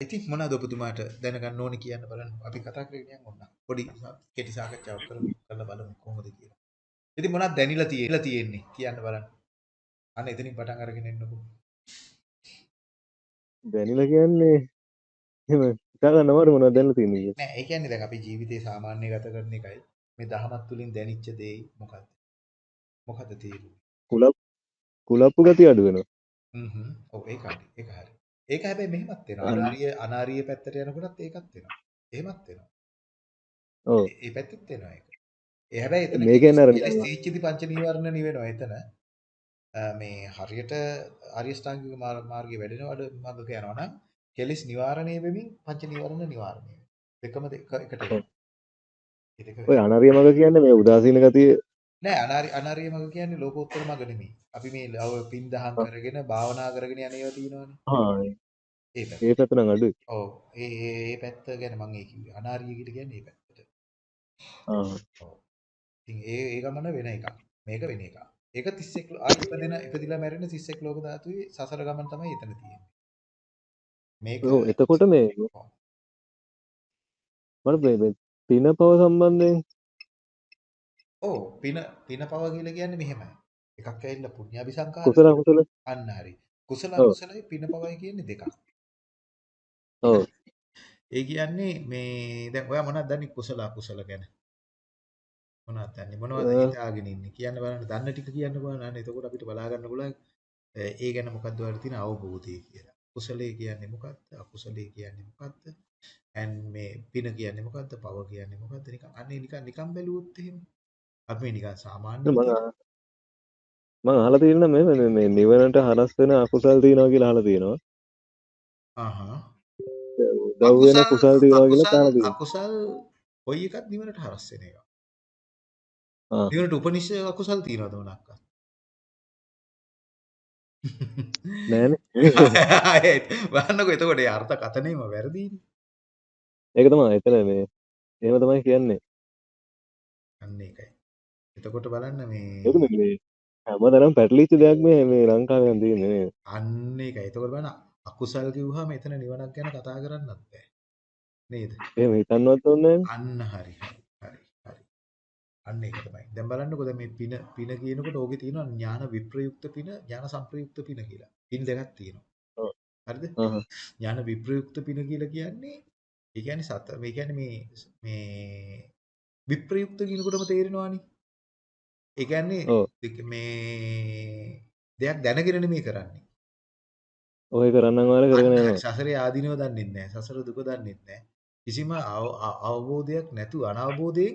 ඉතින් මොනවද ඔබතුමාට දැනගන්න ඕනේ කියන්න බලන්න. අපි කතා කරගෙන යන්න ඕන. පොඩි කෙටි සාකච්ඡාවක් කරමු. කරලා බලමු කොහොමද කියලා. ඉතින් මොනවද දැනිලා තියෙන්නේ තියෙන්නේ කියන්න බලන්න. අන්න එතනින් පටන් අරගෙන එන්නකෝ. දැනිලා කියන්නේ එහෙම අමාරු මොනවද දැනලා තියෙන්නේ කියලා. නෑ ඒ කියන්නේ දැන් අපි ජීවිතේ සාමාන්‍ය ගත කරන එකයි මේ දහමත් තුලින් දැනිච්ච දේ මොකද්ද? මොකද්ද තේරුනේ? කුලප් කුලප්පු ගතිය අඩු වෙනවා. හ්ම් හ්ම්. ඔව් ඒක හරි. ඒක හරි. ඒක හැබැයි මෙහෙමත් වෙනවා. අනාරිය අනාරිය පැත්තට යනකොටත් ඒකත් වෙනවා. එහෙමත් වෙනවා. ඔව්. ඒ පැත්තෙත් වෙනවා ඒක. ඒ හැබැයි එතන මේ කියන්නේ අර තීච්චිති පංච නීවරණ නිවෙනවා එතන. මේ හරියට ආර්ය ශ්‍රාංගික මාර්ගයේ වැඩෙනවද මඟක යනවා නම් කෙලිස් නිවාරණය වෙමින් පංච නීවරණ නිවාරණය වෙනවා. දෙකම දෙක එකට ඔය අනරිය මග කියන්නේ මේ උදාසීන ගතිය නෑ අනාරි අනාරිය මඟ කියන්නේ ලෝකෝත්තර මඟ නෙමෙයි. අපි මේ පින් දහම් කරගෙන භාවනා කරගෙන යන ඒවා තියෙනවනේ. ඒ නම් අඩුයි. ඔව්. ඒ පැත්ත ගැන මම ඒ කිව්වේ. අනාරිය කියලා කියන්නේ ඒ පැත්තට. ඒ ඒ ගමන වෙන එකක්. මේක වෙන එකක්. ඒක 31 ආයි ඉපදෙන ඉපදිලා මැරෙන 31 ලෝක ධාතුවේ සසර ගමන තමයි එතන තියෙන්නේ. මේක එතකොට මේ මට මේ මේ පින පව සම්බන්ධයෙන් ඔව් පින පින පව කියලා කියන්නේ මෙහෙමයි. එකක් ඇවිල්ලා පුණ්‍යාභිසංකාර කුසල කුසල අන්න හරි. කුසල. කුසලයි පින පවයි කියන්නේ දෙකක්. ඔව් ඒ කියන්නේ මේ දැන් ඔයා මොනවද දන්නේ කුසල අකුසල ගැන? මොනවද දන්නේ? මොනවද අ. හිතාගෙන ඉන්නේ? කියන්න බලන්න දන්න ටික කියන්න බලන්න. අන්න එතකොට අපිට බලා ගන්න පුළුවන් ඒ ගැන මොකද්ද ඔයාලට තියෙන අවබෝධය කියලා. කුසලයේ කියන්නේ මොකක්ද? අකුසලයේ කියන්නේ මොකක්ද? and මේ පින කියන්නේ මොකක්ද? පව කියන්නේ මොකක්ද? නිකන් අන්නේ නිකන් නිකන් බැලුවොත් එහෙම. අපි නිකන් සාමාන්‍ය මම අහලා තියෙනවා මේ මේ නිවනට හරස් වෙන අකුසල් තියනවා කියලා අහලා තියෙනවා. ආහා. උදව් වෙන කුසල් තියනවා කියලා තියෙනවා. අකුසල් කොයි එකක් නිවනට හරස් වෙන එක. නිවනට උපනිෂ අකුසල් තියනවද මොනක්ද? නෑනේ. බලන්නකෝ එතකොට ඒ අර්ථ කතනෙම වැරදිනේ. ඒක තමයි එතන මේ එහෙම තමයි කියන්නේ. අන්න ඒකයි. එතකොට බලන්න මේ ඒක මේ හැමදාම පැටලිච්ච දෙයක් මේ මේ ලංකාවේ තියෙන්නේ නේද? අන්න ඒකයි. එතකොට බලන්න අකුසල් කිව්වහම එතන නිවනක් ගැන කතා කරන්නත් බෑ. නේද? එහෙම හිතන්නවත් ඕනේ නෑනේ. අන්න හරි හරි හරි. අන්න ඒක තමයි. දැන් බලන්නකෝ දැන් මේ පින පින කියනකොට ඕකේ තියෙනවා ඥාන විප්‍රයුක්ත පින, ඥාන සංප්‍රයුක්ත පින කියලා. පින් දෙකක් තියෙනවා. හරිද? ඥාන විප්‍රයුක්ත පින කියලා කියන්නේ ඒ කියන්නේ සත මේ කියන්නේ මේ මේ විප්‍රයුක්ත කියනකොටම තේරෙනවානේ. ඒ කියන්නේ. මේ දෙයක් දැනගෙන නෙමෙයි කරන්නේ. ඔය කරන්නම් වාර කරගෙන. යනවා. සසරේ ආදීනව දන්නෙත් නැහැ. සසර දුක දන්නෙත් නැහැ. කිසිම අවබෝධයක් නැතුව අනවබෝධයෙන්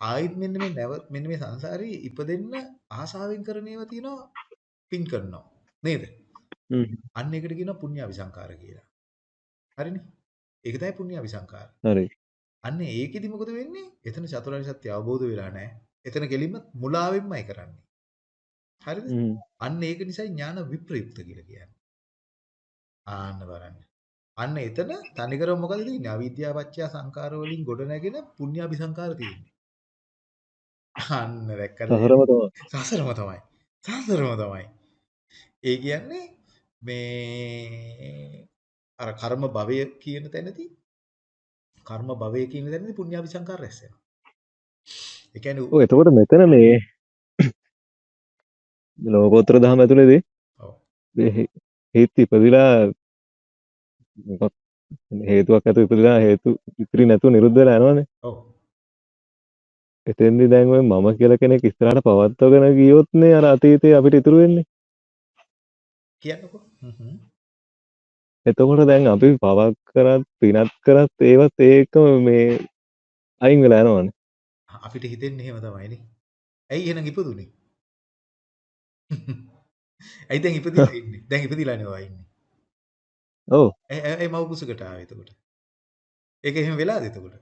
ආයිත් මෙන්න මේ නැවත මෙන්න මේ සංසාරේ ඉපදෙන්න ආසාවෙන් කරන ඒවා තියෙනවා පින් කරනවා. නේද? අන්න ඒකට කියනවා පුණ්‍යාවිසංකාර කියලා. හරිනේ? ඒක තමයි පුණ්‍යාවිසංකාර. හරි. අන්න ඒකෙදි මොකද වෙන්නේ? එතන චතුරාර්ය සත්‍ය අවබෝධ වෙලා නැහැ. එතන කෙලින්ම මුලාවෙන්මයි කරන්නේ. හරිද? අන්න ඒක නිසා ඥාන විප්‍රයුක්ත කියලා කියන්නේ. ආන්න බලන්න. අන්න එතන තනිකරම මොකද තියෙන්නේ? අවිද්‍යාව පත්‍ය සංකාර වලින් ගොඩ නැගෙන පුණ්‍යාභිසංකාර තියෙන්නේ. අන්න දැක්කද? සසරම තමයි. සසරම තමයි. සසරම තමයි. ඒ කියන්නේ මේ අර කර්ම භවය කියන තැනදී කර්ම භවය කියන තැනදී පුණ්‍යාභිසංකාර රැස් වෙනවා. ඒ කියන්නේ ඔව් එතකොට මෙතන මේ ලෝකෝත්තර දහම ඇතුළේදී ඔව්. හිත ඉපදිලා හේතුවක් ඇතුව ඉපදිලා හේතු ඉතිරි නැතුව නිරුද්ධ වෙලා යනවනේ. ඔව්. එතෙන්දී දැන් ඔය මම කියලා කෙනෙක් ඉස්සරහට පවත්වගෙන ගියොත් නේ අර අතීතේ අපිට ඉතුරු වෙන්නේ. කියන්නකෝ. එතකොට දැන් අපි පවක් කරත් පිනත් කරත් ඒවත් ඒකම මේ අයින් වෙලා යනවනේ. අපිට හිතෙන්නේ එහෙම තමයිනේ. ඇයි එහෙනම් ඉපදුනේ? ඇයි දැන් ඉපදිලා ඉන්නේ? දැන් ඉපදිලා නෙවෙයි ඉන්නේ. ඔව්. ඇයි මව කුසකට ආවේ එතකොට? ඒක එහෙම වෙලාද එතකොට?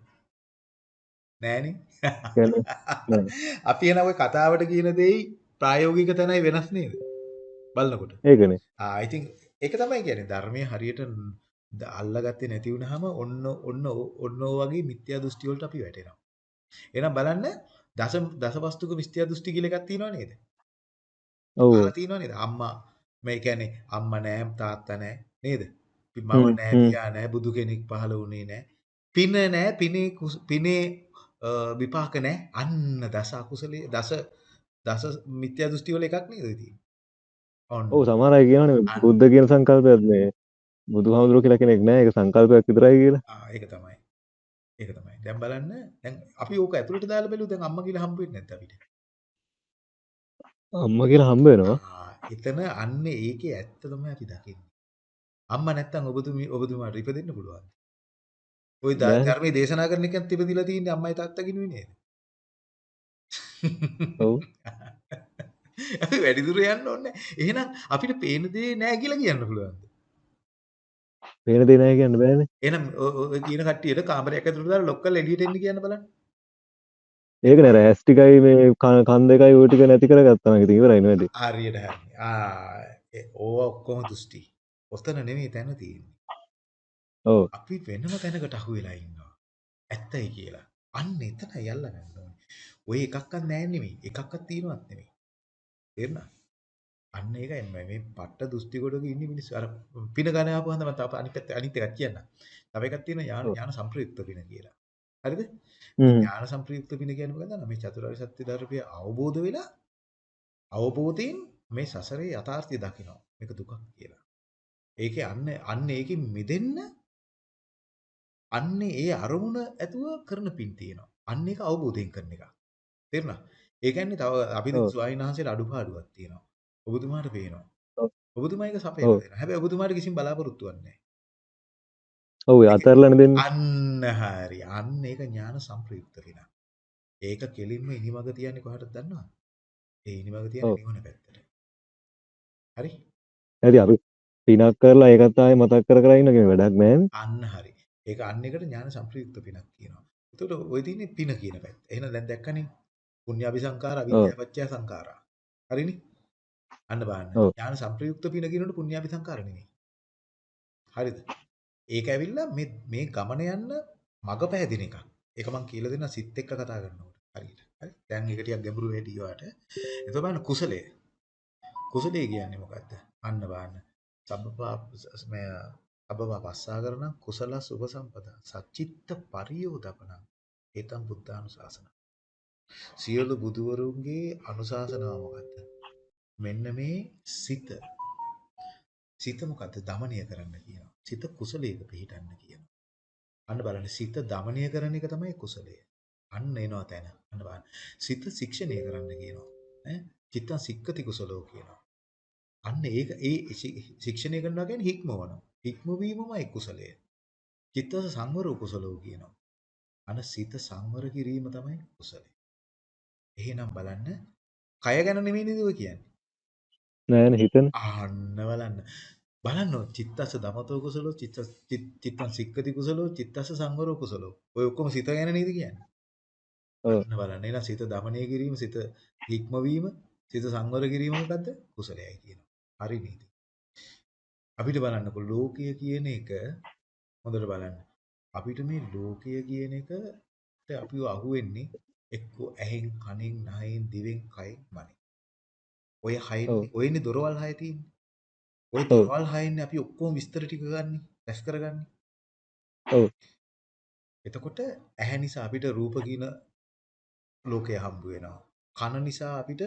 නෑනේ. නෑ. අපි එන ඔය කතාවට කියන දෙයි ප්‍රායෝගික තැනයි වෙනස් නේද? බලනකොට. ඒකනේ. ආ think ඒක තමයි කියන්නේ ධර්මයේ හරියට අල්ලගත්තේ නැති වුනහම ඔන්න ඔන්න ඔන්න වගේ මිත්‍යා දෘෂ්ටි වලට අපි වැටෙනවා. එහෙනම් බලන්න දස දසවස්තුක මිත්‍යා දෘෂ්ටි කියලා එකක් තියෙනව නේද? ඔව්. තියෙනව නේද? අම්මා මේ කියන්නේ අම්මා නෑ තාත්තා නෑ නේද? මම නෑ. පියා නෑ බුදු කෙනෙක් පහළ වුණේ නෑ. පින නෑ පිනේ පිනේ විපාක නෑ. අන්න දස අකුසලයේ දස දස මිත්‍යා දෘෂ්ටි වල එකක් නේද ඉතින්. ඔව් සමහර අය කියනවනේ. බුද්ධ කියන සංකල්පයත් මේ බුදුහාමුදුරුවෝ කියලා කෙනෙක් නැහැ. ඒක සංකල්පයක් විතරයි කියලා. ආ ඒක තමයි. ඒක තමයි. දැන් බලන්න දැන් අපි ඕක ඇතුළට දාලා බැලුවොත් දැන් අම්මා කියලා හම්බ වෙන්නේ නැද්ද අපිට? අම්මා කියලා හම්බ වෙනවා. එතන අන්න ඒකේ ඇත්ත තමයි අපි දකින්නේ. අම්මා නැත්තම් ඔබතුමී ඔබතුමාට ඉපදෙන්න පුළුවන්. ওই. ධර්මයේ දේශනා කරන එකත් ඉපදිලා තියෙන්නේ අම්මයි තාත්තා ගිනුයි නේද? ඔව්. අපි වැඩිදුර යන්න ඕනේ. එහෙනම් අපිට පේන දේ නෑ කියලා කියන්න පුළුවන්ද? පේන දේ නැහැ කියන්න බෑනේ. එහෙනම් ඔය කියන කට්ටියට කාමරයක් ඇතුළට දාලා ලොක් කරලා එළියට එන්න කියන්න බලන්න. ඒක නෑ රෑස් ටිකයි මේ කන දෙකයි ටික නැති කරගත්තා නම් ඉතින් ඉවරයි නේ වැඩේ. හරියට හරි. ආ ඒ ඕවා ඔක්කොම දෘෂ්ටි. ඔතන නෙමෙයි තැන තියෙන්නේ. ඔව්. අපි වෙනම තැනකට අහු වෙලා ඉන්නවා. ඇත්තයි කියලා. අන්න එතනයි යල්ලා ගන්න ඕනේ. ඔය එකක්වත් නැහැ නෙමෙයි. එකක්වත් තියෙනවත් නෙමෙයි. තේරුණා? අන්න ඒකයි මේ පට්ට දෘෂ්ටි කොටක ඉන්නේ මිනිස්සු. අර පින ගණ ආපුවම තමයි අනිත් පැත්ත අනිත් එකක් කියන්න. තව එකක් තියෙනවා ඔව්. ඥාන සම්ප්‍රයුක්ත පින කියලා. හරිද? ඥාන සම්ප්‍රයුක්ත පින කියන්නේ මොකද? මේ චතුරාර්ය සත්‍ය ධර්මය අවබෝධ වෙලා අවබෝධයෙන් මේ සසරේ යථාර්ථය දකිනවා. මේක දුකක් කියලා. ඒකේ අන්න අන්න ඒකෙන් මිදෙන්න අන්නේ ඒ අරමුණ ඇතුව කරන පින් තියෙනවා. අන්න ඒක අවබෝධයෙන් කරන එක. තේරුණා? ඒ කියන්නේ තව අපි. ස්වාමීන් වහන්සේලා අඩුපාඩුවක් තියෙනවා. ඔබතුමාට පේනවා. ඔබතුමා ඒක සපයලා. දෙනවා. හැබැයි ඔබතුමාට කිසිම බලාපොරොත්තුවක් නැහැ. ඔව් ඒ අතහැරලානේ දෙන්නේ. අන්න හරි. අන්න ඒක ඥාන සම්ප්‍රයුක්ත වෙන. ඒක කෙලින්ම ඉනිමග තියන්නේ කොහටද දන්නවද? ඒ ඉනිමග තියන්නේ. නිවන පැත්තට. හරි? හරි අපි පිනක් කරලා ඒකත් ආයේ මතක් කර කර ඉන්න කෙනෙක් වැඩක් නැහැ. අන්න හරි. ඒක අන්න එකට ඥාන සම්ප්‍රයුක්ත පිනක් කියනවා. එතකොට ඔය තියෙන්නේ පින කියන පැත්ත. එහෙනම් දැන් දැක්කනේ. පුඤ්ඤාභි සංඛාර ඔව්. අවිද්‍යාපච්චය සංඛාරා. හරිනේ? අන්න බලන්න. ඥාන සම්ප්‍රයුක්ත පින කියනකොට පුඤ්ඤාභි සංඛාර නෙමෙයි. හරිද? ඒක ඇවිල්ලා මේ මේ ගමන යන්න මඟ පැහැදින එකක්. ඒක මම කියලා දෙන්න සිත් එක්ක කතා කරනකොට. හරියට. හරි. දැන් ඒක ටිකක් ගැඹුරු වෙටි ඔයාට. එතකොට බලන්න කුසලය. කුසලය කියන්නේ මොකද්ද? අන්න බලන්න. සබ්බපා මේ අබවා පස්සා කරන කුසල සුභ සම්පදා සච්චිත්ත පරියෝදපන හේතම් බුද්ධානුශාසන. සියලු බුදුවරුන්ගේ අනුශාසනාව මොකද්ද? මෙන්න මේ සිත. සිත මොකද්ද? দমনය කරන්න කියනවා. සිත කුසලයක පිහිටන්න කියනවා. අන්න බලන්න සිත দমনය කරන එක තමයි කුසලය. අන්න එනවා තැන. අන්න බලන්න. සිත ශික්ෂණය කරන්න කියනවා. ඈ චිත්ත සික්කති කුසලෝ කියනවා. අන්න ඒක ඒ ශික්ෂණය කරනවා කියන්නේ හික්මවනවා. හික්මවීමමයි කුසලය. චිත්ත සංවර කුසලෝ කියනවා. අන සිත සංවර කිරීම තමයි කුසලය. එහෙනම් බලන්න කය ගැන නෙමෙයිද ඔය කියන්නේ. නෑනේ හිතන. අහන්න බලන්න. බලන්න චිත්තස දමතෝ කුසලෝ චිත්ත චිත්- චිත්තං සික්කති කුසලෝ චිත්තස සංවරෝ කුසලෝ. ඔය ඔක්කොම සිත ගැන නේද කියන්නේ. ඔව්. බලන්න. එහෙනම් සිත දමනය කිරීම, සිත හික්මවීම, සිත සංවර කිරීම මොකද්ද? කුසලයයි කියනවා. හරි නේද? අපිට බලන්නකො ලෝකය කියන එක හොඳට බලන්න. අපිට මේ ලෝකය කියන එකට අපිව අහුවෙන්නේ එක්ක ඇහෙන්, කනෙන්, නහයෙන්, දිවෙන්, කයෙන්, මනෙන්. ඔය හයෙන්. ඔයනේ දොරවල් හය තියෙන්නේ. ඔය. දොරවල් හයින් අපි ඔක්කොම විස්තර ටික ගන්නේ, රැස් කරගන්නේ. ඔව්. එතකොට ඇහැ නිසා අපිට රූප කියන ලෝකය හම්බ වෙනවා. කන නිසා අපිට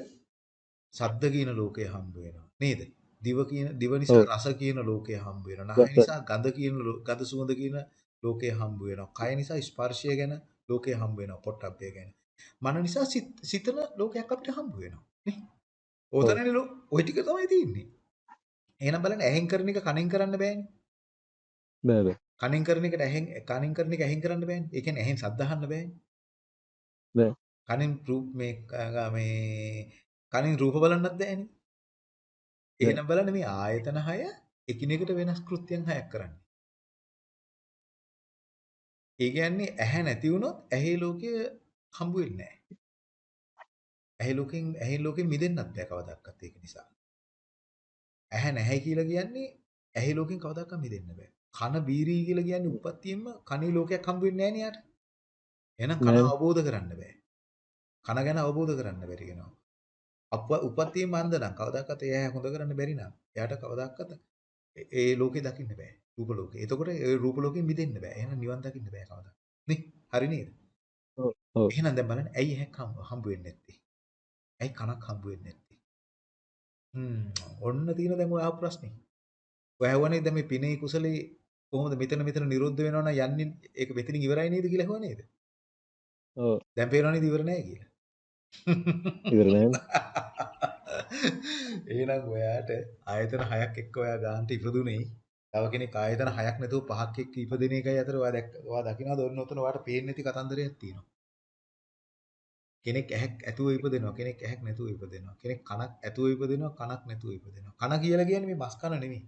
ශබ්ද කියන ලෝකය හම්බ වෙනවා. නේද? දිව කියන දිව නිසා. රස කියන ලෝකය හම්බ වෙනවා. නහය නිසා ගඳ කියන ගඳ සුවඳ කියන ලෝකය හම්බ වෙනවා. කය නිසා ස්පර්ශය ගැන ලෝකය හම්බ වෙනවා. පොට්ටබ්බය ගැන. මන නිසා සිත- සිතන ලෝකයක් අපිට හම්බ වෙනවා. නේ? ඕතනනේ ওই ටික තමයි තියෙන්නේ. එහෙනම් බලන්න ඇහෙන් කරන එක කනෙන් කරන්න බෑනේ. බෑ බෑ. කනෙන් කරන එකට ඇහෙන් කනෙන් කරන එක ඇහෙන් කරන්න බෑනේ. ඒ කියන්නේ ඇහෙන් ශබ්ද අහන්න බෑනේ. බෑ. කනෙන් මේ මේ කනෙන් රූප බලන්නත් බෑනේ. එහෙනම් බලන්න මේ ආයතන හය එකිනෙකට වෙනස් කෘත්‍යයන් හයක් කරන්නේ. ඒ කියන්නේ ඇහැ නැති වුණොත් ඇහි ලෝකය හම්බ වෙන්නේ නැහැ. ඇහි ලෝකෙන් ඇහි ලෝකෙන් මිදෙන්නත් බෑ කවදාවත් ඒක නිසා. ඇහැ නැහැ කියලා කියන්නේ ඇහි ලෝකෙන් කවදාවත් මිදෙන්න බෑ. කන බීරි කියලා කියන්නේ උපත්තියෙම කනේ ලෝකයක් හම්බ වෙන්නේ නැහැ නේ කන. අවබෝධ කරන්න බෑ. කන ගැන අවබෝධ කරන්න බැරි වෙනවා. අප උපත්තියෙම අන්ධ නම් කවදාවත් ඒ ඇහැ හොඳ කරන්න බැරි නම් එයාට කවදාවත් ඒ ලෝකේ දකින්න බෑ. රූප ලෝකේ. එතකොට ඒ රූප ලෝකෙන් මිදෙන්න බෑ. එහෙනම් නිවන් දකින්න බෑ කවදා. නේ? හරි නේද? ඔව් එහෙනම් දැන් බලන්න ඇයි ඇහක් හම්බ වෙන්නේ නැත්තේ? ඇයි කනක් හම්බ වෙන්නේ? හ්ම් ඔන්න තියෙන දැන් ඔය ආපු ප්‍රශ්නේ. ඔය ඇහුවනේ දැන් මේ පිනේ කුසලේ කොහොමද මෙතන මෙතන නිරුද්ධ වෙනවා නම් යන්නේ ඒක මෙතනින් ඉවරයි නේද කියලා ඇහුවා නේද? ඔව් දැන් පේනව නේද ඉවර නැහැ කියලා. ඉවර නෑ එහෙනම් ඔයාට ආයතන හයක් එක්ක ඔයා ගාන්ට ඉපදුනේ. තව කෙනෙක් ආයතන හයක් නැතුව පහක් එක්ක ඉපදින එකයි අතර ඔයා දැක්ක ඔයා දකින්නද ඔන්න ඔතන ඔයාට පේන්නේ නැති කතන්දරයක් තියෙනවා. කෙනෙක් ඇහක් ඇතුව ඉපදෙනවා කෙනෙක් ඇහක් නැතුව ඉපදෙනවා කෙනෙක් කනක් ඇතුව ඉපදෙනවා කනක් නැතුව ඉපදෙනවා. කන කියලා කියන්නේ මේ මස් කන නෙමෙයි.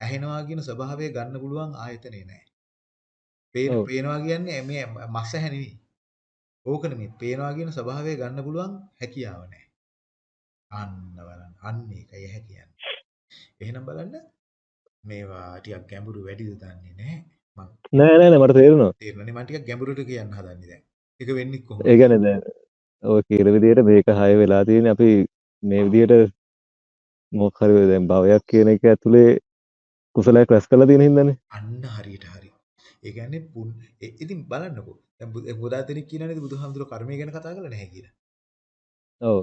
ඇහෙනවා කියන ස්වභාවය ගන්න පුළුවන් ආයතනේ නෑ. පේන. පේනවා කියන්නේ මේ මස් ඇහැ නෙමෙයි. ඕක නෙමෙයි. පේනවා කියන ස්වභාවය ගන්න පුළුවන් හැකියාව නෑ. අන්න බලන්න. අන්න ඒකයි ඇහැ කියන්නේ. එහෙනම් බලන්න මේවා ටිකක් ගැඹුරු වැඩිද දන්නේ නැහැ මම නෑ නෑ නෑ. මට තේරෙනවා තේරෙනනේ මම ටිකක් ගැඹුරට කියන්න හදන්නේ දැන්. ඒක වෙන්නේ කොහොමද? ඒ කියන්නේ දැන් ඔය කියන විදිහට මේක හය වෙලා තියෙන්නේ අපි මේ විදිහට මොකක් හරි දැන් භවයක් කියන එක ඇතුලේ කුසලයක් රැස් කරලා තියෙන හින්දානේ අන්න හරියට හරි. ඒ කියන්නේ පුන් ඉතින් බලන්නකෝ. දැන් බුදු- ගොඩාක් දෙනෙක් කියනවා නේද බුදුහාමුදුරුවෝ කර්මය ගැන කතා කරලා නැහැ කියලා. ඔව්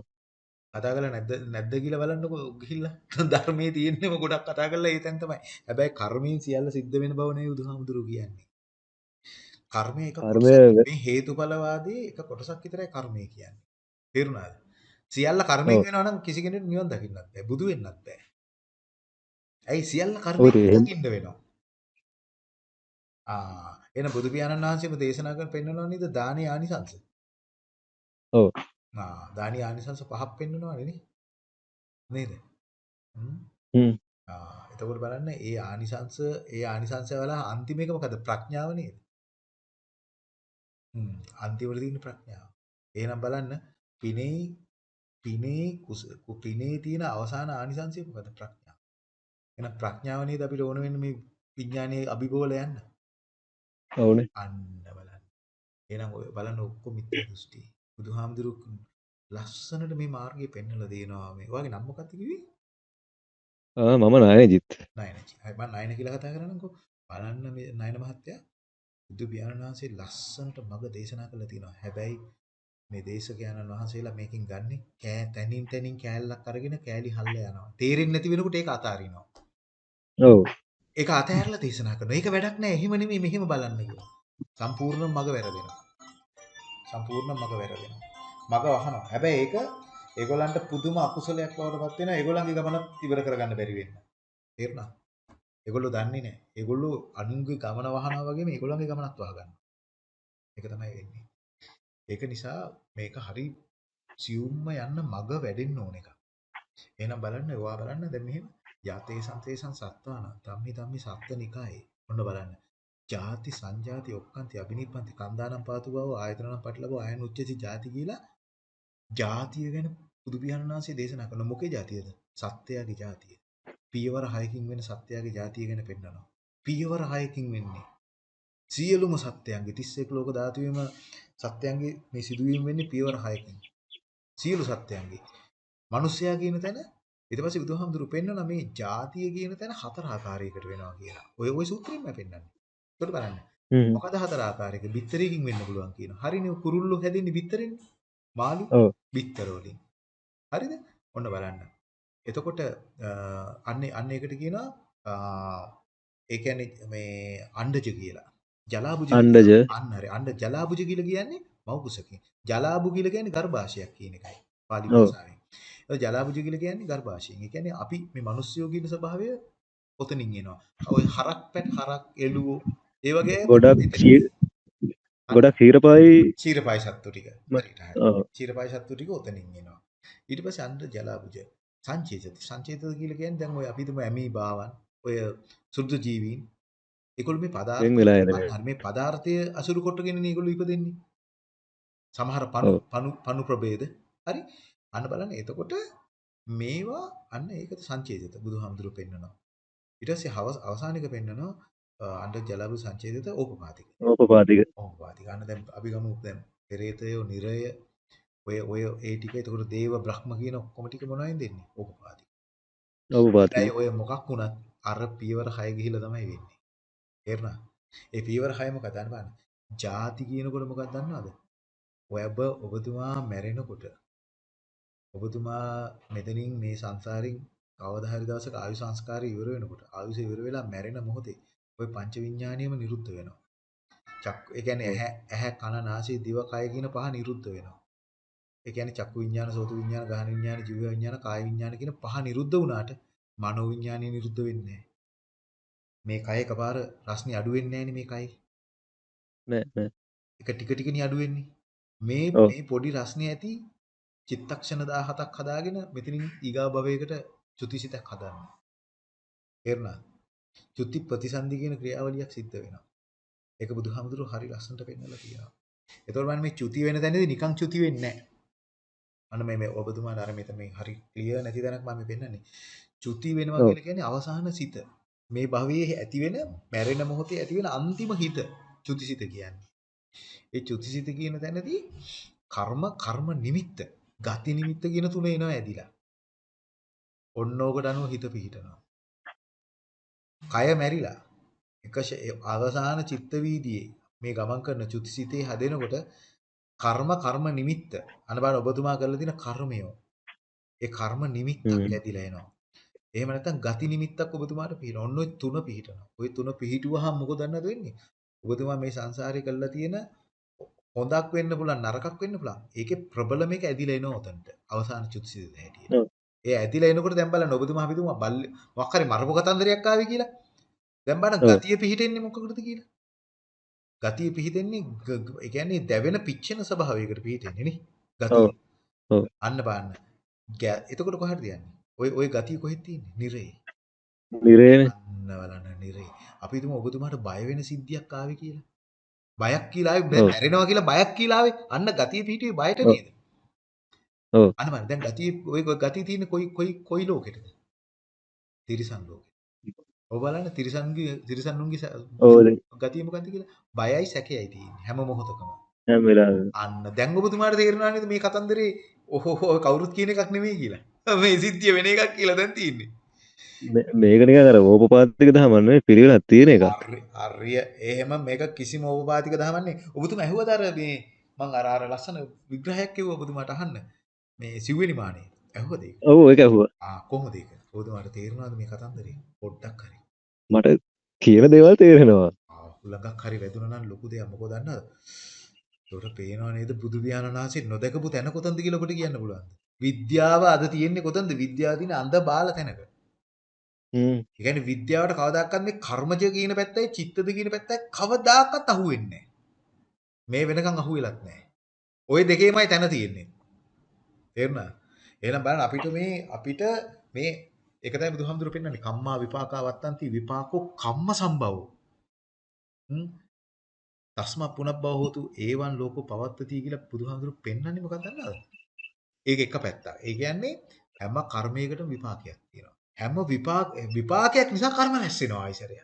කතා කරලා නැද්ද නැද්ද කියලා බලන්නකෝ ගිහිල්ලා. ධර්මයේ තියෙන්නම ගොඩක් කතා කරලා ඒ තැන තමයි. හැබැයි කර්මයෙන් සියල්ල සිද්ධ වෙන බව නෙවෙයි බුදුහාමුදුරුවෝ කියන්නේ. කර්මය එක. මේ හේතුඵලවාදී එක කොටසක් විතරයි කර්මය කියන්නේ. තේරුණාද? සියල්ල කර්මයෙන් වෙනවා නම් කිසි කෙනෙකුට නිවන් දකින්නත් බෑ. බුදු වෙන්නත් බෑ. ඇයි සියල්ල කර්මයෙන් දකින්න වෙනවා. ආ එන බුදු පියාණන් වහන්සේම දේශනා කරන පෙන්නනවා නේද දානීය ආනිසංස. ඔව් ආ දානීය ආනිසංස පහක් පෙන්නනවානේ නේ. නේද? හ්ම් ආ එතකොට බලන්න ඒ ආනිසංස ඒ ආනිසංස වල අන්තිම එක මොකද ප්‍රඥාව නේද? හ්ම් අන්තිමට තියෙන ප්‍රඥාව. එහෙනම් බලන්න පිනේ පිනේ කුස පිනේ තියෙන අවසාන ආනිසංසය මොකද ප්‍රඥාව. එහෙනම් ප්‍රඥාව නේද අපිට ඕන වෙන්නේ මේ විඥානයේ අභිබෝල යන්න. ඔව්නේ අන්න බලන්න. එහෙනම් ඔය බලන්න ඔක්කොම මිත්‍යා දෘෂ්ටි. බුදුහාමුදුරුවෝ ලස්සනට මේ මාර්ගය පෙන්වලා දෙනවා මේ. ඔයාගේ නම මොකක්ද කිව්වේ? ආ මම නායජිත් නයන. හරි මම නයන කියලා කතා කරනම්කෝ. බලන්න මේ නයන මහත්තයා බුදු පියාණන් වහන්සේ ලස්සනට මඟ දේශනා කළා තියෙනවා. හැබැයි මේ දේශකයන්න් වහන්සේලා මේකෙන් ගන්නෙ කෑ තනින් තනින් කෑල්ලක් අරගෙන කෑලි හල්ල යනවා. තේරෙන්නේ නැති වෙනකොට ඒක අතාරිනවා. ඔව් ඒක අතහැරලා දේශනා කරනවා. ඒක වැඩක් නෑ. එහෙම නෙමෙයි මෙහෙම බලන්න කියලා. සම්පූර්ණ මඟ වැරදෙනවා. සම්පූර්ණ මඟ වැරදෙනවා. මඟ වහනවා. හැබැයි ඒක ඒගොල්ලන්ට පුදුම අකුසලයක් බවට පත් වෙනවා. ඒගොල්ලන්ගේ ගමන ඉවර කරගන්න බැරි වෙන්න. තේරුණා? ඒගොල්ලෝ දන්නේ නැහැ. ඒගොල්ලෝ අනුන්ගේ ගමන වහනවා වගේම ඒගොල්ලන්ගේ ගමනත් වහගන්නවා. ඒක තමයි වෙන්නේ. ඒක නිසා මේක හරි සියුම්ම යන්න මග වැඩෙන්න ඕන එකක්. එහෙනම් බලන්න ඔයා බලන්න දැන් මෙහෙම යතේ සම්තේසං සත්තාන ධම්මි ධම්මි සත්තනිකායේ ඔන්න බලන්න. ಜಾති සංජාති ඔක්කාන්ති අබිනිබ්බන්ති කන්දානම් පාතු බව ආයතනනම් පටලබව ආයන උච්චති ಜಾති කියලා ಜಾතිය ගැන බුදු පියාණන් වහන්සේ දේශනා කරන මොකේ ಜಾතියද? සත්‍යයගේ ಜಾතිය. පියවර 6කින් වෙන සත්‍යයගේ ಜಾතිය ගැන පෙන්නනවා. පියවර 6කින් වෙන්නේ. සියලුම සත්‍යයන්ගේ 31 ලෝක ධාතුවේම සත්‍යයන්ගේ මේ සිදුවීම් වෙන්නේ පියවර 6කින්. සියලු සත්‍යයන්ගේ. මිනිසයා කියන තැන ඊට පස්සේ බුදුහාමුදුරු පෙන්වන මේ ಜಾතිය කියන තැන හතර ආකාරයකට වෙනවා කියලා. ඔය ඔය සූත්‍රයෙන්ම පෙන්වන්නේ. ඒකට බලන්න. මොකද හතර ආකාරයක බිත්තරයකින් වෙන්න පුළුවන් කියනවා. හරිනේ කුරුල්ලෝ හැදෙන්නේ බිත්තරෙන්නේ. මාළු බිත්තර වලින්. හරිද? ඔන්න බලන්න. එතකොට අන්නේ අන්න ඒකට කියනවා ඒ කියන්නේ මේ අණ්ඩජ කියලා. ජලාබුජ අණ්ඩජ අන්න හරි. අණ්ඩ ජලාබුජ කියලා කියන්නේ මව්කුසකින්. ජලාබු කියලා කියන්නේ ගර්භාෂයක් කියන එකයි. පාලි භාෂාවෙන්. ඒ ජලාබුජ කියලා කියන්නේ ගර්භාෂයෙන්. ඒ කියන්නේ අපි මේ මිනිස්සුયો කියන ස්වභාවය ඔතනින් එනවා. ඔය හරක් පැට හරක් එළුවෝ ඒ වගේ ගොඩක් ගොඩක් ක්ෂීරපායි චීරපායි සත්තු ටික. චීරපායි සත්තු ටික ඔතනින් එනවා. ඊට පස්සේ අnder ජලාබුජ. සංචේතත. සංචේතත කියලා කියන්නේ දැන් ඔය අපි හිතමු ඇමීබාවන්, ඔය සුද්ධ ජීවීන්. ඒගොල්ලෝ මේ පදාර්ථ මේ පදාර්ථය අසුරු කොටගෙන ඒගොල්ලෝ ඉපදෙන්නේ. සමහර පණු පණු පණු ප්‍රභේද. හරි. අන්න බලන්න එතකොට මේවා අන්න ඒකද සංචේතත බුදුහාමුදුරුවෝ පෙන්නනවා. ඊට පස්සේ අවසානික පෙන්නනවා අnder ජලාබු සංචේතත ඕපපාතික. ඕපපාතික ඕපපාතික. අන්න දැන් අපි ගමු දැන් පෙරේතයෝ නිරය ඔය ඔය ඒ ටික එතකොට දේව බ්‍රහ්ම කියන ඔක්කොම ටික මොනවයින් දෙන්නේ? ඕපපාතික. ඕපපාතික. ඒ ඔය මොකක් වුණත් අර පියවර 6 ගිහිලා තමයි වෙන්නේ. තේරුණා? ඒ පියවර 6 මොකක්ද අන්න බලන්න. ಜಾති කියනකොට මොකක්ද දන්නවද? ඔයබ ඔබතුමා මැරෙනකොට ඔබතුමා මෙතනින් මේ සංසාරෙන් කවදා හරි දවසක ආයු සංස්කාරය ඉවර වෙනකොට ආයුෂ ඉවර වෙලා මැරෙන මොහොතේ ওই පංච විඥානියම නිරුද්ධ වෙනවා. චක් ඒ කියන්නේ ඇහැ කන නාසය දිව කය කියන පහ නිරුද්ධ වෙනවා. ඒ කියන්නේ චක්කු විඥාන, සෝත විඥාන, ගහන විඥාන, ජීව විඥාන, කාය විඥාන කියන පහ නිරුද්ධ වුණාට මනෝ විඥානය නිරුද්ධ වෙන්නේ මේ කය එකපාර රස්නේ අඩු වෙන්නේ නැහැනේ මේ කයි. නෑ නෑ. එක ටික ටිකනේ අඩු වෙන්නේ. මේ. මේ පොඩි රස්නේ ඇති චිත්තක්ෂණ 17ක් හදාගෙන මෙතනින් ඊගා භවයකට චුතිසිතක් හදන්න. තේරුණා? චුති ප්‍රතිසන්දි කියන ක්‍රියාවලියක් සිද්ධ වෙනවා. ඒක බුදුහාමුදුරුවෝ හරි ලස්සනට පෙන්නලා තියෙනවා. ඒතකොට මම මේ චුති වෙන තැනදී නිකන් චුති වෙන්නේ නැහැ. අන්න මේ මේ ඔබතුමාට අර මෙතන මේ හරි ක්ලියර් නැති තැනක් මම පෙන්නන්නේ. චුති වෙනවා. කියලා කියන්නේ අවසාන සිත. මේ භවයේ ඇති වෙන මැරෙන මොහොතේ ඇති වෙන අන්තිම හිත චුතිසිත කියන්නේ. ඒ චුතිසිත කියන තැනදී කර්ම කර්ම නිමිත්ත ගති නිමිත්ත කියන තුන එනවා ඇදිලා. ඔන්න ඕකට අනුව හිත පිහිටනවා. කය මැරිලා එක අවසාන චිත්ත වීදියේ මේ ගමන් කරන චුතිසිතේ හැදෙනකොට කර්ම කර්ම නිමිත්ත අන්න බලන්න ඔබතුමා කරලා තියෙන කර්මය. ඒ කර්ම නිමිත්තක්. ඇදිලා එනවා. එහෙම නැත්නම් ගති නිමිත්තක් ඔබතුමාට පිහිටන. ඔන්න ඔය තුන පිහිටනවා. ඔය තුන පිහිටුවහම මොකද දන්නවද වෙන්නේ? ඔබතුමා මේ සංසාරේ කරලා තියෙන හොඳක් වෙන්න පුළුවන් නරකක් වෙන්න පුළුවන්. ඒකේ ප්‍රබලම එක ඇදිලා එනවා උතන්ට. අවසාන චුතිසිත හැටියට. ඒ ඇදිලා එනකොට දැන් බලන්න ඔබතුමා හිතුවා බල්ල මොකක් හරි මරපු කතන්දරයක් ආවේ කියලා. දැන් බලන්න. ගතිය පිහිටෙන්නේ මොකකටද කියලා. ගතිය පිහිටෙන්නේ ඒ කියන්නේ දැවෙන පිච්චෙන ස්වභාවයකට පිහිටෙන්නේ නේ. ගතිය. අන්න බලන්න. එතකොට කොහෙද යන්නේ? ඔය ඔය ගතිය කොහෙද තියෙන්නේ? නිරේ. නිරේනේ. අන්න බලන්න නිරේ. අපි හිතමු ඔබතුමාට බය වෙන සිද්ධියක් ආවේ කියලා. බයක් කියලා ආවේ. මැරෙනවා කියලා බයක් කියලා ආවේ. අන්න ගතිය පිහිටුවේ බයට. නේද? ඔව්. අන්න බලන්න දැන් ගතිය ඔය ගතිය තියෙන්නේ කොයි කොයි කොයි ලෝකෙටද? තිරිසන් ලෝකෙ. ඔබ බලන්න තිරිසන්ගේ දැන් ගතිය මොකද්ද කියලා? බයයි සැකයයි තියෙන්නේ හැම මොහොතකම. හැම වෙලාවෙම. අන්න දැන් ඔබතුමාට තේරෙනවා නේද මේ කතන්දරේ ඔහෝ කවුරුත් කියන එකක් නෙමෙයි කියලා. මේ සිද්ධිය වෙන එකක් කියලා දැන් තියෙන්නේ. මේක නිකන් අර ඕපපාතික දහමක් නෙවෙයි පිළිවෙලක් තියෙන එකක්. හරි එහෙම මේක කිසිම ඕපපාතික දහමන්නේ. ඔබතුමා ඇහුවද අර මේ මං අර අර ලස්සන විග්‍රහයක් කිව්වා ඔබතුමාට අහන්න. මේ සිව්වෙනි මානේ. ඇහුවද ඒක? ඔව් ඒක ඇහුවා. ආ කොහොමද ඒක? ඔබතුමාට තේරුණාද මේ කතන්දරේ? පොඩ්ඩක් හරි. මට කියන දේවල් තේරෙනවා. ආ ළඟක් හරි වැදුනා නම් ලොකු දෙයක් මොකද දන්නවද? ඒකට පේනව නේද බුදු පියාණන් වහන්සේ නොදකපු තැන කොතනද කියලා ඔබට කියන්න පුළුවන්ද? විද්‍යාව අද තියෙන්නේ කොතනද? විද්‍යාව තියෙන අඳ බාල තැනක. හ්ම්. ඒ කියන්නේ විද්‍යාවට කවදාකවත් මේ කර්මජ කියන පැත්තයි චිත්තද කියන පැත්තයි කවදාකවත් අහුවෙන්නේ නැහැ. මේ වෙනකන් අහුවෙලත් නැහැ. ওই දෙකේමයි තැන තියෙන්නේ. තේරුණා? එහෙනම් බලන්න අපිට මේ අපිට මේ ඒක තමයි බුදුහාමුදුරු පෙන්නන්නේ කම්මා විපාකා වත්තන්ති විපාකෝ කම්ම සම්භවෝ. හ්ම් තස්මා පුනබ්බව හෝතු ඒවන් ලෝකෝ පවත්තති කියලා බුදුහාමුදුරු පෙන්නන්නේ මොකක්ද දන්නවද? ඒක එක පැත්තක්. ඒ කියන්නේ හැම කර්මයකටම විපාකයක් තියෙනවා. හැම විපාක විපාකයක් නිසා කර්ම රැස් වෙනවා ආයිසරය.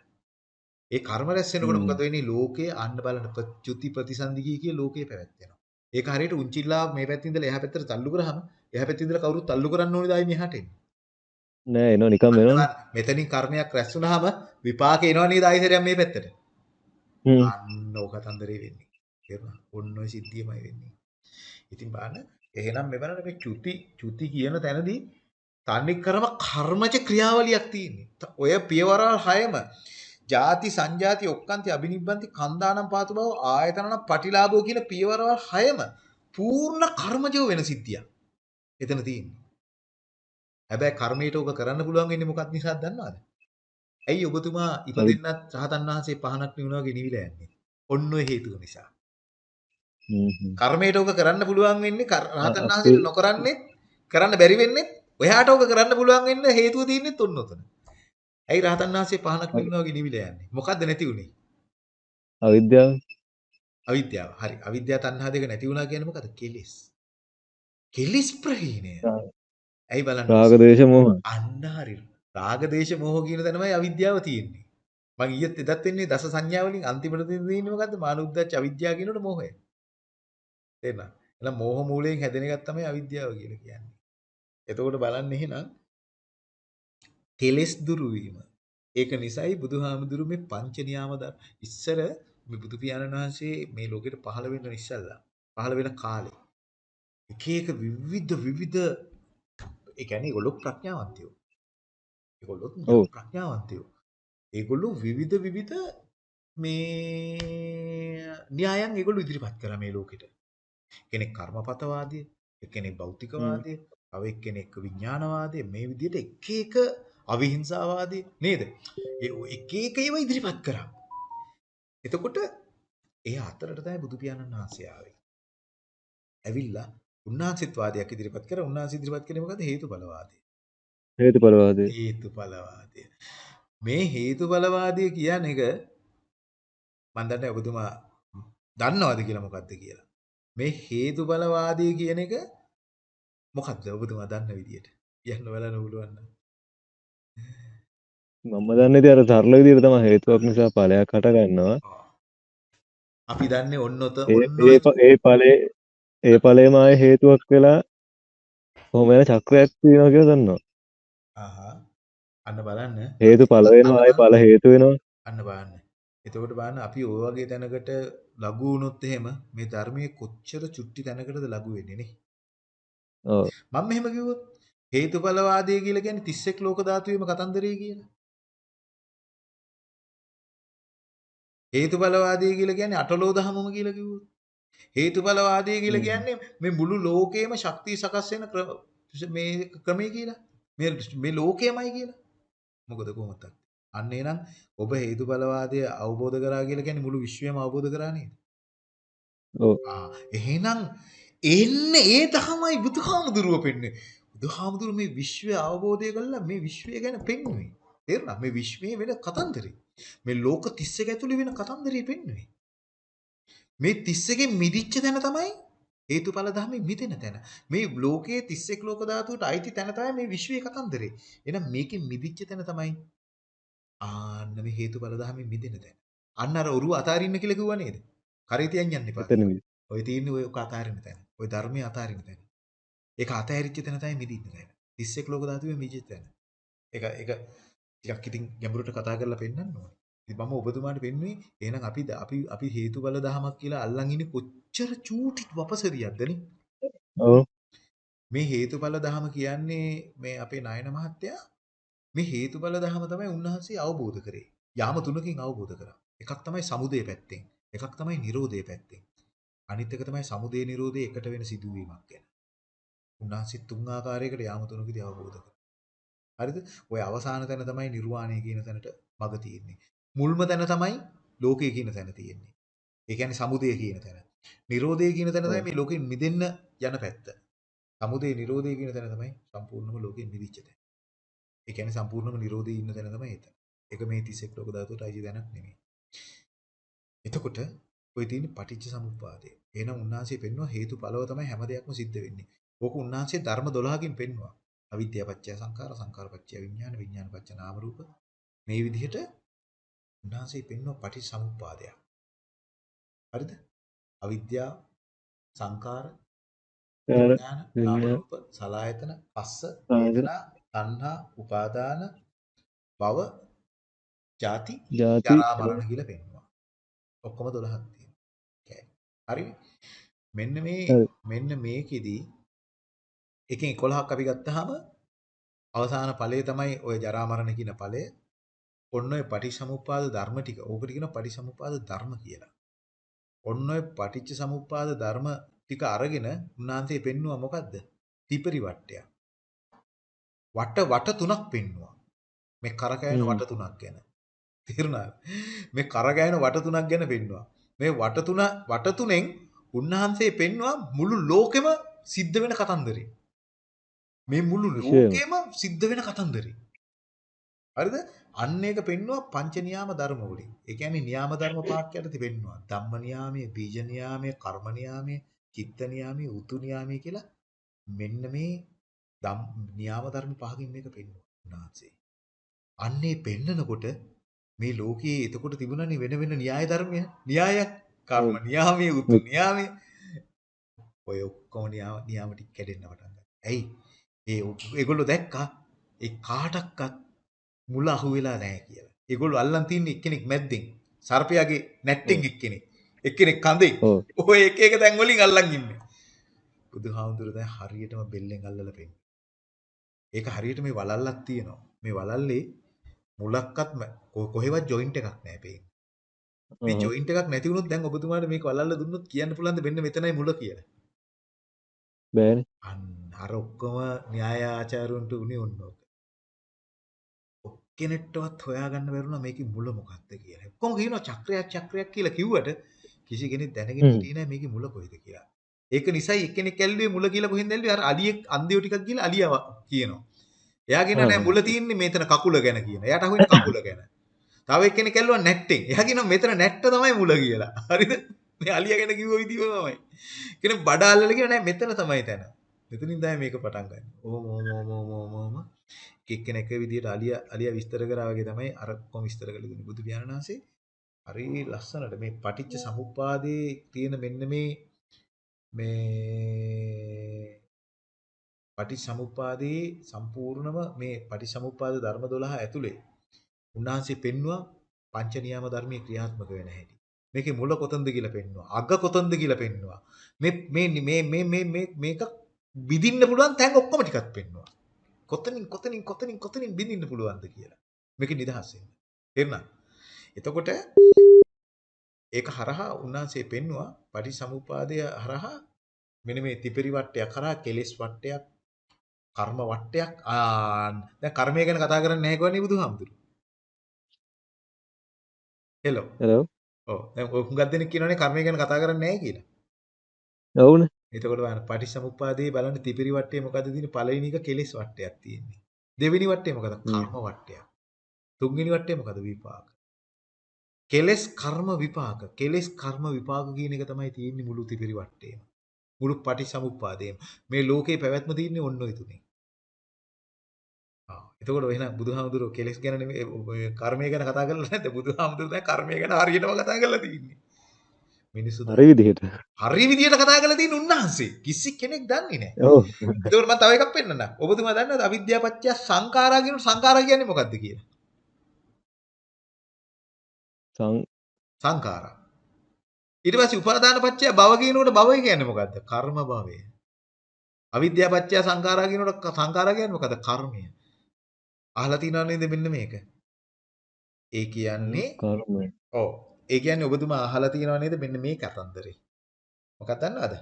ඒ කර්ම රැස් වෙනකොට. මොකද වෙන්නේ? ලෝකයේ අන්න බලන ප්‍රත්‍යুতি ප්‍රතිසන්දි කිය කිය ලෝකේ පැවැත්වෙනවා. ඒක හරියට උන්චිල්ලා මේ පැත්තේ ඉඳලා එහා පැත්තට තල්ලු කරාම එහා පැත්තේ ඉඳලා කවුරුත් තල්ලු කරන්න ඕනේ දායි මෙහාට එන්නේ. නෑ එනවා වෙනවනේ. බලන්න, මෙතනින් කර්මයක් රැස් වුණාම විපාක එනවා නේද ආයිසරයක් මේ පැත්තට. හ්ම්. අන්න ඕක කතන්දරේ වෙන්නේ. තේරුණා? ඔන්න ඔය සිද්ධියමයි වෙන්නේ. ඉතින් බලන්න එහෙනම් මේ බලන්න මේ චුති චුති කියන තැනදී තන්නේ කරම කර්මජ ක්‍රියාවලියක් තියෙන්නේ. ඔය පියවරල් හයම ಜಾති සංජාති ඔක්කාන්ති අබිනිබ්බන්ති කන්දානම් පාතු බව ආයතනන පටිලාභෝ කියන පියවරවල් හයම පූර්ණ කර්මජව වෙන සිද්ධියක්. එතන තියෙන්නේ. හැබැයි කර්මයට ඕක කරන්න පුළුවන් වෙන්නේ මොකක් නිසාද දන්නවද? ඇයි ඔබතුමා ඉපදෙන්නත් රහතන් වහන්සේ පහනක් නිවනවා වගේ නිවිලා යන්නේ? ඔන්න ඔය හේතුව නිසා. කර්මයට ඕක කරන්න පුළුවන් වෙන්නේ රහතන් වහන්සේට නොකරන්නේ කරන්න බැරි වෙන්නේ ඔයාට ඕක කරන්න පුළුවන් වෙන්න හේතුව තියෙන්නේ ඔන්න ඔතන. ඇයි රහතන් වහන්සේ පහනක් නිවනවා වගේ නිවිලා යන්නේ? මොකද්ද නැති උනේ? අවිද්‍යාව. අවිද්‍යාව. හරි. අවිද්‍යාව තණ්හා දෙක නැති වුණා කියන්නේ මොකද්ද? කෙලෙස්. කෙලෙස් ප්‍රහීණය. ඇයි බලන්න. රාග දේශ මොහ. අන්න හරි. රාග දේශ මොහ කියන තැනමයි අවිද්‍යාව තියෙන්නේ. මම ඊයේත් එදත් වෙන්නේ දස සංඥා වලින් අන්තිමට තියෙන්නේ මොකද්ද? මානුද්දච්ච අවිද්‍යාව කියනකොට මොහය. තේරෙනවද? එහෙනම් මෝහ මූලයෙන් හැදෙන එකක් තමයි අවිද්‍යාව කියලා කියන්නේ. එතකොට බලන්න එහෙනම් කෙලෙස් දුරු වීම. ඒක නිසායි බුදුහාමුදුරු මේ පංච නියාම ඉස්සර මේ බුදු පියාණන් වහන්සේ මේ ලෝකෙට පහළ වෙන්න ඉස්සල්ලා පහළ වෙන කාලේ එක එක විවිධ විවිධ ඒ කියන්නේ ඒගොල්ලෝ ප්‍රඥාවන්තයෝ. ඒගොල්ලෝ. ප්‍රඥාවන්තයෝ. ඒගොල්ලෝ විවිධ විවිධ මේ න්‍යායන් ඒගොල්ලෝ ඉදිරිපත් කරා මේ ලෝකෙට. කෙනෙක් කර්මපතවාදී, එක්කෙනෙක් භෞතිකවාදී, තව එක්කෙනෙක් විඥානවාදී මේ විදිහට එක එක අවිහිංසාවාදී නේද? ඒ එක එක ඒවා ඉදිරිපත් කරා. එතකොට ඒ අතරට තමයි බුදු පියාණන් වහන්සේ ආවේ. ඇවිල්ලා උන්වහන්සේත් වාදයක් ඉදිරිපත් කරා. උන්වහන්සේ ඉදිරිපත් කළේ මොකද? හේතුඵලවාදය. හේතුඵලවාදය. හේතුඵලවාදය. මේ හේතුඵලවාදය කියන එක මම දන්නේ ඔබතුමා දන්නවද කියලා මොකද්ද කියලා. මේ හේතුඵලවාදය කියන එක මොකද්ද ඔබතුමා දන්න විදියට? කියන්න බලන්න පුළුවන් නම්. මම දන්නේ ඉතින් අර සරල විදිහට තමයි හේතුවක් නිසා ඵලයක් හට ගන්නවා. අපි දන්නේ ඔන්න ඔත ඔන්න ඒ ඵ- ඒ ඵලේම ආයේ හේතුවක් වෙලා කොහොම යන චක්‍රයක් තියෙනවා කියලා දන්නවා. අන්න බලන්න හේතු ඵල වෙනවා ආයේ ඵල හේතු වෙනවා. අන්න බලන්න. එතකොට බලන්න අපි ওই වගේ තැනකට ලඝු වුණොත් එහෙම මේ ධර්මයේ කොච්චර චුට්ටි තැනකටද ලඝු වෙන්නේ නේ. ඔව්. මම මෙහෙම කිව්වොත් හේතුඵලවාදය කියලා කියන්නේ 31 ලෝක ධාතුවේම කතන්දරය කියලා. හේතුඵලවාදය කියලා කියන්නේ අටලෝ දහමම කියලා කිව්වොත්. හේතුඵලවාදය කියලා. කියන්නේ මේ මුළු ලෝකේම ශක්තිය සකස් වෙන මේ ක්‍රමය කියලා. මේ මේ ලෝකයමයි කියලා. මොකද කොහොමද? අන්න එහෙනම් ඔබ හේතුඵලවාදය අවබෝධ කරා කියලා කියන්නේ මුළු විශ්වයම අවබෝධ කරා නේද? ඔව්. ආ එහෙනම් එන්න ඒ තමයි බුදුහාමුදුරුව පෙන්නේ. බුදුහාමුදුරුව මේ විශ්වය අවබෝධය කළා මේ විශ්වය ගැන පෙන්වුවේ. තේරුණා? මේ විශ්වයේ වෙන කතන්දරේ. මේ ලෝක 31 ඇතුලේ වෙන කතන්දරේ පෙන්වුවේ. මේ 31කින් මිදිච්ච තැන තමයි හේතුඵල ධර්මයෙන් මිදෙන තැන. මේ ලෝකයේ 31 ලෝක ධාතුවට අයිති තැන තමයි මේ විශ්වයේ කතන්දරේ. එහෙනම් මේකෙන් මිදිච්ච තැන තමයි ආන්න මේ හේතුඵල ධර්මයෙන් මිදෙන තැන. අන්න අර ඔරුව අතාරින්න කියලා කිව්වා නේද? කරේ තියන් යන්න එපා. ඔය තියෙන්නේ ඔය අතාරින්න තැන. ඔය ධර්මයේ අතාරින්න තැන. ඒක අතහැරිච්ච තැන තමයි මිදින්න තැන. 31 ලෝක ධාතුවේ මිදිච්ච තැන. ඒක ඒක ටිකක් ඉතින් ගැඹුරට කතා කරලා පෙන්නන්න ඕනේ. ඉතින් මම ඔබතුමාට පෙන්වුවේ එහෙනම් අපි අපි අපි හේතුඵල දහමක් කියලා අල්ලන් ඉන්නේ කොච්චර චූටි වපසරියක්ද නේ? ඔව්. මේ හේතුඵල දහම කියන්නේ මේ අපේ නායන මහත්තයා මේ හේතුඵල දහම තමයි උන්වහන්සේ අවබෝධ කරේ. යාම තුනකින් අවබෝධ කරා. එකක් තමයි සමුදය පැත්තෙන්. එකක් තමයි නිරෝධය පැත්තෙන්. අනිත් එක තමයි සමුදය නිරෝධය එකට වෙන සිදුවීමක් ගැන. උන්වහන්සේ තුන් ආකාරයකට යාම තුනකදී අවබෝධ කරා. හරිද? ওই අවසාන තැන තමයි නිර්වාණය කියන තැනට මඟ තියෙන්නේ. මුල්ම තැන තමයි ලෝකය කියන තැන තියෙන්නේ. ඒ කියන්නේ සමුදය කියන තැන. නිරෝධය කියන තැන තමයි මේ ලෝකෙන් මිදෙන්න යන පැත්ත. සමුදය නිරෝධය කියන තැන තමයි සම්පූර්ණම ලෝකෙන් මිදිච්ච තැන. ඒ කියන්නේ සම්පූර්ණම නිරෝධයේ ඉන්න තැන තමයි එතන. ඒක මේ 31 ලෝක ධාතුවට අයිති තැනක් නෙමෙයි. එතකොට ඔය තියෙන්නේ පටිච්ච සමුප්පාදය. එහෙනම් උන්වහන්සේ පෙන්වුවා හේතුඵලව තමයි හැම දෙයක්ම සිද්ධ වෙන්නේ. ඕක උන්වහන්සේ ධර්ම 12කින් පෙන්වුවා. අවිද්‍යාව පත්‍ය සංඛාර සංඛාර පත්‍ය විඥාන විඥාන පත්‍ය නාම රූප මේ විදිහට උන්වහන්සේ පෙන්වුවා පටිච්ච සමුප්පාදයක්. හරිද? අවිද්‍යාව සංඛාර යාර විඥාන නාම රූප සලආයතන පස්ස. වේදනා තණ්හා උපාදාන භව ජාති ජරා මරණ කියලා පෙන්වුවා. ඔක්කොම 12ක් තියෙනවා. හරිනේ? මෙන්න මේ හරි. මෙන්න මේකෙදි එකෙන් 11ක් අපි ගත්තාම අවසාන ඵලය තමයි ওই ජරා මරණ කියන ඵලය. ඔන්න ඔය පටිච්චසමුප්පාද ධර්ම ටික. ඕකට කියනවා පටිච්චසමුප්පාද ධර්ම කියලා. ඔන්න ඔය පටිච්ච සමුප්පාද ධර්ම ටික අරගෙන උන්වහන්සේ පෙන්නුවා මොකද්ද? ත්‍රිපරිවට්ටය. වට වට තුනක් පෙන්නුවා. මේ කරකැවෙන. වට තුනක් ගැන. තේරුණාද? මේ කරකැවෙන වට තුනක් ගැන පෙන්නුවා. මේ වට තුන වට තුනෙන් උන්වහන්සේ පෙන්නුවා මුළු ලෝකෙම සිද්ධ වෙන කතන්දරේ. මේ මුළු. ලෝකෙම සිද්ධ වෙන කතන්දරේ. හරිද? අන්න ඒක පෙන්නවා පංච නියාම ධර්ම වලින්. ඒ කියන්නේ නියාම ධර්ම පහක් යටතේ පෙන්නවා. ධම්ම නියාමයේ, බීජ නියාමයේ, කර්ම නියාමයේ, චිත්ත නියාමයේ, උතු නියාමයේ කියලා මෙන්න මේ ධම් නියාම ධර්ම පහකින් මේක පෙන්වනවා උන්වහන්සේ. අන්නේ පෙන්නකොට මේ ලෝකයේ එතකොට තිබුණානේ වෙන වෙන න්‍යාය ධර්මය. න්‍යායක්, කර්ම නියාමයේ, උතු නියාමයේ. ඔය ඔක්කොම නියාම නියාම ටික කැඩෙන්න පටන් ගත්තා. ඇයි? ඒ ඔක්- ඒගොල්ලෝ දැක්කා ඒ කාටක්වත් මුල අහුවෙලා නැහැ කියලා. ඒගොල්ලෝ අල්ලන් තින්නේ එක්කෙනෙක් මැද්දෙන්. සර්පයාගේ නැට්ටෙන් එක්කෙනෙක්. එක්කෙනෙක්. ඔව් ඔය එක එක තැන් වලින් අල්ලන් ඉන්නේ. බුදුහාමුදුරුවෝ දැන් හරියටම බෙල්ලෙන් අල්ලලා පෙන්නන. ඒක හරියට මේ වලල්ලක් තියෙනවා. මේ වලල්ලේ මුලක්වත් මැ- කො- කොහෙවත් ජොයින්ට් එකක් නැහැ පේන්නේ. මේ. ජොයින්ට් එකක් නැති වුණොත් දැන් ඔබතුමාට මේක වලල්ල දුන්නොත් කියන්න පුළුවන්ද මෙන්න මෙතනයි මුල කියලා. බෑනේ අන්න අර ඔක්කොම න්‍යාය ආචාර්යවරුන්ට උනේ ඔන්න ඔක. ඔක්කෙනෙක්ටවත් හොයාගන්න බැරුණා මේකේ මුල මොකක්ද කියලා. ඔක්කොම කියනවා චක්‍රයක් චක්‍රයක් කියලා කිව්වට කිසි කෙනෙක් දැනගෙන. හිටියේ නැහැ මේකේ මුල කොයිද කියලා. ඒක නිසායි එක්කෙනෙක් ඇල්ලුවේ මුල කියලා කොහෙන්ද ඇල්ලුවේ? අර අලියෙක් අන්දියෝ ටිකක් ගිහලා අලියව කියනවා. එයා කියන නෑ. මුල තියෙන්නේ මෙතන කකුල ගැන කියන. එයාට අහුවෙන්නේ කකුල ගැන. තව එක්කෙනෙක් ඇල්ලුවා නැට්ටෙන්. එයා කියනවා මෙතන නැට්ට තමයි මුල කියලා. හරිද? මේ අලියා ගැන කිව්ව විදිහම තමයි. කියන බඩ අල්ලලා කියන නෑ මෙතන තමයි තැන. මෙතනින් තමයි මේක පටන් ගන්න. ඕම ඕම ඕම ඕම ඕම එක්කෙනෙක් එක විදිහට අලියා අලියා විස්තර කරා වගේ තමයි අර කොම් විස්තර කළ දුන්නේ බුදු පියාණන් වහන්සේ. හරි ලස්සනට මේ පටිච්ච සමුප්පාදයේ තියෙන මෙන්න මේ මේ පටිච්චසමුප්පාදයේ සම්පූර්ණම මේ පටිච්චසමුප්පාද ධර්ම 12 ඇතුලේ උන්වහන්සේ පෙන්වුවා පංච නියාම ධර්මයේ ක්‍රියාත්මක වෙන හැටි. මේකේ මුල කොතනද කියලා පෙන්වුවා. අග කොතනද කියලා පෙන්වුවා. මේ මේ මේ මේ මේ මේක බිඳින්න පුළුවන් තැන් ඔක්කොම ටිකක් පෙන්වුවා. කොතනින් කොතනින් කොතනින් කොතනින් බිඳින්න පුළුවන්ද කියලා. මේකේ නිදහස් වෙන්න. තේරුණා? එතකොට ඒක හරහා උන්වහන්සේ පෙන්වුවා පටිච්චසමුප්පාදය හරහා මෙන්න මේ ත්‍රිපිරි වට්ටයක් හරහා කෙලෙස් වට්ටයක් කර්ම වට්ටයක් දැන් කර්මය ගැන කතා කරන්නේ නැහැ කියන්නේ බුදුහාමුදුරු. හෙලෝ. හෙලෝ ඔව් දැන් ඔය හුඟක් දෙනෙක් කියනවානේ කර්මය ගැන කතා කරන්නේ නැහැ කියලා. ඔවුනේ එතකොට බලන්න පටිච්චසමුප්පාදයේ බලන්න ත්‍රිපිරි වට්ටේ මොකද්ද තියෙන්නේ? පළවෙනි එක කෙලෙස් වට්ටයක් තියෙන්නේ. දෙවෙනි වට්ටේ මොකද? කර්ම වට්ටයක්. තුන්වෙනි වට්ටේ මොකද? විපාක. කෙලෙස් කර්ම විපාක. කෙලෙස් කර්ම විපාක කියන එක තමයි තියෙන්නේ මුළු ත්‍රිපිරි වට්ටේම. මුළු පටිච්චසමුප්පාදයේම. මේ ලෝකේ පැවැත්ම තියෙන්නේ ඔන්න ඔය තුනේ. ආ එතකොට එහෙනම් බුදුහාමුදුරුවෝ කෙලෙස් ගැන නෙමෙයි කර්මය ගැන කතා කරලා නැද්ද? බුදුහාමුදුරුවෝ දැන් කර්මය ගැන හරියටම කතා කරලා තියෙන්නේ. මිනිස්සු හරි විදිහට හරි විදියට කතා කරලා තියෙන උන්වහන්සේ කිසි කෙනෙක් දන්නේ නැහැ. ඔව් ඒකෝර මම තව එකක් පෙන්නන්න. ඔබතුමා දන්නවද අවිද්‍යාව පත්‍ය සංඛාරා කියන සංඛාරා කියන්නේ මොකක්ද කියලා? සං සංඛාරා. ඊට පස්සේ උපාදාන පත්‍ය භව කියනකොට භවය කියන්නේ මොකද්ද? කර්ම භවය. අවිද්‍යාව පත්‍ය සංඛාරා කියනකොට සංඛාරා කියන්නේ මොකද්ද? කර්මය. අහලා තියෙනව නේද මෙන්න මේක? ඒ කියන්නේ කර්මය ඔව්. ඒ කියන්නේ ඔබතුමා අහලා තියෙනව නේද මෙන්න මේ කතන්දරේ. මොකක්ද දන්නවද?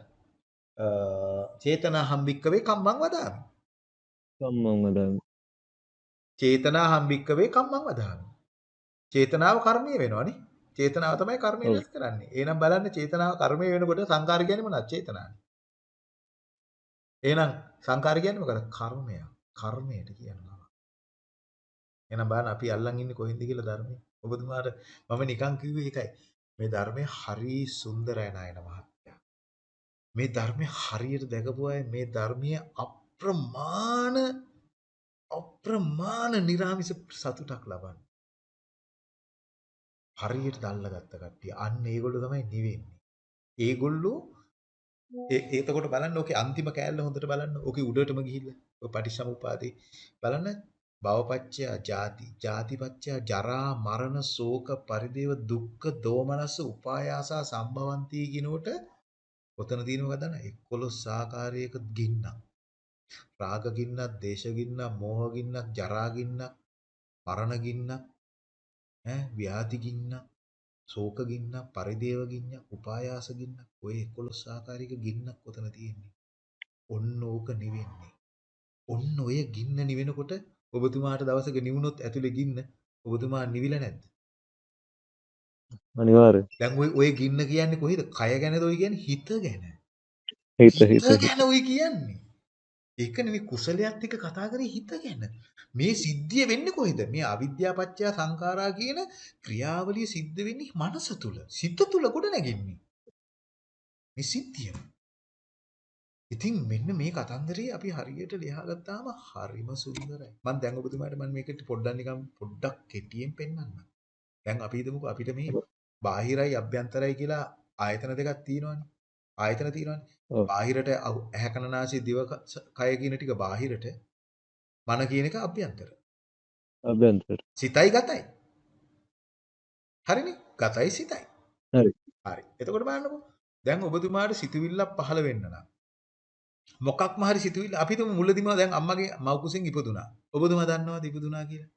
චේතනා හම්බික්කවේ කම්මං වදාමි. කම්මං වදාමි චේතනා හම්බික්කවේ කම්මං වදාමි. චේතනාව කර්මය වෙනවනේ. චේතනාව තමයි කර්මය. රැස් කරන්නේ. එහෙනම් බලන්න චේතනාව කර්මය වෙනකොට සංකාර කියන්නේ මොනවද? චේතනානේ. එහෙනම් සංකාර කියන්නේ මොකද? කර්මය. කර්මයට කියනවා. එහෙනම් බලන්න අපි අල්ලන් ඉන්නේ කොහෙන්ද කියලා ධර්මයේ. ඔබතුමාට මම නිකන් කිව්වේ ඒකයි. මේ ධර්මය හරි සුන්දරයි නයන මහත්තයා. මේ ධර්මය හරියට දැකපු අය මේ ධර්මීය අප්‍රමාණ අප්‍රමාණ නිර්ාමිස සතුටක් ලබන්නේ. හරියට දැල්ලගත්ත කට්ටිය. අන්න ඒගොල්ලෝ තමයි නිවෙන්නේ. ඒගොල්ලෝ ඒ එතකොට බලන්න ඕකේ අන්තිම කෑල්ල හොඳට බලන්න. ඕකේ උඩටම ගිහිල්ලා. ඔය පටිච්චසමුපාදේ බලන්න භවපච්චය ජාති, ජාතිපච්චය ජරා, මරණ, ශෝක, පරිදේව, දුක්ඛ, දෝමනස්ස, උපායාසා සම්භවಂತಿ කියනකොට ඔතන තියෙන මොකද දන්න? 11 ආකාරයක ගින්නක්. රාග ගින්නක්, දේශ ගින්නක්, මෝහ ගින්නක්, ජරා ගින්නක්, මරණ ගින්නක්, ඈ ව්‍යාධි ගින්නක්, ශෝක ගින්නක්, පරිදේව ගින්නක්, උපායාස ගින්නක්, ඔය 11 ආකාරයක ගින්නක් ඔතන තියෙන්නේ. ඔන්න ඕක නිවෙන්නේ. ඔන්න ඔය ගින්න නිවෙනකොට ඔබතුමාට දවසක නිවුනොත් ඇතුලේ ගින්න ඔබතුමා නිවිලා නැද්ද? අනිවාර්ය දැන් ඔය ඔය ගින්න කියන්නේ කොහෙද? කය ගැනද ඔය කියන්නේ හිත ගැන. හිත හිත හිත ගැන ඔය කියන්නේ. ඒක නෙමෙයි කුසලයක් එක්ක කතා කරේ හිත ගැන. මේ සිද්ධිය වෙන්නේ කොහෙද? මේ අවිද්‍යාව පත්‍ය සංඛාරා කියන ක්‍රියාවලිය සිද්ධ වෙන්නේ මනස තුල. සිත තුල ගොඩ නැගෙන්නේ. මේ සිද්ධිය. ඉතින් මෙන්න මේ කතන්දරේ අපි හරියට ලියා ගත්තාම හරිම සුන්දරයි. මම දැන් ඔබතුමාට මම මේකට පොඩ්ඩක් නිකන් පොඩ්ඩක් කෙටියෙන් පෙන්නන්නම්. දැන් අපි හිතමුකෝ අපිට මේ බාහිරයි අභ්‍යන්තරයි කියලා ආයතන දෙකක් තියෙනවානේ. ආයතන තියෙනවානේ. බාහිරට ඇහැ කන නාසය දිව කය කියන ටික බාහිරට මන කියන එක අභ්‍යන්තර. අභ්‍යන්තර සිතයි ගතයි. හරිනේ? ගතයි සිතයි. හරි. හරි. එතකොට බලන්නකෝ. දැන් ඔබතුමාට සිතුවිල්ලක් පහළ වෙන්න නම් මොකක්ම හරි සිතුවිල්ල අපි තුමු මුලදිම දැන් අම්මගේ මව් කුසෙන් ඉපදුනා. ඔබතුමා දන්නවද ඉපදුනා කියලා?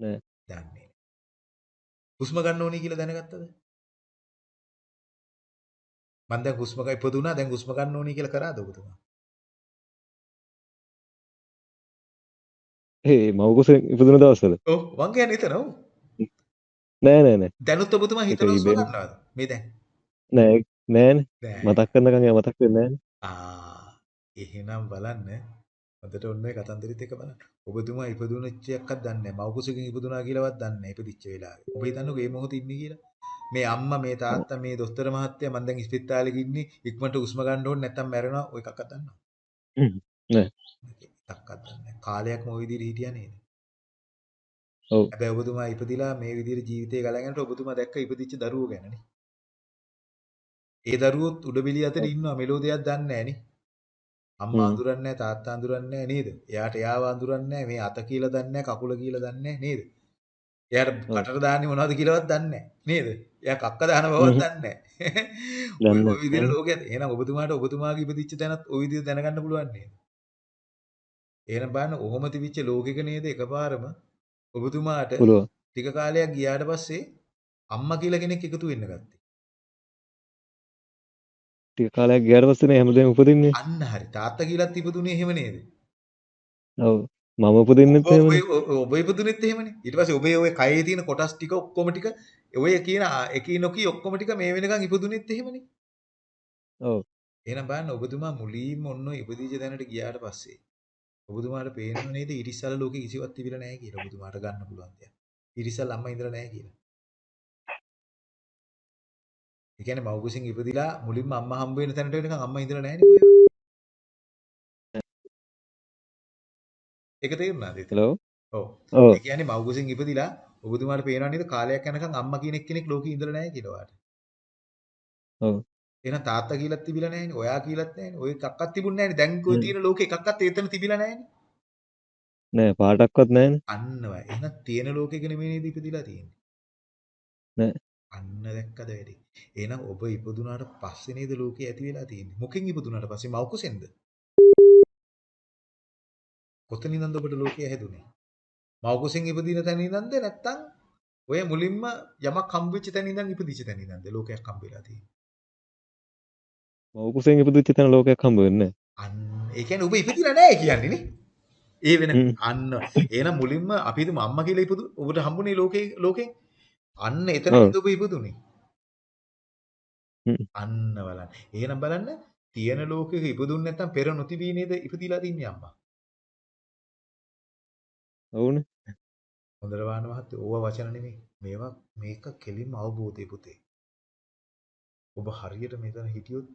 නෑ. දන්නේ නෑ. හුස්ම ගන්න ඕනේ කියලා දැනගත්තද? මම දැන් හුස්ම ගන්න ඉපදුනා දැන් හුස්ම ගන්න ඕනේ කියලා කරාද ඔබතුමා? ඒ මව් කුසෙන් ඉපදුන දවස්වල ඔව් මං කියන්නේ එතන ඔව්. නෑ නෑ නෑ දැනුත් ඔබතුමා හිතලා හුස්ම. ගන්නවද? මේ දැන්. නෑ නෑනේ. මතක් කරනකම් ඒවා මතක් වෙන්නේ නෑනේ ආ එහෙනම් බලන්න හොඳට ඔන්න ඔය කතන්දරෙත් එක බලන්න. ඔබතුමා ඉපදුනච්ච එකක්වත් දන්නේ නැහැ. මව් කුසකින් ඉපදුනා කියලාවත් දන්නේ නැහැ ඉපදිච්ච වෙලාවේ. ඔබ හිතන්නකෝ මේ මොහොතේ ඉන්නේ කියලා. මේ අම්මා මේ තාත්තා මේ දොස්තර මහත්තයා මම දැන් ඉස්පිරිතාලෙක ඉන්නේ ඉක්මනට උස්ම ගන්න ඕනේ නැත්තම් මැරෙනවා ඔය එකක්වත් දන්නවද? හ්ම්, නෑ. එකක්වත් දන්නේ නැහැ. කාලයක්ම ওই විදිහට හිටියා නේද? ඔව්. හැබැයි ඔබතුමා ඉපදිලා මේ විදිහට ජීවිතේ ගලගෙනට ඔබතුමා දැක්ක ඉපදිච්ච දරුවෝ ගැනනේ. ඒ දරුවොත් උඩබිලි අතර ඉන්නවා මෙලෝ දෙයක් දන්නේ නැහනේ. අම්මා. අඳුරන්නේ නැහැ තාත්තා අඳුරන්නේ නැහැ නේද? එයාට එයාව අඳුරන්නේ නැහැ මේ අත කියලා දන්නේ නැහැ කකුල කියලා දන්නේ නැහැ නේද? එයාට. කටට දාන්නේ මොනවද කියලාවත් දන්නේ නැහැ නේද? එයා කක්ක දාන හ්ම්. දන්නේ නැහැ. ඔය විදිහට. ලෝකෙත් එහෙනම් ඔබතුමාට ඔබතුමාගේ ඉපදිච්ච තැනත් ওই විදිහට දැනගන්න පුළුවන් නේද? එහෙනම් බලන්න ඔහොම තිබිච්ච ලෝකෙක නේද එකපාරම ඔබතුමාට ටික කාලයක් ගියාට පස්සේ අම්මා කියලා කෙනෙක් එකතු වෙන්න ගත්තේ. ටික කාලයක් ගියාට පස්සේනේ හැමදේම උපදින්නේ අන්න හරි. තාත්තා කියලාත් ඉපදුනේ එහෙම නේද? ඔව් මම උපදින්නෙත් එහෙමනේ ඔබ ඉපදුනෙත් එහෙමනේ. ඊට පස්සේ ඔබේ ඔය කයේ තියෙන කොටස් ටික ඔක්කොම ටික ඔය කියන එකී නොකී ඔක්කොම ටික මේ වෙනකන් ඉපදුනෙත් එහෙමනේ. ඔව් එහෙනම් බලන්න ඔබතුමා මුලින්ම ඔන්න ඉපදිච්ච තැනට ගියාට පස්සේ ඔබතුමාට පේනව නේද ඉරිස්සල ලෝකේ කිසිවක් තිබිලා නැහැ කියලා ඔබතුමාට ගන්න පුළුවන් දෙයක්. ඉරිස්සල අම්මා ඉඳලා නැහැ කියලා. ඒ කියන්නේ මව් කුසින් ඉපදිලා මුලින්ම අම්මා හම්බ වෙන තැනට වෙනකන් අම්මා ඉඳලා නැහැ නේ කොහෙවත්. ඒක තේරුණාද? හෙලෝ ඔව්. ඒ කියන්නේ මව් කුසින් ඉපදිලා ඔබතුමාට පේනව නේද කාලයක් යනකම් අම්මා කියන කෙනෙක් ලෝකේ ඉඳලා නැහැ කියලා වාට. ඔව් එහෙනම් තාත්තා කියලාත් තිබිලා නැහැනේ. ඔයා කියලාත් නැහැනේ. ඔය එකක්වත් තිබුණේ නැහැනේ. දැන් කොයි. තියෙන ලෝකේ එකක්වත් එතන තිබිලා නැහැනේ. නෑ පාටක්වත් නෑනේ අන්නවයි. එහෙනම් තියෙන ලෝකෙක නෙමෙයි නේද ඉපදිලා තියෙන්නේ. නෑ අන්න දැක්කද වැඩි. එහෙනම් ඔබ ඉපදුනාට පස්සේ නේද ලෝකේ ඇති වෙලා තියෙන්නේ. මොකෙන් ඉපදුනාට පස්සේ මව් කුසෙන්ද? කොතනින්ද ඔබට ලෝකය හැදුනේ? මව් කුසෙන් ඉපදින තැන ඉඳන්ද නැත්නම් ඔය මුලින්ම යමක් හම්බ වෙච්ච තැන ඉඳන් ඉපදිච්ච තැන ඉඳන්ද ලෝකයක් හම්බ වෙලා තියෙන්නේ? මව් කුසෙන් ඉපදිච්ච තැන ලෝකයක් හම්බ වෙන්නේ අන්න ඒ කියන්නේ ඔබ ඉපදිලා නැහැ කියන්නේ නේ. ඒ වෙන. අන්න එහෙනම් මුලින්ම අපි හිතමු අම්මා කියලා ඉපදු ඔබට හම්බුනේ ලෝකේ ලෝකෙන් අන්න එතන ඔව් ඔබ ඉපදුනේ. හ්ම්. අන්න බලන්න. එහෙනම් බලන්න තියෙන ලෝකෙක ඉපදුන්නේ නැත්නම් පෙර නොතිබී නේද ඉපදිලා තින්නේ අම්මා. ඔව්නේ හොඳට වාන මහත්තයෝ ඕවා වචන නෙමෙයි. මේවා මේක කෙලින්ම අවබෝධය පුතේ. ඔබ හරියට මෙතන හිටියොත්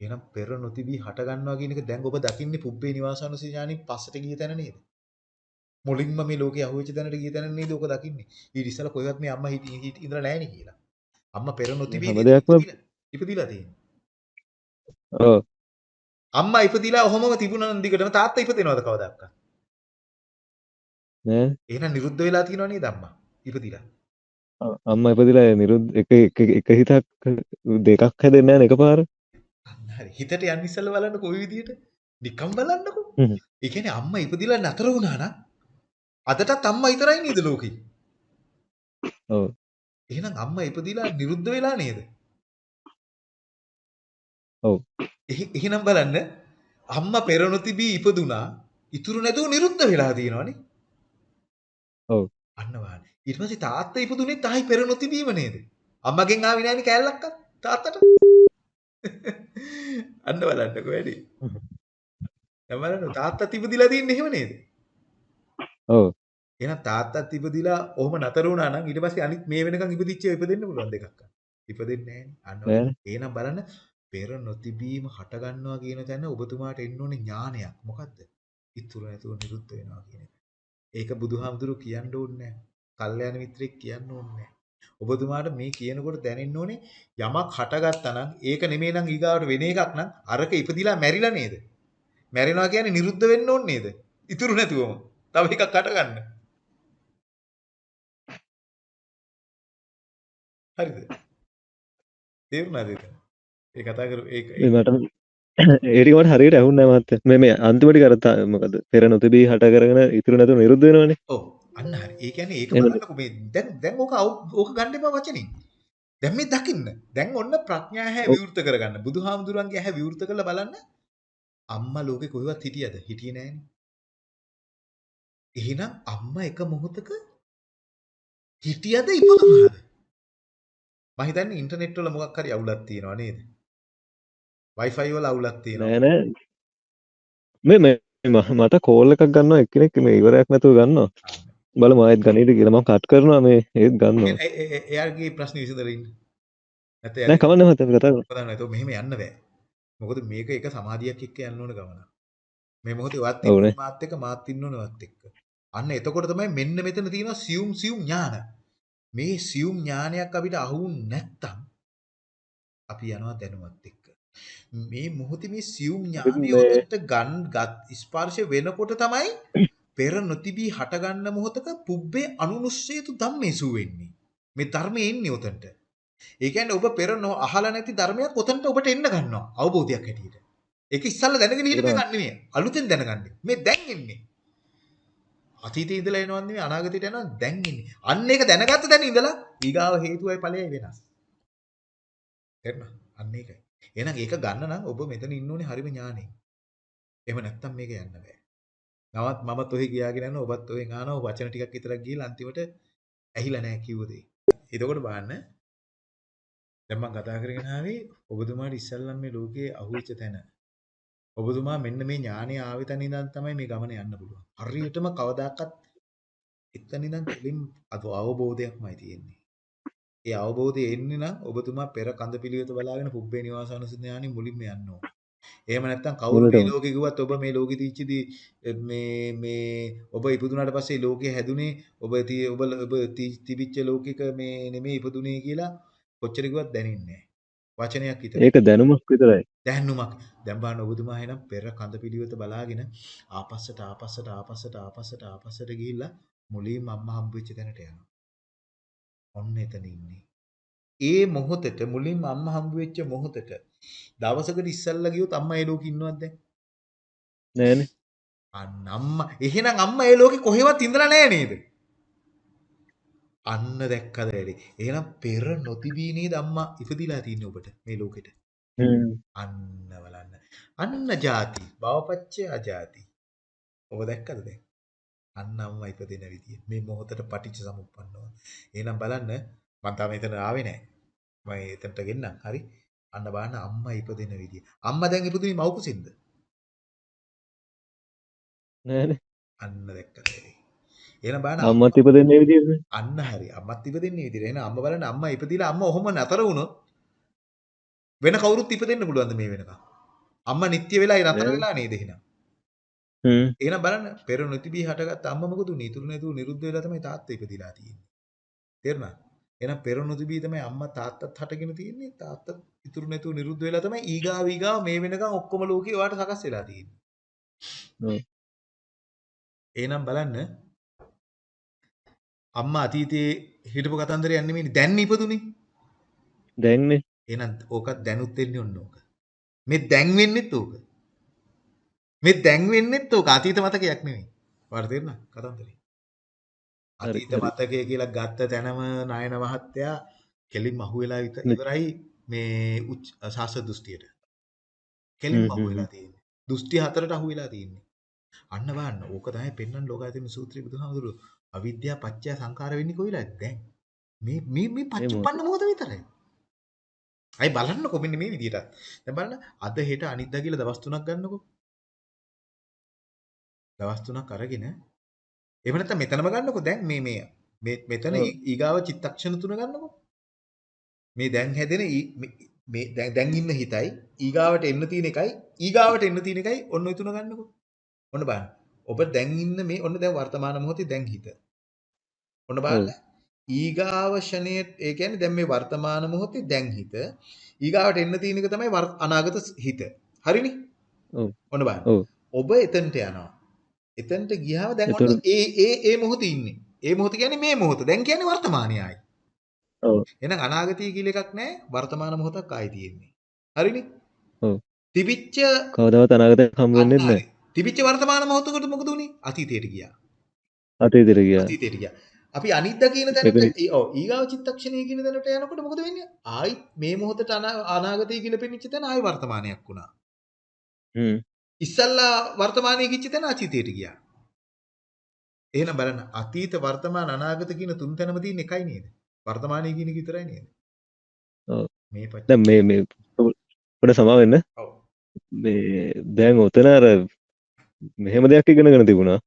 එහෙනම් පෙර නොතිබී හට ගන්නවා කියන එක දැන් ඔබ දකින්නේ පුබ්බේ නිවාසානුසී ඥානින් පස්සට ගිය තැන නේද? මුලින්ම මේ ලෝකේ අහුවෙච්ච තැනට ගිය තැන නේද ඔක දකින්නේ. ඊට ඉස්සෙල්ලා කොහෙවත් මේ අම්මා හිටි ඉඳලා නැහැ නේ කියලා. අම්මා පෙර නොතිබී ඉපදිලා තියෙන්නේ. ඔව් අම්මා ඉපදිලා ඔහොමම තිබුණා නම් දිගටම තාත්තා ඉපදෙනවද කවදාවත්? නෑ එහෙනම් නිරුද්ධ වෙලා තියෙනව නේද අම්මා? ඉපදිලා. අම්මා ඉපදිලා නිරුද්ධ එක එක එක හිතක් දෙකක් හැදෙන්නේ නෑනේ එකපාර හරි. හිතට යන්න ඉස්සෙල්ලා බලන්න කොයි විදියට? නිකම් බලන්නකෝ. ඒ කියන්නේ අම්මා ඉපදිලා නතර වුණා නම් අදටත් අම්මා විතරයි නේද ලෝකේ? ඔව් එහෙනම් අම්මා ඉපදිලා නිරුද්ධ වෙලා නේද? ඔව් එහි- එහෙනම් බලන්න අම්මා පෙර නොතිබී ඉපදුනා ඉතුරු නැතුව නිරුද්ධ වෙලා තියෙනවනේ. ඔව් අන්න වාන. ඊට පස්සේ තාත්තා ඉපදුනේ තායි පෙර නොතිබීම නේද? අම්මගෙන් ආවේ නෑනේ කෑල්ලක්වත් තාත්තට. අන්න බලන්නකෝ වැඩි. දැන් බලන්න තාත්තා ඉපදිලා තින්නේ එහෙම නේද? ඔව් එහෙනම් තාත්තත් ඉපදිලා ඔහොම නතර වුණා නම් ඊට පස්සේ අනිත් මේ වෙනකන් ඉපදිච්ච ඉපදෙන්න පුළුවන් දෙකක්. ඉපදෙන්නේ නෑනේ. අන්න නෑනේ එහෙනම් බලන්න පෙර නොතිබීම හට ගන්නවා කියන තැන ඔබතුමාට එන්න ඕනේ ඥානයක්. මොකද්ද? ඉතුරු නැතුව නිරුද්ධ වෙනවා කියන එක. ඒක බුදුහාමුදුරු කියන්න ඕනේ නෑ. කල්යාණ මිත්‍රෙක් කියන්න ඕනේ නෑ. ඔබතුමාට මේ කියනකොට දැනෙන්න ඕනේ යමක් හටගත්තා නම් ඒක නෙමෙයි නම් ඊගාවට වෙන එකක් නම් අරක ඉපදිලා මැරිලා නේද? මැරෙනවා කියන්නේ නිරුද්ධ වෙන්න ඕනේ නේද? ඉතුරු නැතුවම. තව එකක් හට හරිද? තේරුණාද? ඒ කතා කරු ඒක මේ මට ඒ ටික මට හරියට ඇහුන්නේ මහත්තයා. මේ මේ අන්තිමට කර තා- මොකද පෙර නොතිබී හට කරගෙන ඉතුරු නැතුව නිරුද්ධ වෙනවනේ. ඔව් අන්න හරි. ඒ කියන්නේ ඒක? බලන්නකො මේ දැන් දැන් ඕක ඕක ගන්න එපා වචනින්. දැන් මේ දකින්න. දැන් ඔන්න ප්‍රඥා ඔව්. විවෘත කරගන්න. බුදුහාමුදුරන්ගේ ඇහැ විවෘත කරලා බලන්න. අම්මා ලෝකේ කොහෙවත් හිටියද? හිටියේ නෑනේ. එහෙනම් අම්මා එක මොහොතක හිටියද ඉපදුනාද? මම හිතන්නේ ඉන්ටර්නෙට් වල මොකක් හරි අවුලක් තියෙනවා නේද? Wi-Fi වල අවුලක් තියෙනවා. නෑ නෑ. මේ මට කෝල් එකක් ගන්නවා එක්කෙනෙක් මේ ඉවරයක් නැතුව ගන්නවා. බලමු ආයෙත් ගණීට කියලා මම කට් කරනවා මේ ඒත් ගන්නවා. එයාගේ ප්‍රශ්න විසඳලා ඉන්න. නැත්නම් නෑ කමන්නේ අපි කතා කරමු. කරන්න එතකොට මෙහෙම යන්න බෑ. මොකද මේක එක සමාධියක් එක්ක යන්න ඕන ගමන. මේ මොහොතේ වත්. එක්ක මාත් එක්ක මාත් ඉන්න ඕන වත් එක්ක. අන්න එතකොට තමයි මෙන්න මෙතන තියෙන සියුම් සියුම් ඥාන. මේ සියුම් ඥානයක් අපිට අහුුන් නැත්තම් අපි යනවා දැනුමත් එක්ක. මේ මොහොතේ මේ සියුම් ඥානය උදට ගන් ස්පර්ශ වෙනකොට තමයි පෙර නොතිබී හටගන්න මොහොතක පුබ්බේ අනුනුස්සේතු ධම්මේසු වෙන්නේ. මේ ධර්මයේ ඉන්නේ උතන්ට. ඒ කියන්නේ ඔබ පෙර නො අහලා නැති ධර්මයක් උතන්ට ඔබට එන්න ගන්නවා අවබෝධයක් හැටියට. ඒක ඉස්සල්ලා දැනගෙන හිටපු එකක් නෙමෙයි. අලුතෙන් දැනගන්නේ. මේ දැන් එන්නේ. අතීතේ ඉඳලා එනවත් නෙමෙයි අනාගතයට යනවා දැන් එන්නේ. අන්න ඒක දැනගත්ත දැන ඉඳලා ඊගාව හේතුවයි ඵලයයි වෙනස්. තේරුණා? අන්න ඒකයි. එහෙනම් ඒක ගන්න නම් ඔබ මෙතන ඉන්න ඕනේ හරිම ඥානෙ. එහෙම නැත්තම් මේක යන්න බෑ. නවත් මමත් ඔහි ගියාගෙන යනවා ඔබත් ඔහෙන් ආනවා වචන ටිකක් විතරක් ගිහලා අන්තිමට ඇහිලා නැහැ කිව්ව දේ. එතකොට බලන්න දැන් මම කතා කරගෙන ආවේ ඔබතුමාට ඉස්සල්ලාම මේ ලෝකයේ අහුවෙච්ච තැන. ඔබතුමා මෙන්න මේ ඥානය ආවේ තැන ඉඳන් තමයි මේ ගමන යන්න පුළුවන්. හරියටම කවදාකවත් එතන ඉඳන් දෙලින් අවබෝධයක්මයි තියෙන්නේ. ඒ අවබෝධය එන්නේ නම් ඔබතුමා පෙර කඳ පිළිවෙත බලාගෙන පුබ්බේ නිවාසානුසුද්ධ ඥානෙ මුලින්ම යන්න ඕන. එහෙම නැත්නම් කවුරු මේ. ලෝකේ කිව්වත් ඔබ මේ ලෝකෙ තීච්චදී මේ මේ ඔබ ඉපදුනාට පස්සේ ලෝකේ හැදුනේ ඔබ ති- ඔබ ඔබ තිබිච්ච ලෝකික මේ නෙමෙයි ඉපදුනේ කියලා කොච්චර කිව්වත් දැනෙන්නේ නැහැ. වචනයක් විතරයි. ඒක දැනුමක් විතරයි. දැනුමක්. දැන් බලන්න ඔබතුමා එහෙනම් පෙර කඳ පිළිවෙත බලාගෙන ආපස්සට ආපස්සට ආපස්සට ආපස්සට ආපස්සට ගිහිල්ලා මුලින්ම අම්මා හම්බ වෙච්ච තැනට යනවා. ඔන්න එතන ඉන්නේ. ඒ මොහොතට මුලින්ම අම්මා හම්බ වෙච්ච මොහොතට දවසකට ඉස්සල්ලා ගියොත් අම්මා ඒ ලෝකෙ ඉන්නවද දැන්? නෑනේ. අන්න අම්මා එහෙනම් අම්මා ඒ ලෝකෙ කොහෙවත් ඉඳලා නැහැ නේද? අන්න දැක්කද වැඩි. එහෙනම් පෙර නොතිබී නේද අම්මා ඉපදිලා තින්නේ ඔබට මේ ලෝකෙට. හ්ම්. අන්න බලන්න. අන්න ಜಾති. භවපච්චය අජාති. ඔබ දැක්කද දැන්? අන්න අම්මා ඉපදෙන විදිය. මේ මොහොතට පටිච්ච සමුප්පන්නව. එහෙනම් බලන්න මම තාම එතන ආවේ නැහැ. මම එතනට ගෙන්නම්. හරි. අන්න බලන්න අම්මා ඉපදෙන විදිය. අම්මා දැන් ඉපදුනේ මව් කුසින්ද? නෑනේ. අන්න දැක්කද. එහෙනම් බලන්න අම්මත් ඉපදෙන්නේ විදිහටනේ. අන්න හරි. අම්මත් ඉපදෙන්නේ විදියට. එහෙනම් අම්මා බලන්න අම්මා ඉපදිලා අම්මා ඔහොම නතර වුණොත් වෙන කවුරුත් ඉපදෙන්න පුළුවන්ද මේ වෙනකම්? අම්මා නිත්‍ය වෙලා නතර. වෙලා නේද එහෙනම්? හ්ම්. එහෙනම් බලන්න පෙර නොතිබී හටගත්ත අම්මා මොකද උනේ? ඉතුරු නැතුව නිරුද්ධ වෙලා තමයි තාත්තා ඉපදිලා තියෙන්නේ. තේරුණා? එහෙනම් පෙර නොතිබී තමයි අම්මා තාත්තත් හටගෙන තියෙන්නේ. තාත්තත් ඉතුරු නැතුව නිරුද්ධ වෙලා තමයි ඊගාව ඊගාව මේ වෙනකන් ඔක්කොම ලෝකේ ඔයාලට සකස් වෙලා තියෙන්නේ. එහෙනම් බලන්න අම්මා අතීතයේ හිටපු කතන්දරයක් නෙමෙයි දැන් ඉපදුනේ. දැන්නේ. එහෙනම් ඕකත් දැනුත් වෙන්නේ ඔන්න ඕක. මේ දැන් වෙන්නෙත් ඕක. මේ දැන් වෙන්නෙත් ඕක අතීත මතකයක් නෙමෙයි. ඔයාලට තේරුණා කතන්දරේ? අතීත. මතකය කියලා ගත්ත තැනම නායන මහත්තයා කෙලින්ම අහුවෙලා. ඉවරයි මේ සාස දෘෂ්ටියට. කෙලින්ම අහුවෙලා තියෙන්නේ. දෘෂ්ටි හතරට අහුවෙලා තියෙන්නේ. අන්න බලන්න ඕක තමයි පෙන්වන්න ලෝකායතන සූත්‍රයේ බුදුහාමුදුරුවෝ අවිද්‍යාව පත්‍ය සංකාර වෙන්නේ කොයිලාද දැන්? මේ මේ මේ පච්චුප්පන්න මොහොත විතරයි. අයි බලන්නකො මෙන්න මේ විදිහට. දැන් බලන්න අද හෙට අනිද්දා කියලා දවස් තුනක් ගන්නකො. දවස් තුනක් අරගෙන එහෙම නැත්නම් මෙතනම ගන්නකො දැන් මේ මේ මෙතන ඊගාව චිත්තක්ෂණ තුන ගන්නකො. මේ දැන් හැදෙන මේ- දැන් ඉන්න හිතයි ඊගාවට එන්න තියෙන එකයි ඊගාවට එන්න තියෙන එකයි ඔන්න ඔය තුන ගන්නකො. ඔන්න බලන්න. ඔබ දැන් ඉන්න මේ ඔන්න දැන් වර්තමාන මොහොතේ දැන් හිත. ඔන්න බලන්න. ඊගාව ෂණයේ ඒ කියන්නේ දැන් මේ වර්තමාන මොහොතේ දැන් හිත. ඊගාවට එන්න තියෙන එක තමයි අනාගත හිත. හරිනේ? ඔව්. ඔන්න බලන්න. ඔබ එතනට යනවා. එතනට ගියාම දැන් ඔන්න ඒ ඒ ඒ මොහොතේ ඉන්නේ. ඒ මොහොත කියන්නේ මේ මොහොත. දැන් කියන්නේ වර්තමානයයි. ඔව්. එහෙනම් අනාගතය කියලා එකක් නැහැ. වර්තමාන මොහොතක් ආයි තියෙන්නේ. හරිනේ? ඔව්. තිබිච්ච කවදාවත් අනාගතයක් හම්බ වෙන්නේ නැහැ. තිබිච්ච වර්තමාන මොහොතකට මොකද උනේ? අතීතයට ගියා. අතීතෙට ගියා. අතීතයට ගියා. අපි අනිද්දා කියන තැනට ඔව් ඊගාව චිත්තක්ෂණය කියන තැනට යනකොට මොකද වෙන්නේ? ආයි මේ මොහොතට අනා- අනාගතය කියලා පෙනිච්ච තැන ආයි වර්තමානයක් වුණා. හ්ම්. ඉස්සල්ලා වර්තමානයේ කිච්ච තැන අතීතයට ගියා. එහෙනම් බලන්න අතීත වර්තමාන අනාගත කියන තුන් තැනම තියෙන එකයි නේද? වර්තමානයේ කියන එක විතරයි නේද? ඔව්. මේ. දැන් මේ මේ පොඩ සමා වෙන්න. ඔව්. මේ දැන් ඔතන අර මෙහෙම දෙයක් ඉගෙනගෙන තිබුණා.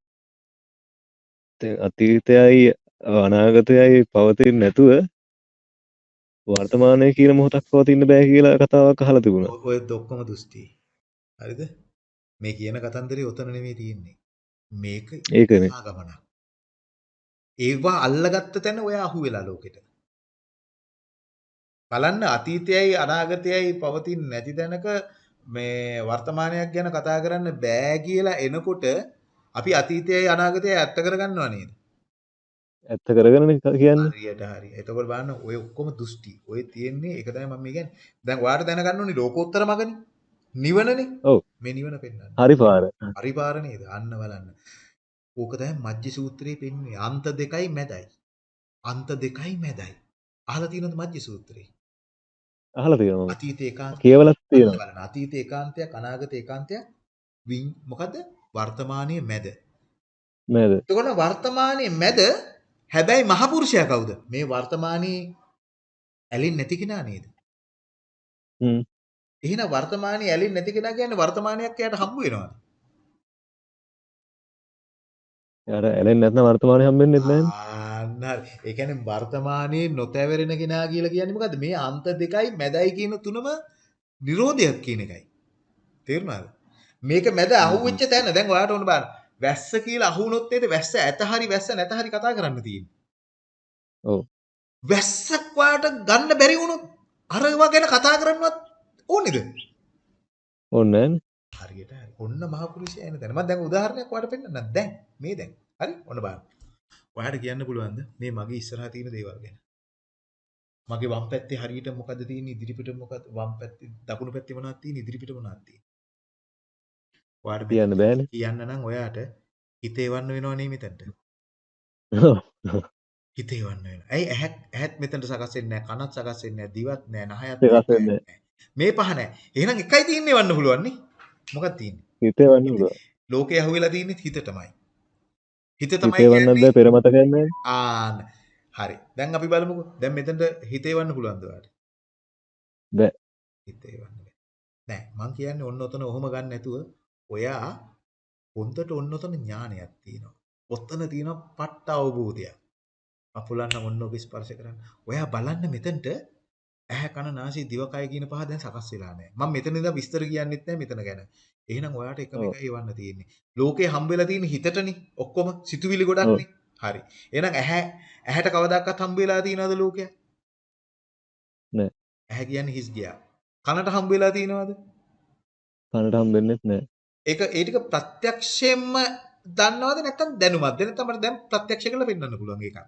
දැන් අතීතයයි අනාගතයයි පවතින්නේ නැතුව වර්තමානයේ කියන මොහොතක් පවතින්න බෑ කියලා කතාවක් අහලා තිබුණා. ඔය ඔක්කොම දුස්ති. හරිද? මේ කියන කතන්දරේ ඔතන නෙමෙයි තියෙන්නේ. මේක ඒකනේ. ආගමනක්. ඒවා අල්ලගත්ත තැන ඔය අහුවෙලා ලෝකෙට. බලන්න අතීතයයි අනාගතයයි පවතින නැති තැනක මේ වර්තමානයක් ගැන කතා කරන්න බෑ කියලා එනකොට අපි අතීතයයි අනාගතයයි ඇත්ත කරගන්නවා නේද? ඇත්ත කරගෙන කියන්නේ. එතකොට බලන්න ඔය ඔක්කොම දෘෂ්ටි. ඔය තියෙන්නේ ඒක තමයි මම කියන්නේ. දැන් ඔයාලට දැනගන්න ඕනේ ලෝකෝත්තර මගනේ. නිවනනේ. ඔව්. මේ නිවන පෙන්වන්නේ. හරි පාර. හරි පාර නේද? අන්න බලන්න. ඕක තමයි මජ්ජි සූත්‍රයේ පෙන්වන්නේ. අන්ත දෙකයි මැදයි. අන්ත දෙකයි මැදයි. අහලා තියෙනවද මජ්ජි සූත්‍රේ? අහලා තියෙනවා මම. අතීත ඒකාන්ත කියවලත්. බලන්න. අතීත ඒකාන්තයක් අනාගත ඒකාන්තයක් වින් මොකද? වර්තමානයේ මැද. නේද? එතකොට වර්තමානයේ මැද හැබැයි මහපුරුෂයා කවුද? මේ වර්තමානයේ ඇලින් නැති කෙනා නේද? හ්ම්. එහෙනම් වර්තමානයේ ඇලින් නැති කෙනා කියන්නේ වර්තමානයක් එයාට හම්බ වෙනවද? යාර ඇලෙන්නේ නැත්නම් වර්තමානයේ හම්බෙන්නේ නැද්ද? අන්න හරි. ඒ කියන්නේ වර්තමානයේ නොතැවරෙන කෙනා කියලා කියන්නේ මොකද්ද? මේ අන්ත දෙකයි මැදයි කියන තුනම නිරෝධයක් කියන එකයි. තේරුණාද? මේක මැද අහුවෙච්ච තැන දැන් ඔයාලට ඕන බලන්න. වැස්ස කියලා අහුනොත් නේද වැස්ස ඇත හරි වැස්ස නැත හරි කතා කරන්න තියෙන්නේ. ඔව්. වැස්සක් වාට ගන්න බැරි වුණොත් අරවා ගැන කතා කරන්නවත් ඕනේද? ඕනේ නැන්නේ. හරියට හරි. ඔන්න මහ පුරුෂයා එන තැන. මම දැන් උදාහරණයක් ඔයාලට පෙන්නන්නම්. දැන් මේ දැන්. හරි? ඔන්න බලන්න. ඔයාලට කියන්න පුළුවන්ද මේ මගේ ඉස්සරහා තියෙන දේවල් ගැන? මගේ වම් පැත්තේ හරියට මොකද්ද තියෙන්නේ? ඉදිරිපිට මොකද්ද? වම් පැත්තේ දකුණු පැත්තේ මොනවද තියෙන්නේ? ඉදිරිපිට මොනවද තියෙන්නේ? මේ කියන්න බෑනේ. කියන්න නම් ඔයාට හිතේ වන්න වෙනව නේ මෙතනට. ඔව්. හිතේ වන්න වෙනවා. ඇයි ඇහත් ඇහත් මෙතනට සකස් වෙන්නේ නැහැ. කනත් සකස් වෙන්නේ නැහැ. දිවත් නැහැ. නහයත් වෙන්නේ. මේ පහ නැහැ. එහෙනම් එකයි තියෙන්නේ වන්න පුළුවන් නේ. මොකක්ද තියෙන්නේ? හිතේ වන්න පුළුවන්. ලෝකේ අහුවෙලා තියෙන්නේ. හිත තමයි හිතේ වන්නත් කියන්නේ බෑ පෙර මතකයක් නැහැ. ආන්න. හරි. දැන් අපි බලමුකෝ. දැන් මෙතනට හිතේ වන්න පුළුවන්ද ඔයාලට? බෑ. හිතේ වන්න බෑ. නෑ. මං කියන්නේ ඔන්න ඔතන ඔහොම ගන්න නැතුව ඔයා හොඳට ඔන්න ඔතන ඥානයක් තියෙනවා. ඔතන තියෙනවා පට්ට අවබෝධයක්. අපුලන්න ඔන්න ඔබ ස්පර්ශ කරන්න. ඔයා බලන්න මෙතනට ඇහැ කන නාසය දිවකය කියන පහ දැන් සකස් වෙලා නැහැ. මම මෙතන ඉඳන් විස්තර කියන්නෙත් නැහැ මෙතන ගැන. එහෙනම් ඔයාට එකම. එකයි එවන්න තියෙන්නේ. ලෝකේ හම්බ වෙලා තියෙන හිතටනේ ඔක්කොම සිතුවිලි ගොඩක්නේ. හරි. එහෙනම් ඇහැ ඇහැට කවදාකවත් හම්බ වෙලා තියෙනවද ලෝකයක්? නෑ. ඇහැ කියන්නේ හිස් ගියා. කනට හම්බ වෙලා තියෙනවද? කනට හම්බෙන්නෙත් නැහැ. ඒක ඒ ටික ප්‍රත්‍යක්ෂයෙන්ම දන්නවද නැත්නම් දැනුමක්ද? නැත්නම් මට දැන් ප්‍රත්‍යක්ෂ කරලා පෙන්වන්න පුළුවන් ඒකක්.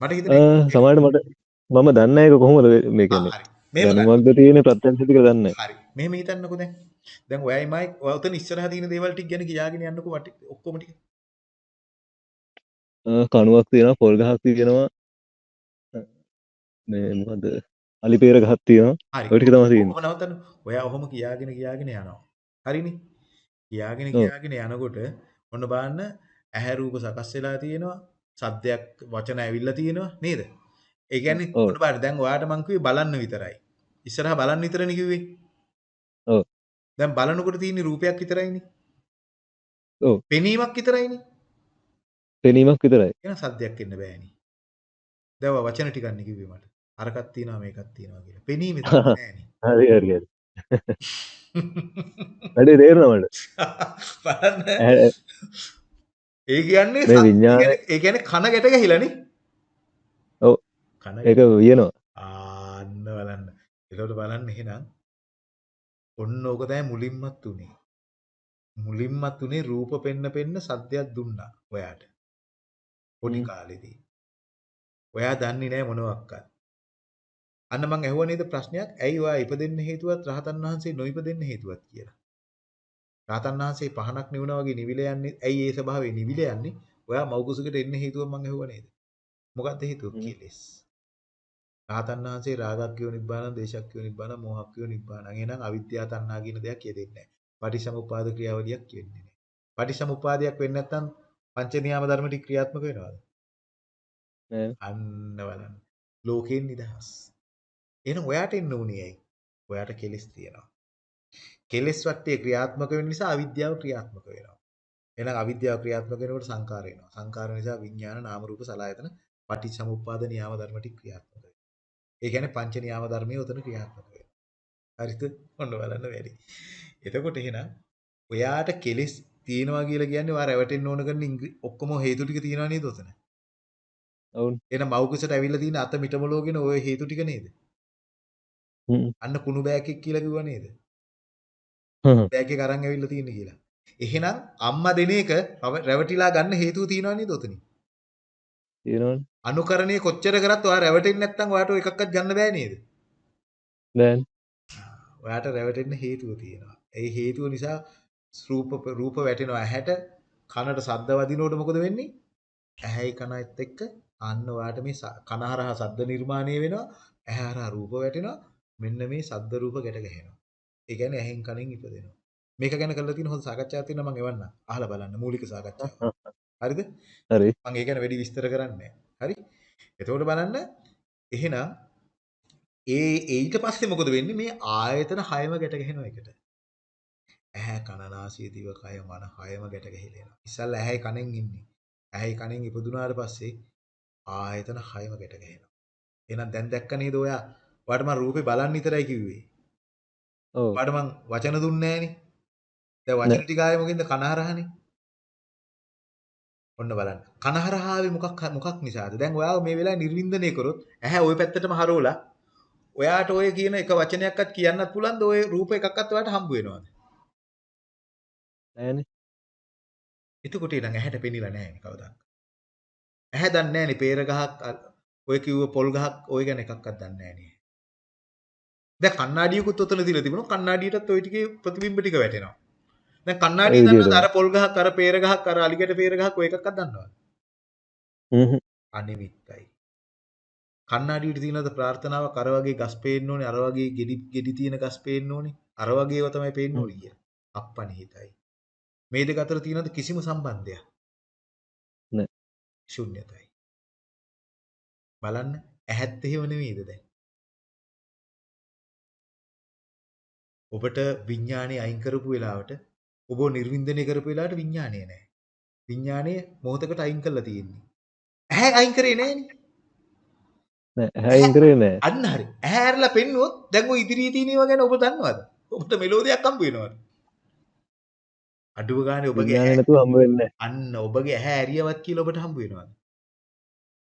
මට හිතෙන්නේ ආ සමහරට මට මම දන්නේ ඒක කොහොමද මේ කියන්නේ. දැනුමක්ද තියෙන්නේ ප්‍රත්‍යක්ෂද කියලා දන්නේ නැහැ. හරි. මෙහෙම හිතන්නකෝ දැන්. දැන් ඔයයි මයි ඔය උතන ඉස්සරහා තියෙන දේවල් ටික ගැන කියාගෙන යන්නකෝ වට ඔක්කොම ටික. කණුවක් තියෙනවා පොල් ගහක් තියෙනවා මේ මොකද්ද අලිපේර ගහක් තියෙනවා. ඔය ටික තමයි තියෙන්නේ. ඔහොම නවත්තන්න. ඔයා ඔහොම කියාගෙන කියාගෙන යනවා. හරිනේ. කියාගෙන. කියාගෙන යනකොට ඔන්න බලන්න ඇහැ රූප සකස් වෙලා තියෙනවා. සද්දයක් වචන ඇවිල්ලා තියෙනවා නේද? ඒ කියන්නේ. ඔන්න බලන්න දැන් ඔයාට මං කිව්වේ බලන්න විතරයි. ඉස්සරහා බලන්න විතරනේ කිව්වේ. ඔව්. දැන් බලනකොට තියෙන රූපයක් විතරයිනේ. ඔව්. පෙනීමක් විතරයිනේ. පෙනීමක් විතරයි. එහෙනම් සද්දයක් එන්න බෑනේ. දැන් වචන ටිකක් නේ කිව්වේ මට. අරකක් තියෙනවා මේකක් තියෙනවා කියලා. පෙනීමේ තමයි නෑනේ. හරි හරි හරි. වැඩේ ඇහැ- ඒ කියන්නේ මේ සත්- විඤ්ඤාණය- ඒ කියන්නේ- ඒ කියන්නේ කන ගැට ගැහිලානේ. ඔව්. ඒක වියනවා. ආන්න බලන්න. ඒකට බලන්න එහෙනම් ඔන්න ඕක තමයි මුලින්මත් උනේ. මුලින්මත් උනේ රූප පෙන්න පෙන්න සද්දයක් දුන්නා ඔයාට. පොඩි. කාලෙදී. ඔයා දන්නේ නැහැ මොනවක්වත්. අන්න මං ඇහුවා නේද ප්‍රශ්නයක් ඇයි ඔයා ඉපදෙන්න හේතුවත් රහතන් වහන්සේ නොඉපදෙන්න හේතුවත් කියලා. රහතන් වහන්සේ පහනක් නිවුණා වගේ නිවිල යන්නේ ඇයි ඒ ස්වභාවය නිවිල යන්නේ? ඔයා මෞකුසකට එන්න හේතුව මං ඇහුවා නේද? මොකක්ද හේතුව? කෙලෙස්. රහතන් වහන්සේ රාගක්ඛයෝ නිබ්බාන, දේශක්ඛයෝ නිබ්බාන, මෝහක්ඛයෝ නිබ්බාන. එහෙනම් අවිද්‍යාව තණ්හා කියන දෙයක් යෙදෙන්නේ නැහැ. පටිසමුපාද ක්‍රියාවලියක් කියන්නේ නැහැ. පටිසමුපාදයක් වෙන්නේ නැත්නම් පංච නියාම ධර්ම ටික ක්‍රියාත්මක වෙනවද? නෑ. අන්න බලන්න. ලෝකෙන් නිදහස්. එහෙනම් ඔයාට එන්න උනේ ඇයි? ඔයාට කෙලෙස් තියෙනවා. කෙලෙස් වටේ ක්‍රියාත්මක වෙන නිසා අවිද්‍යාව ක්‍රියාත්මක වෙනවා. එහෙනම් අවිද්‍යාව ක්‍රියාත්මක වෙනකොට සංකාර එනවා. සංකාර නිසා විඥාන නාම රූප සලආයතන පටිච්චසමුප්පාද නියාම ධර්ම ටික ක්‍රියාත්මක වෙනවා. ඒ කියන්නේ පංච නියාම ධර්මයේ උතන ක්‍රියාත්මක වෙනවා. හරිද? ඔන්න බලන්න වැඩි. එතකොට එහෙනම් ඔයාට කෙලෙස් තියෙනවා කියලා කියන්නේ ඔයා රැවටෙන්න ඕන කරන ඔක්කොම හේතු ටික තියෙනවා නේද උතන? ඔවුන්. එහෙනම් මව්කුසට ඇවිල්ලා තියෙන අත මිටමලෝගෙන ওই හේතු ටික නේද? හ්ම්. අන්න කුණු බෑකෙක් කියලා කිව්වා නේද? හ්ම්. බෑග් එක අරන් ඇවිල්ලා තියෙන්නේ කියලා. එහෙනම් අම්මා දෙන එක රව- රැවටිලා ගන්න හේතුව තියෙනවා නේද ඔතනින්? තියෙනවනේ. අනුකරණය කොච්චර කරත් ඔයා රැවටෙන්නේ නැත්නම් ඔයාට ඔය එකක්වත් ගන්න බෑ නේද? දැන් ඔයාට රැවටෙන්න හේතුව තියෙනවා. ඒ හේතුව නිසා රූප රූප වැටෙනවා ඇහැට කනට ශබ්ද වදිනකොට මොකද වෙන්නේ? ඇහැයි කනත් එක්ක අන්න ඔයාට මේ ස- කන හරහා ශබ්ද නිර්මාණය වෙනවා. ඇහැ හරහා රූප වැටෙනවා. මෙන්න මේ ශබ්ද රූප ගැට ගැහෙනවා. ඒ කියන්නේ ඇහෙන් කනෙන් ඉපදෙනවා. මේක ගැන කරලා තියෙන හොඳ සාකච්ඡාවක් තියෙනවා මම එවන්නම්. අහලා බලන්න මූලික සාකච්ඡාවක්. හරිද? හරි. මම ඒ ගැන වැඩි විස්තර කරන්නේ නැහැ. හරි? එතකොට බලන්න එහෙනම් ඒ ඊට පස්සේ මොකද වෙන්නේ මේ ආයතන හයම ගැට ගැහෙනවා එකට. ඇහැ කන නාසය දිව කය මන හයම ගැට ගැහිලා එනවා. ඉස්සල්ලා ඇහැයි කනෙන් ඉන්නේ. ඇහැයි කනෙන් ඉපදුනාට පස්සේ ආයතන හයම ගැට ගැහෙනවා. එහෙනම් දැන් දැක්ක නේද ඔයා? ඔයාට මම රූපේ බලන්න විතරයි කිව්වේ. ඔව්. ඔයාට මං වචන දුන්නේ නැහනේ. දැන් වචන ටික ආයේ මොකෙන්ද කනහරහනේ. ඔන්න බලන්න. කනහරහාවේ මොකක් මොකක් නිසාද? දැන් ඔයාව මේ වෙලාවේ නිර්වින්දනය කරොත් ඇහැ ওই පැත්තටම හරවලා ඔයාට ඔය කියන එක වචනයක්වත් කියන්නත් පුළුවන්ද? ඔය රූප එකක්වත් ඔයාට හම්බ වෙනවද? නෑනේ. එතකොට ඉතින් ඇහැට පෙනිලා නැහැනේ කවදාවත්. ඇහැ දන්නේ නැහැනේ peer ගහක් ඔය කිව්ව පොල් ගහක් ඔය ගැන එකක්වත් දන්නේ නැහැනේ. දැන් කණ්ණාඩියකුත් ඔතන තියලා තිබුණා. කණ්ණාඩියටත් ওই ටිකේ ප්‍රතිබිම්බ ටික වැටෙනවා. දැන් කණ්ණාඩිය. දන්නවද අර පොල් ගහක් අර peer ගහක් අර අලිගැට peer ගහක් ඔය එකක්වත් දන්නවද? හ්ම්. අනිමිත්තයි. කණ්ණාඩියට තියෙනද ප්‍රාර්ථනාවක් අර වගේ ගස් පේන්න ඕනේ අර වගේ ගෙඩි ගෙඩි තියෙන ගස් පේන්න ඕනේ අර වගේව තමයි පේන්න ඕනේ කිය. අප්පනිහිතයි. මේ දෙක අතර තියෙනද කිසිම සම්බන්ධයක්? නෑ. ශුන්‍යතයි. බලන්න ඇහත් එහෙම නෙමෙයිද දැන්? ඔබට විඥානේ අයින් කරපු වෙලාවට ඔබ නිර්වින්දනය කරපු වෙලාවට විඥානේ නැහැ. විඥානේ මොහොතකට අයින් කරලා තියෙන්නේ. ඇහැ අයින් කරේ නෑනේ. නෑ ඇහැයින් කරේ නෑ. අන්න හරි. ඇහැ ඇරලා පෙන්නුවොත් දැන් ඔය ඉදිරියේ තියෙන ඒවා ගැන ඔබ දන්නවද? ඔබට මෙලෝදියක් හම්බ වෙනවද? අඩුව ගානේ ඔබගේ ඇහැ නැතුව හම්බ වෙන්නේ. අන්න ඔබගේ ඇහැ ඇරියවත් කියලා ඔබට හම්බ වෙනවද?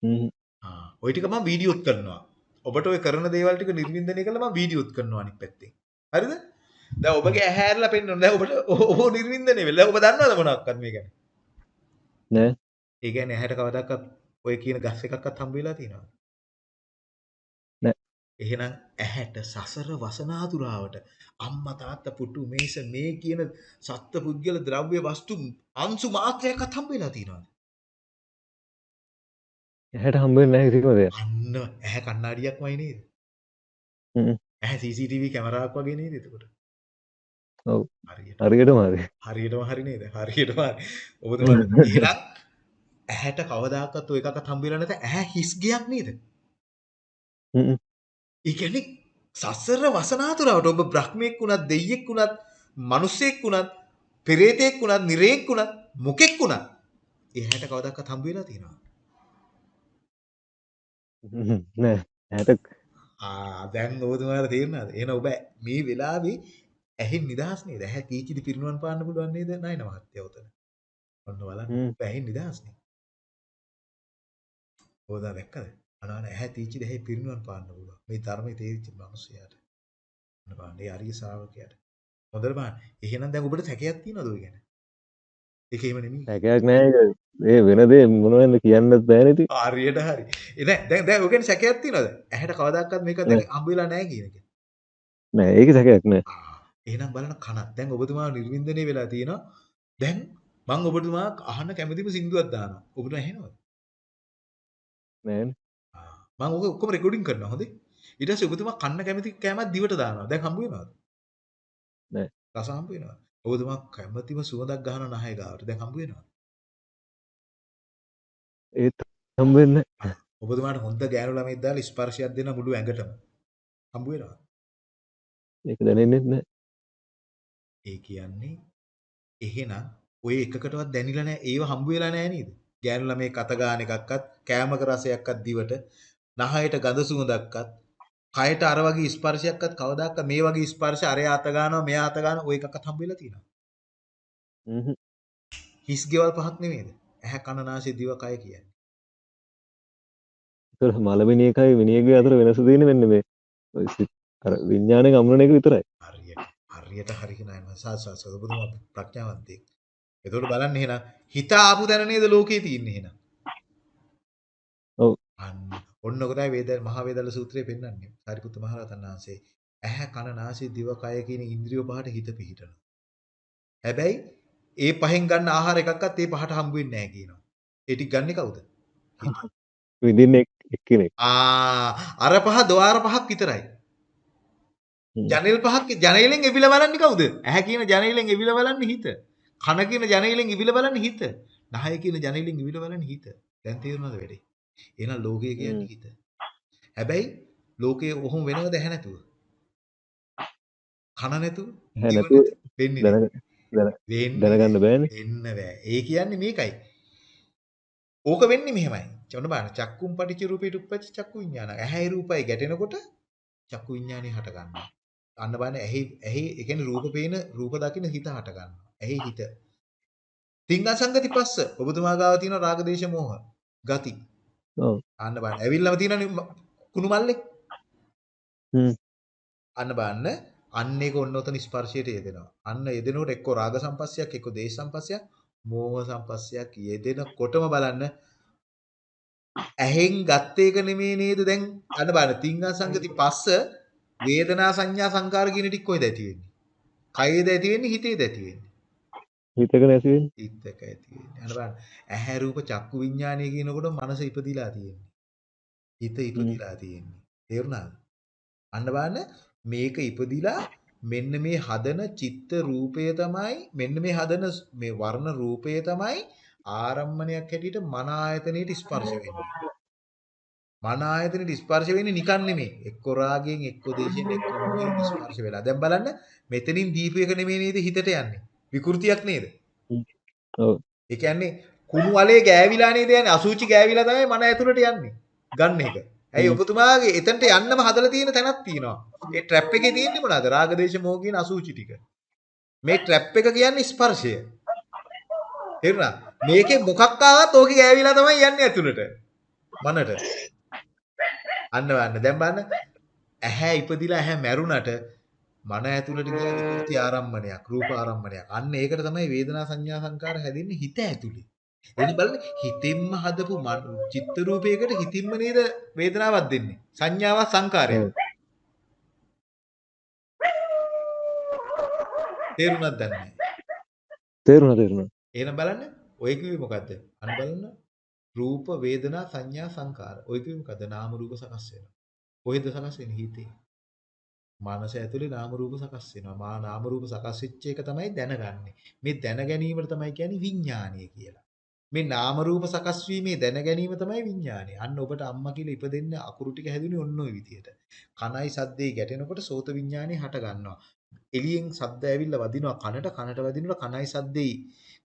හ්ම්. ආ ওই ටික මම වීඩියෝත් කරනවා. ඔබට ඔය කරන දේවල් ටික නිර්වින්දනය කරලා මම වීඩියෝත් කරනවා අනිත් පැත්තෙන්. හරිද? දැන් ඔබගේ ඇහැ ඇරලා පෙන්වන්න. දැන් ඔබට ඔබ නිර්වින්දනය වෙලා. ඔබ දන්නවද මොනක්වත් මේ ගැන? නෑ. ඒ කියන්නේ ඇහැට කවදාකවත් ඔය කියන ගස් එකක්වත් හම්බ වෙලා තියෙනවද? නෑ. එහෙනම් ඇහැට සසර වසනාතුරාවට අම්මා තාත්තා පුටු මේස මේ කියන සත්ත්ව පුද්ගල ද්‍රව්‍ය වස්තු අංශු මාත්‍රයක්වත් හම්බ වෙලා තියෙනවද? ඇහැට හම්බ වෙන්නේ නැහැ කිසිම දෙයක්. අන්න ඇහැ කණ්ණාඩියක්මයි නේද? හ්ම්. ඇහැ CCTV කැමරාවක් වගේ නේද එතකොට? ඔව්. හරියට. හරියටම හරි. හරියටම හරි නේද? හරියටම හරි. ඔබතුමා එහෙනම් ඇහැට කවදාකවත් ඔය එකක්වත් හම්බ වෙලා නැත ඇහැ හිස් ගයක් නේද? හ්ම්. ඒ කියන්නේ සසර වසනාතුරාවට ඔබ බ්‍රහ්මෙක් වුණත් දෙයියෙක් වුණත් මිනිසෙක් වුණත් පෙරේතෙක් වුණත් නිරේක් වුණත් මොකෙක් වුණත් එහැට කවදාකවත් හම්බ වෙලා තියෙනවා. නෑ. ඇහැට ආ දැන් ඔබතුමාට තේරෙනවද? එහෙනම් ඔබ මේ වෙලාවේ ඇහෙන් නිදහස් නේද? ඇහැ කීචිදි පිරිනුවන් පාන්න පුළුවන් නේද? නයින මහත්තයා උතන. ඔන්න බලන්න. ඔබ ඇහෙන් නිදහස් නේ. ඕදා දැක්කද? අනාන ඇහැ තීචිද ඇහි පිරිනුවන් පාන්න පුළුවන්. මේ ධර්මයේ තේරිච්ච මිනිස්සයාට. ඔන්න බලන්න. ඒ අරිය ශ්‍රාවකයාට. හොඳට බලන්න. එහෙනම් දැන් ඔබට සැකයක් තියනවද ඔය ගැන? ඒක එහෙම නෙමෙයි. හැකයක් නෑ ඒක ඒ වෙන දේ මොනවද කියන්නත් බෑනේ ඉතින්. හරියට හරි. දැන් දැන් දැන් ඔකෙන් සැකයක් තියනවද? ඇහැට කවදාකවත් මේක දැන් හම්බ වෙලා නැහැ කියන එක. නෑ ඒක සැකයක් නෑ. ආ, එහෙනම් බලන්න කන. දැන් ඔබතුමා නිර්වින්දනය වෙලා තියෙනවා. දැන් මම ඔබතුමා අහන්න කැමතිම සින්දුවක් දානවා. ඔබට ඇහෙනවද? නෑනේ. ආ, මම ඔක ඔක්කොම රෙකෝඩින් කරනවා හොඳේ. ඊට පස්සේ ඔබතුමා කන්න කැමති කෑමක් දිවට දානවා. දැන් හම්බ වෙනවද? නෑ. රස හම්බ වෙනවද? ඔබතුමා කැමතිම සුවඳක් ගහන නහය ගාවට දැන් හම්බ වෙනවද? ඒත් හම්බ වෙන්නේ නෑ. ඔබතුමාට හොඳ ගෑනු ළමෙක් දාලා ස්පර්ශයක් දෙන මුළු ඇඟටම හම්බ වෙනවද? ඒක දැනෙන්නේ නෑ. ඒ කියන්නේ එහෙනම් ඔය එකකටවත් දැනිලා නැහැ. ඒව හම්බ වෙලා නැහැ නේද? ගෑනු ළමයි කත ගන්න එකක්වත්, කෑමක රසයක්වත් දිවට, නහයට ගඳ සුවඳක්වත්, කයට අර වගේ ස්පර්ශයක්වත් කවදාවත් මේ වගේ ස්පර්ශ අරයා අත ගන්නවා, මෙයා අත ගන්නවා, ඔය එකක්වත් හම්බ වෙලා තියෙනවා. හ්ම්. හිස් ගෙවල් පහක් නෙමෙයිද? ඇහැ කන නාසය දිව කය කියන්නේ. ඒතර මලමිණිය එකයි මිනිහගේ අතර වෙනස තියෙන්නේ මෙන්න මේ අර විඥානය ගමන එක විතරයි. හරියට. හරියට හරි නෑ සාසස ඔබතුමා ප්‍රඥාවන්තයෙක්. එතකොට බලන්න එහෙනම් හිත ආපු තැන නේද ලෝකේ තියෙන්නේ එහෙනම්. ඔව්. ඔන්න ඔක තමයි වේද මහා වේදල සූත්‍රයේ පෙන්වන්නේ. සාරිපුත්ත මහ රහතන් වහන්සේ ඇහැ කන නාසය දිව කය කියන ඉන්ද්‍රිය පහට හිත පිහිටනවා. හැබැයි ඒ පහෙන් ගන්න ආහාර එකක්වත් ඒ පහට හම්බ වෙන්නේ නැහැ කියනවා. ඒ ටික ගන්නෙ කවුද? හිත. විඳින්න එක්කෙනෙක්. ආ අර පහ ద్వාර පහක් විතරයි. ජනෙල් පහක් ජනේලෙන් එවිල බලන්නේ කවුද? ඇහැ කියන ජනේලෙන් එවිල බලන්නේ හිත. කන කියන ජනේලෙන් එවිල බලන්නේ හිත. නහය කියන ජනේලෙන් එවිල බලන්නේ හිත. දැන් තේරුණාද වැඩේ? එහෙනම් ලෝකය කියන්නේ හිත. හැබැයි ලෝකයේ ඔහොම වෙනවද ඇහැ නැතුව? කන නැතුව? ඇහැ නැතුව. වෙන්නේ දැනගන්න බෑනේ. එන්න බෑ. ඒ කියන්නේ මේකයි. ඕක වෙන්නේ මෙහෙමයි. චොන්න බලන්න. චක්කුම් පටිච්ච රූපේ දුප්පච්ච චක්කු විඥාන. ඇහැයි රූපයි ගැටෙනකොට චක්කු විඥානේ හට ගන්නවා. අන්න බලන්න ඇහි ඇහි ඒ කියන්නේ රූප පේන රූප දකින්න හිත හට ගන්නවා. ඇහි හිත. තිංග සංගති පස්ස. ඔබතුමා ගාව තියෙන රාග දේශ මොහ ගති. ඔව්. අන්න බලන්න. ඇවිල්ලාම තියෙනනේ කුණු මල්ලේ. හ්ම්. අන්න බලන්න. අන්න ඒක ඔන්න ඔතන ස්පර්ශයට යෙදෙනවා. අන්න යෙදෙනකොට එක්ක රාග සම්පස්සයක් එක්ක දේශ සම්පස්සයක් මෝහ සම්පස්සයක් යෙදෙනකොටම බලන්න ඇහෙන් ගත්ත එක නෙමෙයි නේද දැන් අන්න බලන්න තිංගා සංගති පස්ස වේදනා සංඥා සංකාර කියන ටික කොහෙද ඇති වෙන්නේ? කයේද ඇති වෙන්නේ හිතේද ඇති වෙන්නේ? හිතක නැති වෙන්නේ. හිතක ඇති වෙන්නේ. අන්න බලන්න ඇහැ රූප චක්කු විඥානය කියනකොට මනස ඉපදිලා තියෙන්නේ. හිත ඉපදිලා තියෙන්නේ. තේරුණාද? අන්න බලන්න මේක ඉපදිලා මෙන්න මේ හදන චිත්ත රූපය තමයි මෙන්න මේ හදන මේ වර්ණ රූපය තමයි ආරම්මණයක් හැටියට මන ආයතනයේට ස්පර්ශ වෙන්නේ. මන ආයතනයේට ස්පර්ශ වෙන්නේ නිකන් නෙමෙයි. එක්ක රාගයෙන් එක්ක දේශයෙන් එක්ක මොහෙන් ස්පර්ශ වෙලා. දැන් බලන්න මෙතනින් දීපු එක නෙමෙයි නේද හිතට යන්නේ. විකෘතියක් නේද? ඔව්. ඒ කියන්නේ කුණු වලේ ගෑවිලා නේද යන්නේ. අසුචි ගෑවිලා තමයි මන ඇතුළට යන්නේ. ගන්න එක. ඇයි ඔබතුමාගේ එතනට යන්නම හදලා තියෙන තැනක් තියෙනවා. ඒ ට්‍රැප් එකේ තියෙන්නේ මොනවද? රාගදේශ මොහ කියන අසුචි ටික. මේ ට්‍රැප් එක කියන්නේ ස්පර්ශය. තේරුණා? මේකේ මොකක් ආවත් ඕකේ ගෑවිලා තමයි යන්නේ ඇතුළට. මනට. අන්න වන්න. දැන් බලන්න ඇහැ ඉපදිලා ඇහැ මැරුණට මන ඇතුළට ගිය විකෘති ආරම්මණයක්, රූප ආරම්මණයක්. අන්න ඒකට තමයි වේදනා සංඥා සංකාර හැදෙන්නේ හිත ඇතුළේ. එනි බලන්න හිතෙන්ම හදපු චිත්ත රූපයකට හිතින්ම නේද වේදනාවක් දෙන්නේ. සංඥාවක් සංකාරයක්. ඔව්. තේරුණාද දැන් නැහැ. තේරුණා තේරුණා. එහෙනම් බලන්න ඔය කිව්වේ මොකද්ද? අන්න බලන්න රූප වේදනා සංඥා සංකාර. ඔය කිව්වේ මොකද්ද? නාම රූප සකස් වෙනවා. කොහෙද සකස් වෙන්නේ? හිතේ. මනස ඇතුලේ නාම රූප සකස් වෙනවා. මා නාම රූප සකස් වෙච්ච එක තමයි දැනගන්නේ. මේ දැන ගැනීමට තමයි කියන්නේ විඥානය කියලා. මේ නාම රූප සකස් වීමේ දැන ගැනීම තමයි විඥානය. අන්න ඔබට අම්මා කියලා ඉපදෙන්න අකුරු ටික හැදුනේ ඔන්න ඔය විදියට. කනයි සද්දේ ගැටෙනකොට සෝත විඥානේ හට ගන්නවා. එළියෙන් සද්ද ඇවිල්ලා වදිනවා කනට කනට වදිනකොට කනයි සද්දේ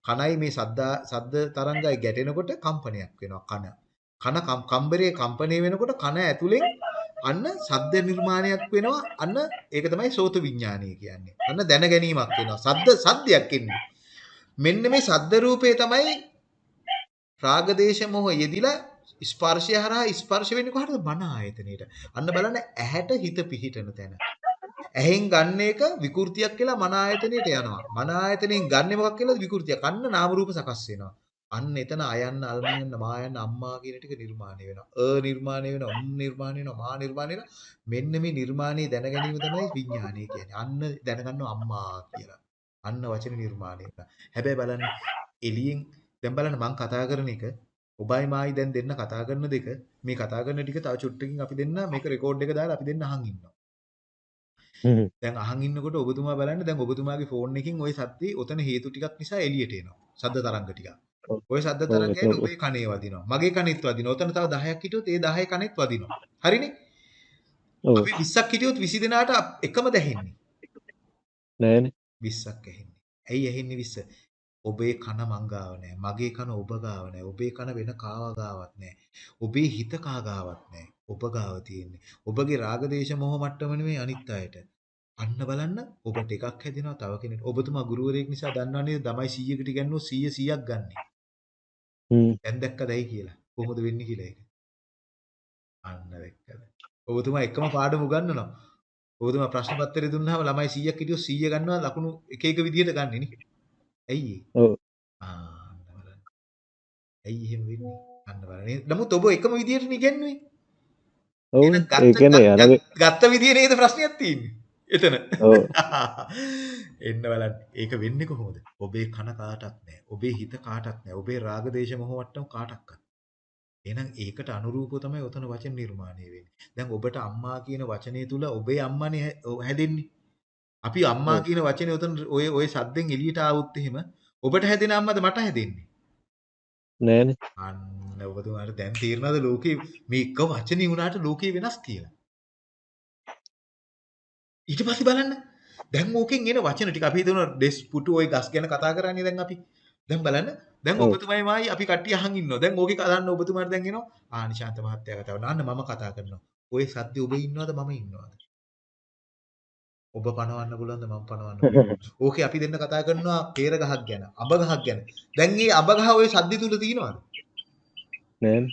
කනයි මේ සද්ද සද්ද තරංගයි ගැටෙනකොට කම්පනයක් වෙනවා කන. කන කම්- කම්බරේ කම්පණය වෙනකොට කන ඇතුලෙන් අන්න සද්ද නිර්මාණයක් වෙනවා. අන්න ඒක තමයි සෝත විඥානය කියන්නේ. අන්න දැන ගැනීමක් වෙනවා. සද්ද සද්දයක් එන්නේ. මෙන්න මේ සද්ද රූපේ තමයි රාගදේශ මොහ යෙදිලා ස්පර්ශය හරහා ස්පර්ශ වෙන්නේ කොහටද? මන ආයතනෙට. අන්න බලන්න ඇහැට හිත පිහිටන තැන. ඇහෙන් ගන්න එක විකෘතියක් කියලා මන ආයතනෙට යනවා. මන ආයතනෙන් ගන්නෙ මොකක් කියලාද විකෘතියක්. අන්න නාම රූප සකස් වෙනවා. අන්න එතන අයන්න අල්මයන්න මායන්න අම්මා කියන ටික නිර්මාණය වෙනවා. අ නිර්මාණය වෙනවා, උම් නිර්මාණය වෙනවා, මා නිර්මාණය වෙනවා. මෙන්න මේ නිර්මාණය දැන ගැනීම තමයි විඥානය කියන්නේ. අන්න දැනගන්නවා අම්මා කියලා. අන්න වචන නිර්මාණය වෙනවා. හැබැයි බලන්න එළියෙන් දැන් බලන්න මං කතා කරන එක ඔබයි මායි දැන් දෙන්න කතා කරන දෙක මේ කතා කරන ටික තව චුට්ටකින් අපි දෙන්න මේක රෙකෝඩ් එක දාලා අපි දෙන්න අහන් ඉන්නවා. හ්ම්. දැන් අහන් ඉන්නකොට ඔබතුමා බලන්න දැන් ඔබතුමාගේ ෆෝන් එකකින් ওই සද්දේ ඔතන හේතු ටිකක් නිසා එළියට එනවා. සද්ද තරංග ටිකක්. ඔව්. ওই සද්ද ඔව්, තරංගයෙන් ඔව්. ඔබේ කනේ වදිනවා. මගේ කනෙත් වදිනවා. ඔතන තව 10ක් හිටියොත් ඒ 10 කනෙත් වදිනවා. හරිනේ? ඔව්. අපි 20ක් හිටියොත් 20 දෙනාට එකම දැහෙන්නේ. නෑනේ. 20ක් ඇහෙන්නේ. ඇයි ඇහෙන්නේ 20? ඔබේ කන මං ගාව නෑ. මගේ කන ඔබ ගාව නෑ. ඔබේ කන වෙන කාව ගාවත් නෑ. ඔබේ හිත කා ගාවත් නෑ. ඔබ ගාව තියෙන්නේ. ඔබගේ රාග දේශ මොහ මට්ටම නෙමෙයි අනිත් අයට. අන්න බලන්න ඔබට එකක් හැදෙනවා තව කෙනෙක්. ඔබතුමා ගුරුවරයෙක් නිසා දන්නා නේද ළමයි 100කට ඉගෙනුවොත් 100 100ක් ගන්නෙ. හ්ම්. දැන් දැක්කදයි කියලා. කොහොමද වෙන්නේ කියලා ඒක. අන්න දැක්කද. ඔබතුමා එකම පාඩම උගන්වනවා. ඔබතුමා ප්‍රශ්න පත්‍රය දුන්නාම ළමයි 100ක් හිටියොත් 100 ගන්නවා ලකුණු එක එක විදිහට ගන්නෙ නේ. ඇයි. ඇයි එහෙම වෙන්නේ? අන්න බලන්න. නමුත් ඔබ එකම විදිහට ඉගෙනුවේ. ඔව්. ඒ කියන්නේ ගත්ත- විදිය නේද ප්‍රශ්නයක් තියෙන්නේ. එතන. ඔව්. එන්න බලන්න. ඒක වෙන්නේ කොහොමද? ඔබේ කන කාටත් නැහැ. ඔබේ හිත කාටත් නැහැ. ඔබේ රාග දේශ මොහ වට්ටම කාටක්වත්. එහෙනම් ඒකට අනුරූපව තමයි ඔතන වචන නිර්මාණය වෙන්නේ. දැන් ඔබට අම්මා කියන වචනේ තුල ඔබේ අම්මානේ හැදෙන්නේ. අපි අම්මා කියන වචනේ උතන ඔය ඔය සද්දෙන් එළියට ආවොත් එහෙම ඔබට හැදෙන අම්මද මට හැදෙන්නේ? නෑනේ. අන්න ඔබතුමාට දැන් තීරණද ලෝකේ මේ එක වචනේ වුණාට ලෝකේ වෙනස් කියලා? ඊට පස්සේ බලන්න. දැන් ඕකෙන් එන වචන ටික අපි හිතනවා ඩෙස් පුටු ওই ගස් ගැන කතා කරන්නේ දැන් අපි. දැන් බලන්න. දැන් ඔබතුමයි මායි අපි කට්ටිය අහන් ඉන්නවා. දැන් ඕකේ කතාන්න ඔබතුමාට දැන් එනවා ආනිශාන්ත මහත්තයා කතාව නාන්න මම කතා කරනවා. ඔය සද්දේ ඔබ ඉන්නවද? මම ඉන්නවද? ඔබ පණවන්න පුළුවන්ද මම පණවන්න පුළුවන්ද? ඕකේ අපි දෙන්න කතා කරනවා peer ගහක් ගැන, අබ ගහක් ගැන. දැන් මේ අබ ගහ ওই සද්දේ තුල තියෙනවද? නෑනේ.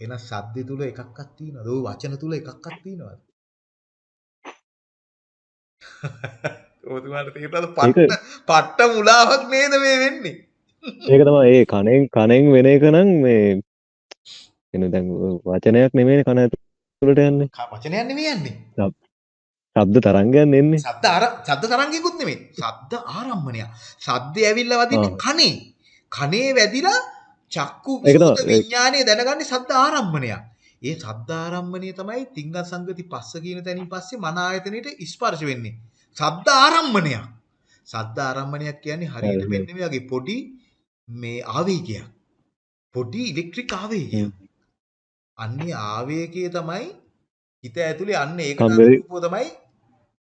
එහෙනම් සද්දේ තුල එකක්වත් තියෙනවද? ওই වචන තුල එකක්වත් තියෙනවද? ඔබතුමාට තේරෙනවද? ඒක පට්ට පට්ට මුලාවක් නේද මේ වෙන්නේ? ඒක තමයි ඒ කණෙන් කණෙන් වෙන එක නම් මේ එන දැන් වචනයක් නෙමෙයි කන ඇතුළට යන්නේ. ක- වචනයක් නෙමෙයි යන්නේ. ශබ්ද තරංගයන් එන්නේ. සද්ද අර සද්ද තරංගිකුත් නෙමෙයි. සද්ද ආරම්මණයක්. සද්දේ ඇවිල්ලා වදින්නේ. කනේ. කනේ වැදිලා චක්කු ඒක විඥානය දැනගන්නේ සද්ද ආරම්මණයක්. ඒ සද්ද ආරම්මණය තමයි තිංග සංගති පස්ස කියන තැනින් පස්සේ මන ආයතනෙට ස්පර්ශ වෙන්නේ. සද්ද ආරම්මණයක්. සද්ද ආරම්මණයක් කියන්නේ හරියට හරි. මෙන්න මේ වගේ පොඩි මේ ආවේගයක්. පොඩි ඉලෙක්ට්‍රික් ආවේගයක්. අන්නේ ආවේගය තමයි හිත ඇතුලේ අන්න අනුරූපව තමයි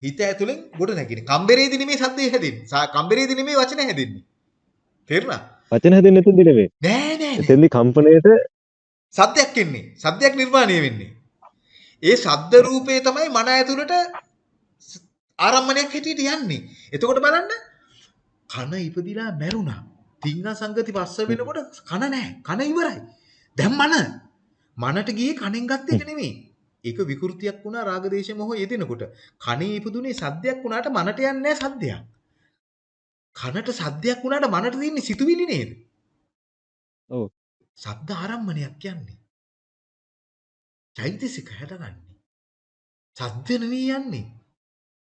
හිත ඇතුලෙන් ගොඩ නැගින්නේ. කම්බරේදී නෙමෙයි සද්දේ හැදෙන්නේ. කම්බරේදී නෙමෙයි වචන හැදෙන්නේ. තේරුණා? වචන හැදෙන්නේ එතෙන්දි නෙමෙයි. නෑ නෑ නෑ. එතෙන්දි කම්පණයට සද්දයක් එන්නේ. සද්දයක් නිර්මාණය වෙන්නේ. ඒ ශබ්ද රූපේ තමයි මන ඇතුළට ආරම්මණයක් හැටියට යන්නේ. එතකොට බලන්න කන ඉපදිලා මැරුණා. තිංග සංගති පස්ස වෙනකොට කන නැහැ. කන ඉවරයි. දැන් මන. මනට ගියේ කනෙන් ගත්ත එක නෙමෙයි. ඒක විකෘතියක් වුණා රාගදේශ මොහ යෙදෙනකොට. කනේ ඉපදුනේ සද්දයක් වුණාට මනට යන්නේ සද්දයක්. කනට සද්දයක් වුණාට මනට තියෙන්නේ සිතුවිලි නේද? ඔව්. සද්ද ආරම්මණයක් කියන්නේ. චෛතසික හැටගන්නේ. සද්ද නෙවෙයි යන්නේ.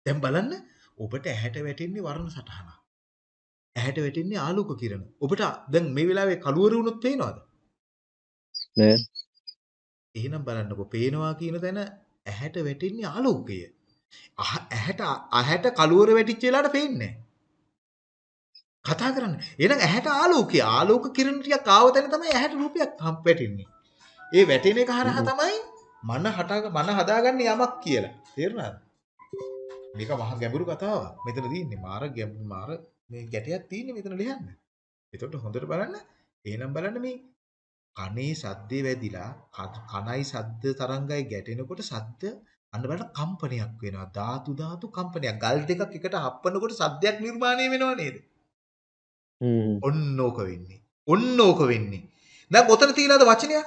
දැන් බලන්න ඔබට ඇහැට වැටෙන්නේ වර්ණ සටහන. ඇහැට වැටෙන්නේ ආලෝක කිරණ. ඔබට දැන් මේ වෙලාවේ කළුවර වුණොත් පේනවද? නෑ. එහෙනම් බලන්නකෝ පේනවා කියන තැන ඇහැට වැටෙන්නේ ආලෝකය. ඇහැට ඇහැට කළුවර වැටිච්ච වෙලාවට පේන්නේ. කතා කරන්න. එහෙනම් ඇහැට ආලෝකය. ආලෝක කිරණ ටිකක් ආව තැන තමයි ඇහැට රූපයක් හම් වැටෙන්නේ. ඒ වැටෙන එක හරහා. තමයි මන හට මන හදාගන්නේ යමක් කියලා. තේරුණාද? මේක මහ ගැඹුරු කතාවක්. මෙතන තියෙන්නේ මාර ගැඹුරු මාර මේ ගැටයක් තියෙන්නේ මෙතන ලියන්න. එතකොට හොඳට බලන්න. එහෙනම් බලන්න මේ කනේ සද්දේ වැදිලා කනයි සද්ද තරංගයි ගැටෙනකොට සද්ද අන්න බලන්න කම්පනයක් වෙනවා. ධාතු ධාතු කම්පනයක්. ගල් දෙකක් එකට හප්පනකොට සද්දයක් නිර්මාණය වෙනව නේද? ඔන්න ඕක වෙන්නේ. ඔන්න ඕක වෙන්නේ. දැන් ඔතන තියලාද වචනයක්?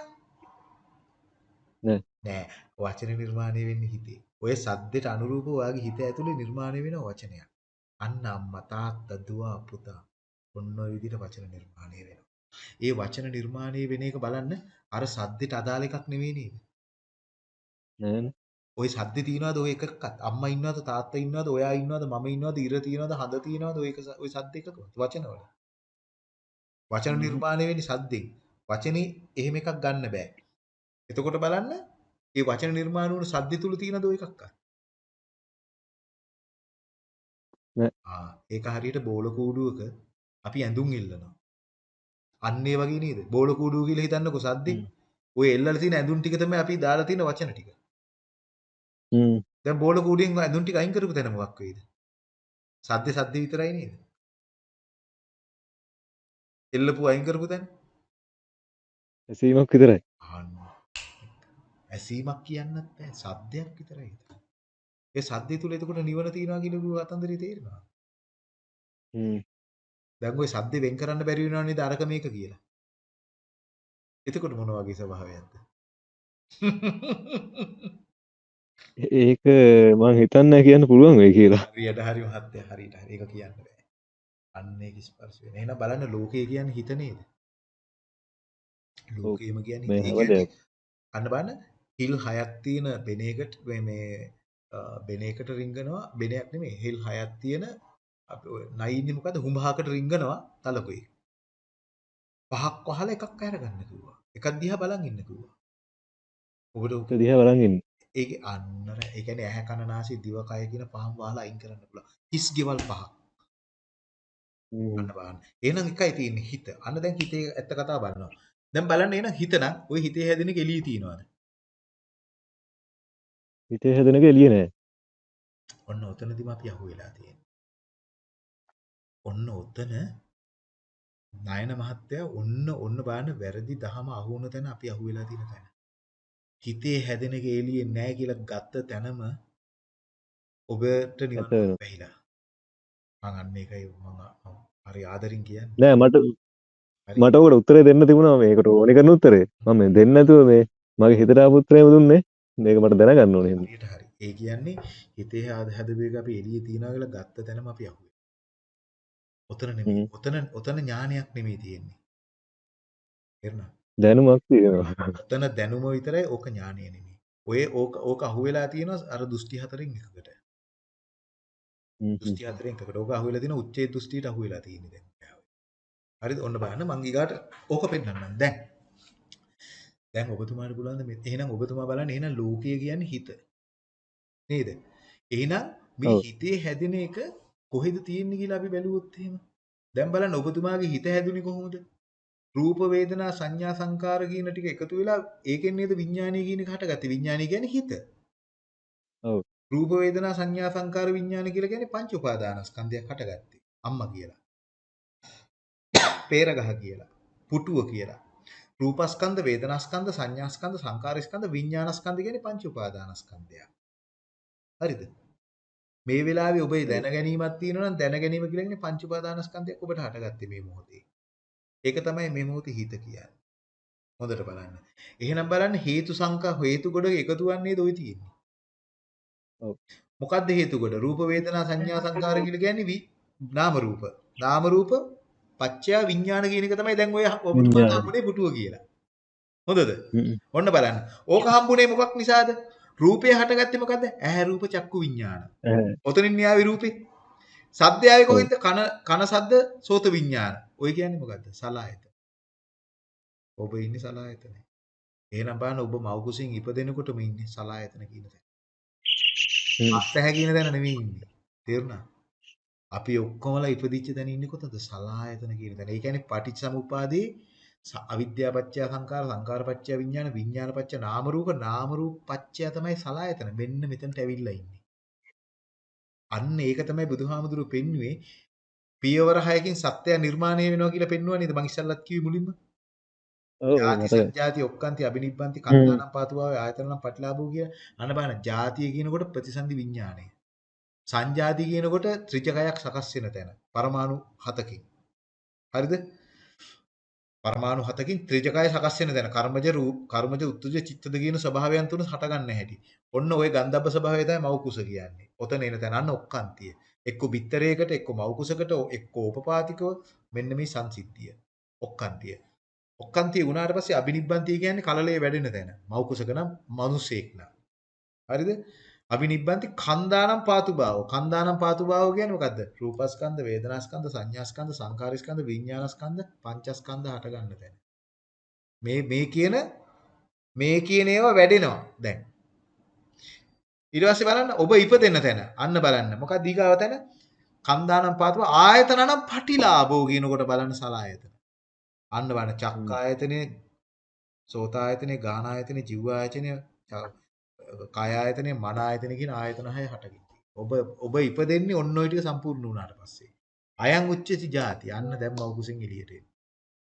නෑ. වචන නිර්මාණය වෙන්නේ හිතේ. ඔය සද්දෙට අනුරූපව ඔයාගේ හිත ඇතුලේ නිර්මාණය වෙන වචනයක්. අන්න අම්මා තාත්තා දුව පුතා. ඔන්න ඔය විදිහට වචන නිර්මාණය වෙනවා. ඒ වචන නිර්මාණය වෙන එක බලන්න අර සද්දෙට අදාළ එකක් නෙවෙයි නේද? නෑනේ. ওই සද්දේ තියනවාද ඔය එකක්වත්? අම්මා ඉන්නවද තාත්තා ඉන්නවද ඔයා ඉන්නවද මම ඉන්නවද ඉර තියනවද හඳ තියනවද ඔය එක ඔය සද්ද එකකවත් වචනවල. වචන. නිර්මාණය වෙන්නේ සද්දෙන්. වචනේ එහෙම එකක් ගන්න බෑ. එතකොට බලන්න මේ වචන නිර්මාණ වුණු සද්ද තුල තියෙනද ඔය එකක්වත්? නෑ. ආ ඒක හරියට බෝල කූඩුවක අපි ඇඳුම් එල්ලනවා. අන්න ඒ වගේ නේද? බෝල කූඩුව කියලා හිතන්නකෝ සද්දේ. ඔය එල්ලලා තියෙන ඇඳුම් ටික තමයි අපි දාලා තියෙන වචන ටික. හ්ම්. දැන් බෝල කූඩුවෙන් ඇඳුම් ටික අයින් කරපු තැන මොකක් වෙයිද? සද්දේ සද්දේ විතරයි නේද? එල්ලපු අයින් කරපු තැන. ඇසීමක් විතරයි. ඇසීමක් කියන්නත් බෑ. සද්දයක් විතරයි. ඒ සද්දේ තුල එතකොට නිවන තියනවා කියන කතන්දරේ තේරෙනවා. හ්ම්. දැන් ওই සද්දේ වෙන් කරන්න බැරි වෙනව නේද අරක මේක කියලා. එතකොට මොන වගේ ස්වභාවයක්ද? ඒක මං හිතන්නේ කියන්න පුළුවන් වෙයි කියලා. හරියට හරි මහත්තයා හරියට හරි ඒක කියන්න බෑ. අන්න ඒක ස්පර්ශ වෙන. එහෙනම් බලන්න ලෝකය කියන්නේ හිත නේද? ලෝකයම කියන්නේ හිත. අන්න බලන්න හිල් හයක් තියෙන බෙනයකට මේ මේ අ, බෙනයකට රිංගනවා බෙනයක් නෙමෙයි හිල් හයක් තියෙන නයින්නේ මොකද්ද හුඹහකට රිංගනවා තලකුයි. පහක් වහලා එකක් අරගන්න කිව්වා. එකක් දිහා බලන් ඉන්න කිව්වා. ඔබට ඒක දිහා බලන් ඉන්න. ඒක අන්නර ඒ කියන්නේ ඇහැ කන නාසය දිව කය කියන පහම වහලා අයින් කරන්න පුළුවන්. හිස් ගෙවල් පහක්. අන්න බලන්න. එහෙනම් එකයි තියෙන්නේ හිත. අන්න දැන් හිතේ ඇත්ත කතාව බලනවා. දැන් බලන්න එහෙනම් හිත නම් ওই හිතේ හැදෙන එක එළියේ තියනවාද? හිතේ හැදෙන එක එළියේ නෑ. ඔන්න ඔතනදිම අපි අහුවෙලා තියෙන්නේ. ඔන්න ඔතන නයන මහත්තයා ඔන්න ඔන්න බලන්න වැරදි දහම අහු වුණ තැන අපි අහුවෙලා තියෙන තැන. හිතේ හැදෙන එක එළියේ නෑ කියලා ගත්ත තැනම ඔබට වෙනවා. වැහිලා. මං අන්න ඒකයි මම හරි ආදරින් කියන්නේ. නෑ මට. මට ඔකට උත්තරේ දෙන්න තිබුණා මේකට ඕනේ කරන උත්තරේ. මම දෙන්නේ නැතුව මේ මගේ හිතට ආපු උත්තරේම දුන්නේ. මේක මට දැනගන්න ඕනේ. හරියට හරි. ඒ කියන්නේ හිතේ හැදපු එක අපි එළියේ තියනවා කියලා ගත්ත තැනම අපි අහුවේ. ඔතන නෙමෙයි. ඔතන ඔතන ඥානයක් නෙමෙයි තියෙන්නේ. තේරුණා? දැනුමක් තියෙනවා. ඔතන දැනුම විතරයි ඕක ඥානය නෙමෙයි. ඔය ඕක ඕක අහුවෙලා තියෙනවා අර දෘෂ්ටි හතරෙන් එකකට. දෘෂ්ටි හතරෙන් එකකට. ඕක අහුවෙලා තියෙන උච්චේ දෘෂ්ටියට අහුවෙලා තියෙන්නේ දැන්. හරිද? ඔන්න බලන්න මං ඊගාට ඕක පෙන්නන්නම්. දැන් දැන් ඔබතුමාට පුළුවන් මේ එහෙනම් ඔබතුමා බලන්න එහෙනම් ලෝකය කියන්නේ හිත. නේද? එහෙනම් මේ. හිතේ හැදෙන එක කොහෙද තියෙන්නේ කියලා අපි බැලුවොත් එහෙම. දැන් බලන්න ඔබතුමාගේ හිත හැදුනේ කොහොමද? රූප වේදනා සංඥා සංකාර කියන ටික එකතු වෙලා ඒකෙන් නේද විඥානය කියන එක හටගත්තේ. විඥානය කියන්නේ හිත. ඔව්. රූප වේදනා සංඥා සංකාර විඥාන කියලා කියන්නේ පංච උපාදානස්කන්ධයක් හටගත්තේ. අම්මා කියලා. පේරගහ කියලා. පුටුව කියලා. රූපස්කන්ධ වේදනාස්කන්ධ සංඥාස්කන්ධ සංකාරස්කන්ධ විඥානස්කන්ධ කියන්නේ පංච උපාදානස්කන්ධයක්. හරිද? මේ වෙලාවේ ඔබේ දැන ගැනීමක් තියෙනවා නම් දැන ගැනීම කියලා කියන්නේ පංච උපාදානස්කන්ධයක් ඔබට හටගත්තේ මේ මොහොතේ. ඒක තමයි මේ මොහොතේ හිත කියන්නේ. හොඳට බලන්න. එහෙනම් බලන්න හේතු සංකා හේතු ගොඩ එකතු වන්නේද ඔය තියෙන්නේ. ඔව්. මොකද්ද හේතු ගොඩ? රූප වේදනා සංඥා සංකාර කියලා කියන්නේ වි නාම රූප. නාම රූප පච්චය විඥාන කියන එක තමයි දැන් ඔය විඥාන. හම්බුනේ පුටුව කියලා. හොඳද? ඔන්න බලන්න. ඕක හම්බුනේ මොකක් නිසාද? රූපය හටගත්තේ මොකද්ද? ඇහැ රූප චක්කු විඥාන. ඔතනින් න්යාවි රූපේ. සද්දය ආවේ කොහෙන්ද? කන කන සද්ද සෝත විඥාන. ඔය කියන්නේ මොකද්ද? සලායත. ඔබ ඉන්නේ සලායතනේ. එහෙනම් බලන්න ඔබ මව් කුසින් ඉපදෙනකොටම ඉන්නේ සලායතන කියන තැන. අත්හැහැ කියන තැන නෙමෙයි ඉන්නේ. තේරුණා? අපි ඔක්කොමලා ඉපදිච්ච තැන ඉන්නේ කොතනද? සලායතන කියන තැන. ඒ කියන්නේ පටිච්චසමුප්පාදේ පත්‍ය සංකාර සංකාර පත්‍ය විඥාන විඥාන පත්‍ය නාම රූප නාම රූප පත්‍ය තමයි සලායතන. මෙන්න මෙතනට ඇවිල්ලා ඉන්නේ. අන්න ඒක තමයි බුදුහාමුදුරුවෝ පෙන්වුවේ පියවර 6කින් සත්‍යය නිර්මාණය වෙනවා කියලා පෙන්වුවා නේද? මං ඉස්සල්ලත් කිව්වේ මුලින්ම. ඔව් ජාති. සංජාති ඔක්කාන්ති අබිනිබ්බන්ති. කන්දානම් පාතුවාවේ ආයතනනම් පටිලාභෝ කිය. අන්න බලන්න ජාතිය කියනකොට ප්‍රතිසන්දි විඥානය. සංජාති කියනකොට ත්‍රිජකයක් සකස් වෙන තැන. පරමාණු 7කින්. හරිද? පරමාණු 7කින් ත්‍රිජකය සකස් වෙන තැන. කර්මජ රූප, කර්මජ උත්තුජ චිත්තද කියන ස්වභාවයන් තුන හටගන්න හැටි. ඔන්න ওই ගන්ධබ්බ ස්වභාවය තමයි මව් කුස කියන්නේ. ඔතන එන තැන අන්න ඔක්කාන්තිය. එක්ක බිත්තරයකට, එක්ක මව් කුසකට, එක්ක ඕපපාතිකව මෙන්න මේ සංසිද්ධිය. ඔක්කාන්තිය. ඔක්කාන්තිය වුණාට පස්සේ අබිනිබ්බන්තිය කියන්නේ කලලයේ වැඩෙන තැන. මව් කුසක නම් මිනිසෙක් නම්. හරිද? අබිනිබ්බන්ති කන්දානම් පාතු භාව. කන්දානම් පාතු භාව කියන්නේ මොකද්ද? රූපස්කන්ධ, වේදනාස්කන්ධ, සංඥාස්කන්ධ, සංකාරස්කන්ධ, විඥානස්කන්ධ, පංචස්කන්ධ හට ගන්න තැන. මේ මේ කියන මේ කියන ඒවා වැඩෙනවා දැන්. ඊට පස්සේ බලන්න ඔබ ඉපදෙන තැන. අන්න බලන්න. මොකක්ද ඊගාව තැන? කන්දානම් පාතුව ආයතනනම් පටිලාභෝ කියනකොට බලන්න සලායතන. අන්න බලන්න චක්කායතනේ, සෝතායතනේ, ගානායතනේ, ජීවායතනේ, කායායතනේ, මන ආයතනේ කියන ආයතන හය හටගෙන. ඔබ ඔබ ඉපදෙන්නේ ඔන්න ඔය ටික සම්පූර්ණ වුණාට පස්සේ. අයං උච්චති ಜಾති. අන්න දැන් මව කුසෙන් එළියට එන්නේ.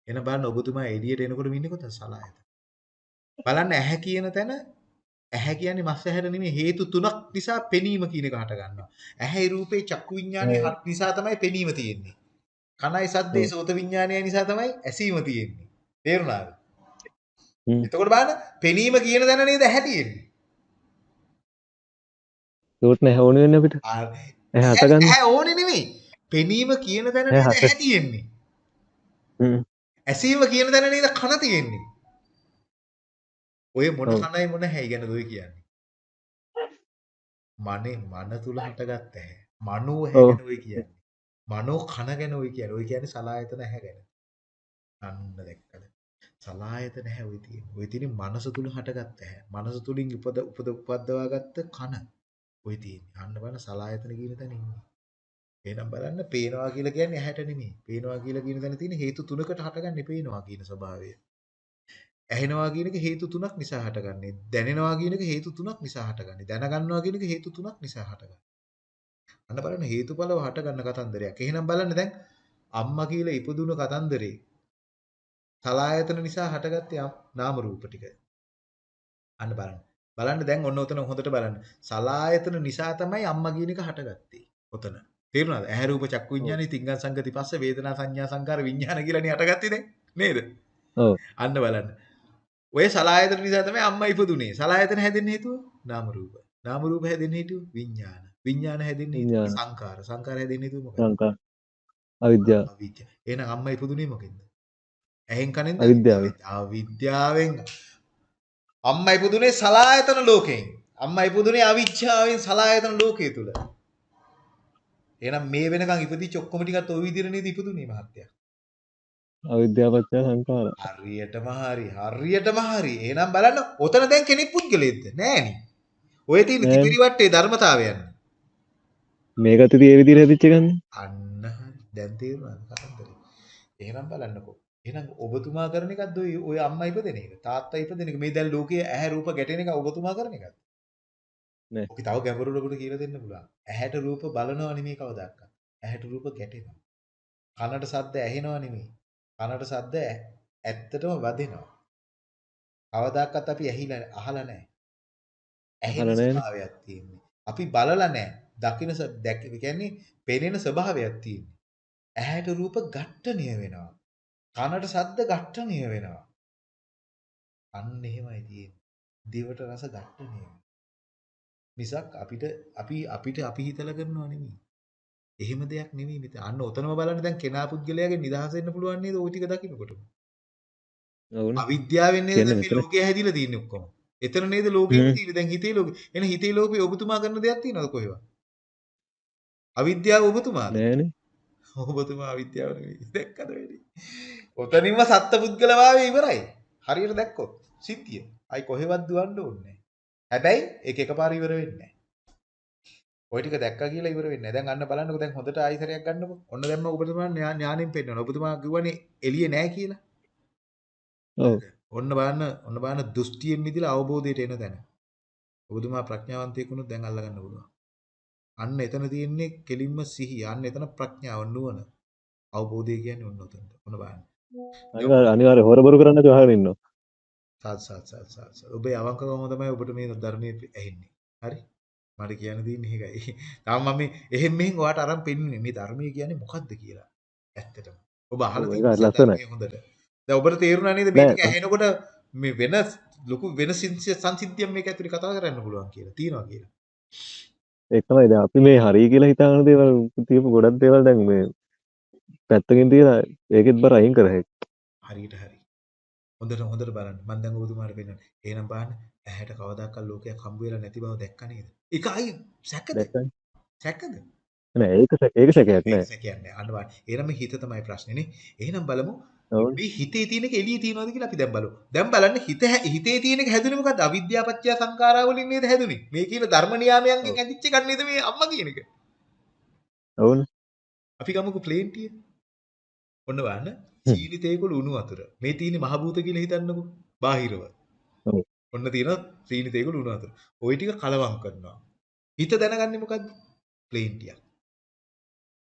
එන බලන්න ඔබතුමා එළියට එනකොට ඉන්නේ කොතන සලායතන. බලන්න ඇහැ කියන තැන ඇහැ කියන්නේ මස් ඇහැට නෙමෙයි හේතු තුනක් නිසා පෙනීම කියන එක හට ගන්නවා. ඇහැයි රූපේ චක්කු විඥානයේ හත් නිසා තමයි පෙනීම තියෙන්නේ. කනයි සද්දේ සෝත විඥානය නිසා තමයි ඇසීම තියෙන්නේ. තේරුණාද? එතකොට බලන්න පෙනීම කියන තැන නේද ඇහැ තියෙන්නේ. ඒකට නැහැ ඕනේ වෙන්නේ අපිට. ආ, ඇහැ හට ගන්න. ඇහැ ඕනේ නෙමෙයි. පෙනීම කියන තැන නේද ඇහැ හට- ඇහැ තියෙන්නේ. හ්ම්. ඇසීම කියන තැන නේද කන තියෙන්නේ. ඔය මොන. කනයි මොන හැයි ගැනද ඔය කියන්නේ? මනේ මන තුල හටගත්ත ඇහැ. මනෝ ඔව්. ගැන ඔය කියන්නේ. මනෝ කන ගැන ඔය කියන්නේ. ඔය කියන්නේ සලායතන ඇහැ ගැන. අන්න දැක්කද? සලායතන ඇහැ ඔය තියෙන්නේ. ඔය තියෙන්නේ මනස තුල හටගත්ත ඇහැ. මනස තුලින් උපද උපද උපද්දවාගත්ත කන. ඔය තියෙන්නේ. අන්න බලන්න සලායතන කියන තැන ඉන්නේ. එහෙනම් බලන්න පේනවා කියලා කියන්නේ ඇහැට නෙමෙයි. පේනවා කියලා කියන තැන තියෙන හේතු තුනකට හටගන්නේ පේනවා කියන ස්වභාවය. ඇහෙනවා කියන එක හේතු තුනක් නිසා හටගන්නේ. දැනෙනවා කියන එක හේතු තුනක් නිසා හටගන්නේ. දැනගන්නවා කියන එක හේතු තුනක් නිසා හටගන්නේ. අන්න බලන්න හේතුඵලව හටගන්න කතන්දරයක්. එහෙනම් බලන්න දැන් අම්මා කියලා ඉපදුණු කතන්දරේ සලායතන නිසා හටගත්තේ අම්- නාම රූප ටික. අන්න බලන්න. බලන්න දැන් ඔන්න ඔතන හොඳට බලන්න. සලායතන නිසා තමයි අම්මා කියන එක හටගත්තේ. ඔතන. තේරුණාද? ඇහැ රූප චක්කු විඥානේ තිංගන් සංගති පස්ස වේදනා සංඥා සංකාර විඥාන කියලානේ හටගත්තේ දැන්. නේද? ඔව්. අන්න බලන්න. ඔය සලායතන නිසා තමයි අම්මා ඉපදුනේ. සලායතන හැදෙන්න හේතුව නාම රූප. නාම රූප හැදෙන්න හේතුව විඥාන. විඥාන හැදෙන්න හේතුව. සංකාර. සංකාර හැදෙන්න හේතුව මොකක්ද? සංකා අවිද්‍යාව. අවිද්‍යාව. එහෙනම් අම්මා ඉපදුනේ මොකෙන්ද? ඇහෙන් කනෙන්ද? අවිද්‍යාවෙන්. අවිද්‍යාවෙන්. අම්මා ඉපදුනේ සලායතන ලෝකයෙන්. අම්මා ඉපදුනේ අවිද්‍යාවෙන් සලායතන ලෝකයේ තුල. එහෙනම් මේ වෙනකන් ඉපදිච්ච ඔක්කොම ටිකත් ওই විදිහට නේද ඉපදුනේ මහත්තයා? අවිද්‍යාව පත්‍ය සංකාර. හරියටම හරි. හරියටම හරි. එහෙනම් බලන්න ඔතන දැන් කෙනෙක් පුද්ගලෙක්ද? නෑනේ. ඔය තියෙන. ත්‍රිපිරිවට්ටේ ධර්මතාවයන්. මේකත් ඉතින් ඒ විදිහට හැදිච්ච එකන්නේ. අන්න. දැන් තේරුණාද කතන්දරේ? එහෙනම් බලන්නකෝ. එහෙනම් ඔබතුමා කරන එකක්ද ඔය ඔය අම්මා ඉපදෙන එක? තාත්තා ඉපදෙන එක? මේ දැන් ලෝකයේ ඇහැ රූප ගැටෙන එක ඔබතුමා කරන එකක්ද? නෑ. ඔක තව ගැඹුරකට කියලා දෙන්න පුළුවන්. ඇහැට රූප බලනවා නෙමෙයි කවදාවත්. ඇහැට රූප ගැටෙනවා. කනට ශබ්ද ඇහෙනවා නෙමෙයි. කනට ශබ්ද ඇත්තටම වදිනවා. කවදාකවත් අපි ඇහිලා අහලා නැහැ. ඇහෙන. ස්වභාවයක් තියෙන්නේ. අපි බලලා නැහැ. දකින ස- දැක කියන්නේ පෙනෙන ස්වභාවයක් තියෙන්නේ. ඇහැට රූප ඝට්ටණය වෙනවා. කනට ශබ්ද ඝට්ටණය වෙනවා. අන්න එහෙමයි තියෙන්නේ. දිවට රස ඝට්ටණය. මිසක් අපිට අපි අපිට අපි හිතලා කරනවා නෙමෙයි. එහෙම දෙයක් නෙමෙයි මෙතන. අන්න ඔතනම බලන්න දැන් කෙනා පුද්ගලයාගේ නිදහස වෙන්න පුළුවන් නේද ওই ටික දකින්නකොට. ඔවුනේ. අවිද්‍යාවෙන් නේද මේ ලෝකය හැදිලා තියෙන්නේ ඔක්කොම. එතන නේද ලෝකෙ. තියෙන්නේ. දැන් හිතේ ලෝකෙ. එන හිතේ ලෝකෙ ඔබතුමා කරන දෙයක් තියෙනවද කොහෙවත්? අවිද්‍යාව ඔබතුමාද? නෑනේ. ඔබතුමා අවිද්‍යාව නෙවෙයි. දැක්කද වෙන්නේ? ඔතනින්ම සත්පුද්ගල භාවය ඉවරයි. හරියට දැක්කොත් සිද්ධිය. අයි කොහෙවත් දුවන්න ඕනේ. හැබැයි ඒක එකපාර ඉවර වෙන්නේ නැහැ. ওই ටික දැක්කා කියලා ඉවර වෙන්නේ නැහැ. දැන් අන්න බලන්නකෝ දැන් හොඳට ආයිසරයක් ගන්නකො. ඔන්න දැන් මම ඔබතුමා ඥාණයෙන් පෙන්නනවා. ඔබතුමා කිව්වනේ එළියේ නැහැ කියලා. ඔව්. ඔන්න බලන්න ඔන්න බලන්න දෘෂ්ටියෙන් මිදලා අවබෝධයට එන තැන. ඔබතුමා ප්‍රඥාවන්තයෙක් වුණොත් දැන් අල්ලගන්න පුළුවන්. අන්න එතන තියෙන්නේ කෙලින්ම සිහිය. අන්න එතන ප්‍රඥාව නුවණ. අවබෝධය කියන්නේ ඔන්න ඔතනට. ඔන්න බලන්න. අනිවාර්ය අනිවාර්ය හොරබරු කරන්න නැතුව අහගෙන ඉන්නවා. සාත් සාත් සාත් සාත්. ඔබේ අවංකකම තමයි ඔබට මේ ධර්මයේ ඇහෙන්නේ. හරි? මට කියන්න තියෙන්නේ ඒකයි. තාම මම මේ එහෙන් මෙහෙන් ඔයාට අරන් පෙන්නුනේ මේ ධර්මයේ කියන්නේ මොකක්ද කියලා. ඇත්තටම. ඔබ අහලා. ධර්මයේ හොඳට. දැන් ඔබට තේරුණා නේද මේ නෑ. ටික ඇහෙනකොට මේ වෙන ලොකු වෙන සංසිද්ධියක් මේක ඇතුලේ කතා කරන්න පුළුවන් කියලා. තියනවා කියලා. ඒක තමයි දැන් අපි මේ හරි කියලා හිතාගෙන දේවල් තියපු ගොඩක් දේවල් දැන් මේ පැත්තකින් තියලා ඒකෙත් බර අයින් කර හැකියි. හරියට හරි. හොඳට හොඳට බලන්න. මම දැන් ඔබතුමාට පෙන්නන්න. එහෙනම් බලන්න ඇහැට කවදාකවත් ලෝකයක් හම්බ වෙලා නැති බව දැක්ක නේද? ඒකයි සැකද? සැකද? නෑ ඒක ඒක සැකයක් නෑ. සැකයක් නෑ. අන්න බලන්න. එහෙනම් හිත තමයි ප්‍රශ්නේ නේ. එහෙනම් බලමු. මේ හිතේ තියෙන එක එළියේ තියෙනවද කියලා අපි දැන් බලමු. දැන් බලන්න හිත හිතේ තියෙන එක හැදුනේ මොකද්ද? අවිද්‍යාව පත්‍ය සංඛාරා වලින් නේද හැදුනේ. මේ කියන ධර්ම නියාමයන්ගෙන් ඔව්. හැදිච්ච එකක් නේද මේ අම්මා කියන එක. ඔවුනේ. අපි ගමුකෝ ප්ලේන්ටිය. ඔන්න බලන්න. හ්ම්. සීනිතේකුළු උණු වතුර. මේ තියෙන්නේ මහ භූත කියලා හිතන්නකෝ. බාහිරව. ඔන්න තියෙනවා සීනිතේකුළු උණු වතුර. ওই ටික කලවම් කරනවා. හිත දැනගන්නේ මොකද්ද? ප්ලේන්ටියක්.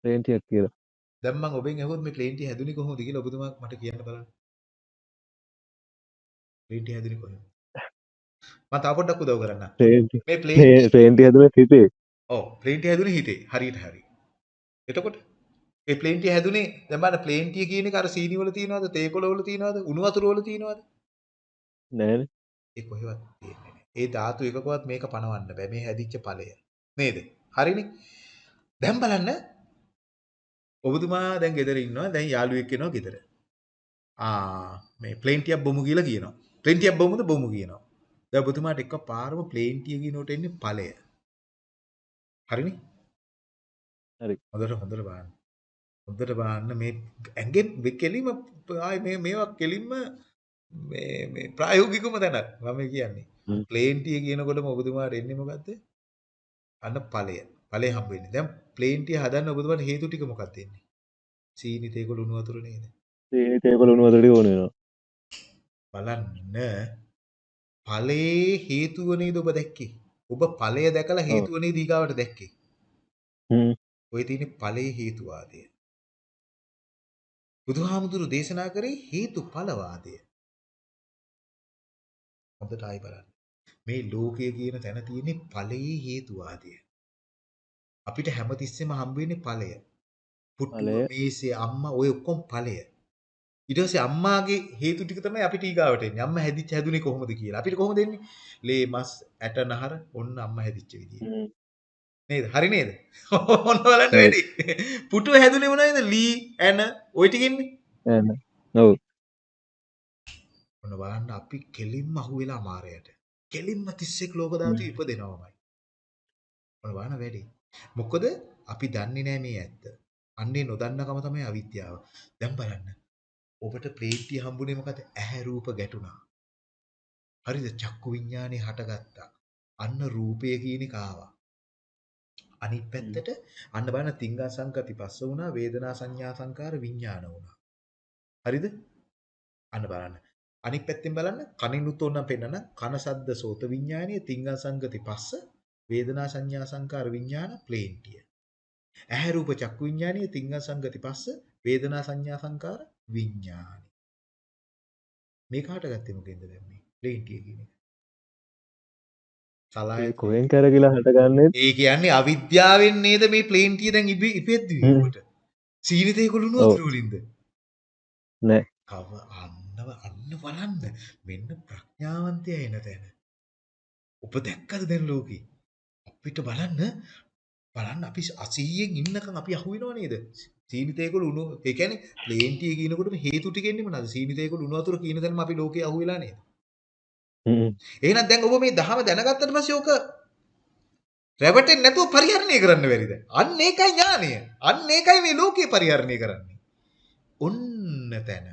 ප්ලේන්ටියක් කියලා. දැන් මම ඔබෙන් අහුවොත් මේ ප්ලේන්ටිය හැදුනේ කොහොමද කියලා ඔබතුමා මට කියන්න බලන්න. ප්ලේන්ටිය හැදුනේ කොහොමද? මම තව පොඩ්ඩක් උදව්. ප්ලේන්ටි මේ ප්ලේන්ටිය ප්ලේන්ටි හැදුනේ හිතේ. ඔව් ප්ලේන්ටිය හැදුනේ හිතේ. හරියට හරි. එතකොට ඒ ප්ලේන්ටිය හැදුනේ දැන් බලන්න ප්ලේන්ටිය කියන එක අර සීනි වල තියනවද? තේකොළ වල තියනවද? උණු වතුර වල තියනවද? නෑනේ. ඒ කොහෙවත් තියෙන්නේ නැහැ. ඒ ධාතු එකකවත් මේක පණවන්න බෑ. මේ හැදිච්ච ඵලය. නේද? හරිනේ. දැන් බලන්න ඔබතුමා දැන් ගෙදර ඉන්නවා. දැන් යාළුවෙක් එනවා ගෙදර. ආ මේ ප්ලේන්ටියක් බොමු කියලා කියනවා. ප්ලේන්ටියක් බොමුද බොමු කියනවා. දැන් ඔබතුමාට එකපාරම ප්ලේන්ටිය කියනකොට එන්නේ ඵලය. හරිනේ? හරි. හොඳට හොඳට බලන්න. හොඳට බලන්න මේ ඇඟෙන් කෙලිම ආයි මේ මේවා කෙලින්ම මේ මේ ප්‍රායෝගිකම දැනක් මම කියන්නේ. හ්ම්. ප්ලේන්ටිය කියනකොටම ඔබතුමාට එන්නේ මොකද්ද? අන්න ඵලය. ඵලය හම්බ වෙන්නේ. දැන් ප්ලේන්ටිය හදන්න ඔබතුමාට හේතු ටික මොකක්ද එන්නේ? සීනි තේකොළ උණු වතුර නේද? සීනි තේකොළ උණු වතුර ටික ඕන වෙනවා. බලන්න ඵලයේ හේතුව නේද ඔබ දැක්කේ? ඔබ ඵලය දැකලා. හේතුව නේද ඊගාවට දැක්කේ? හ්ම්. ඔය තියෙන්නේ ඵලයේ හේතුවාදය. බුදුහාමුදුරු දේශනා කරේ හේතුඵලවාදය. හොඳට ආයි බලන්න. මේ ලෝකය කියන තැන තියෙන්නේ ඵලයේ හේතුවාදය. අපිට හැමතිස්සෙම හම්බ වෙන්නේ ඵලය. පුට්ටුව. මේසේ අම්මා ඔය ඔක්කොම ඵලය. ඊට පස්සේ අම්මාගේ හේතු ටික තමයි අපිට ඊගාවට එන්නේ. අම්මා හැදිච්ච හැදුනේ කොහොමද කියලා. අපිට කොහොමද එන්නේ? ලේ මස් ඇට නහර ඔන්න අම්මා හැදිච්ච විදිය. නේද? හරි නේද? ඔන්න බලන්න. වැඩි. පුටුව හැදුනේ මොනවද? ලී ඇන ওই ටිකින්නේ. එහෙනම්. ඔව්. ඔන්න බලන්න අපි කෙලින්ම අහුවෙලා මාරයට. කෙලින්ම 31 ලෝක ධාතු. ඉපදෙනවමයි. ඔන්න බලන්න වැඩි. මොකද අපි දන්නේ නැහැ මේ ඇත්ත. අන්නේ නොදන්නකම තමයි අවිද්‍යාව. දැන් බලන්න. ඔබට ප්‍රේත්‍ය හම්බුනේ මොකද? ඇහැ රූප ගැටුණා. හරිද? චක්කු විඥානේ හටගත්තා. අන්න රූපය කියන එක ආවා. අනිත් හ්ම්. පැත්තට අන්න බලන්න තිංගා සංකති පස්ස වුණා වේදනා සංඥා සංකාර විඥාන වුණා. හරිද? අන්න බලන්න. අනිත් පැත්තෙන් බලන්න කනිනුත් ඕනම් පෙන්නන කන සද්ද සෝත විඥානීය තිංගා සංගති පස්ස වේදනා සංඥා සංකාර විඥාන ප්ලේන්ටිය. ඇහැ රූප චක්කු විඥානීය තිංගා සංගති පස්ස වේදනා සංඥා සංකාර විඥානි. මේ කාට ගත්තේ මොකෙන්ද දැන් මේ ප්ලේන්ටිය කියන එක? ඒ සලායතන කොහෙන් කරගිලා හටගන්නේ ඒ කියන්නේ අවිද්‍යාවෙන් නේද මේ ප්ලේන්ටිය දැන් ඉබේ ඉපෙද්දුවේ හ්ම්. ඔබට. සීනිතේ කුළුණු. වතුර වලින්ද? නෑ. කව අන්නව අන්න බලන්න මෙන්න ප්‍රඥාවන්තය එන තැන. ඔබ දැක්කද දැන් ලෝකේ? අපිට බලන්න බලන්න අපි 80න් ඉන්නකම් අපි අහුවෙනව නේද? සීනිතේකල උණු ඒ කියන්නේ ප්ලේන්ටිය කියනකොටම හේතු ටික එන්නේ මොනවාද? සීනිතේකල උණු වතුර කියන තැනම අපි ලෝකේ අහුවෙලා නේද? හ්ම්. එහෙනම් දැන් ඔබ මේ දහම දැනගත්තට පස්සේ ඕක රැවටෙන්නේ නැතුව පරිහරණය කරන්න බැරිද? අන්න ඒකයි ඥානය. අන්න ඒකයි මේ ලෝකේ පරිහරණය කරන්නේ. ඔන්න තැන.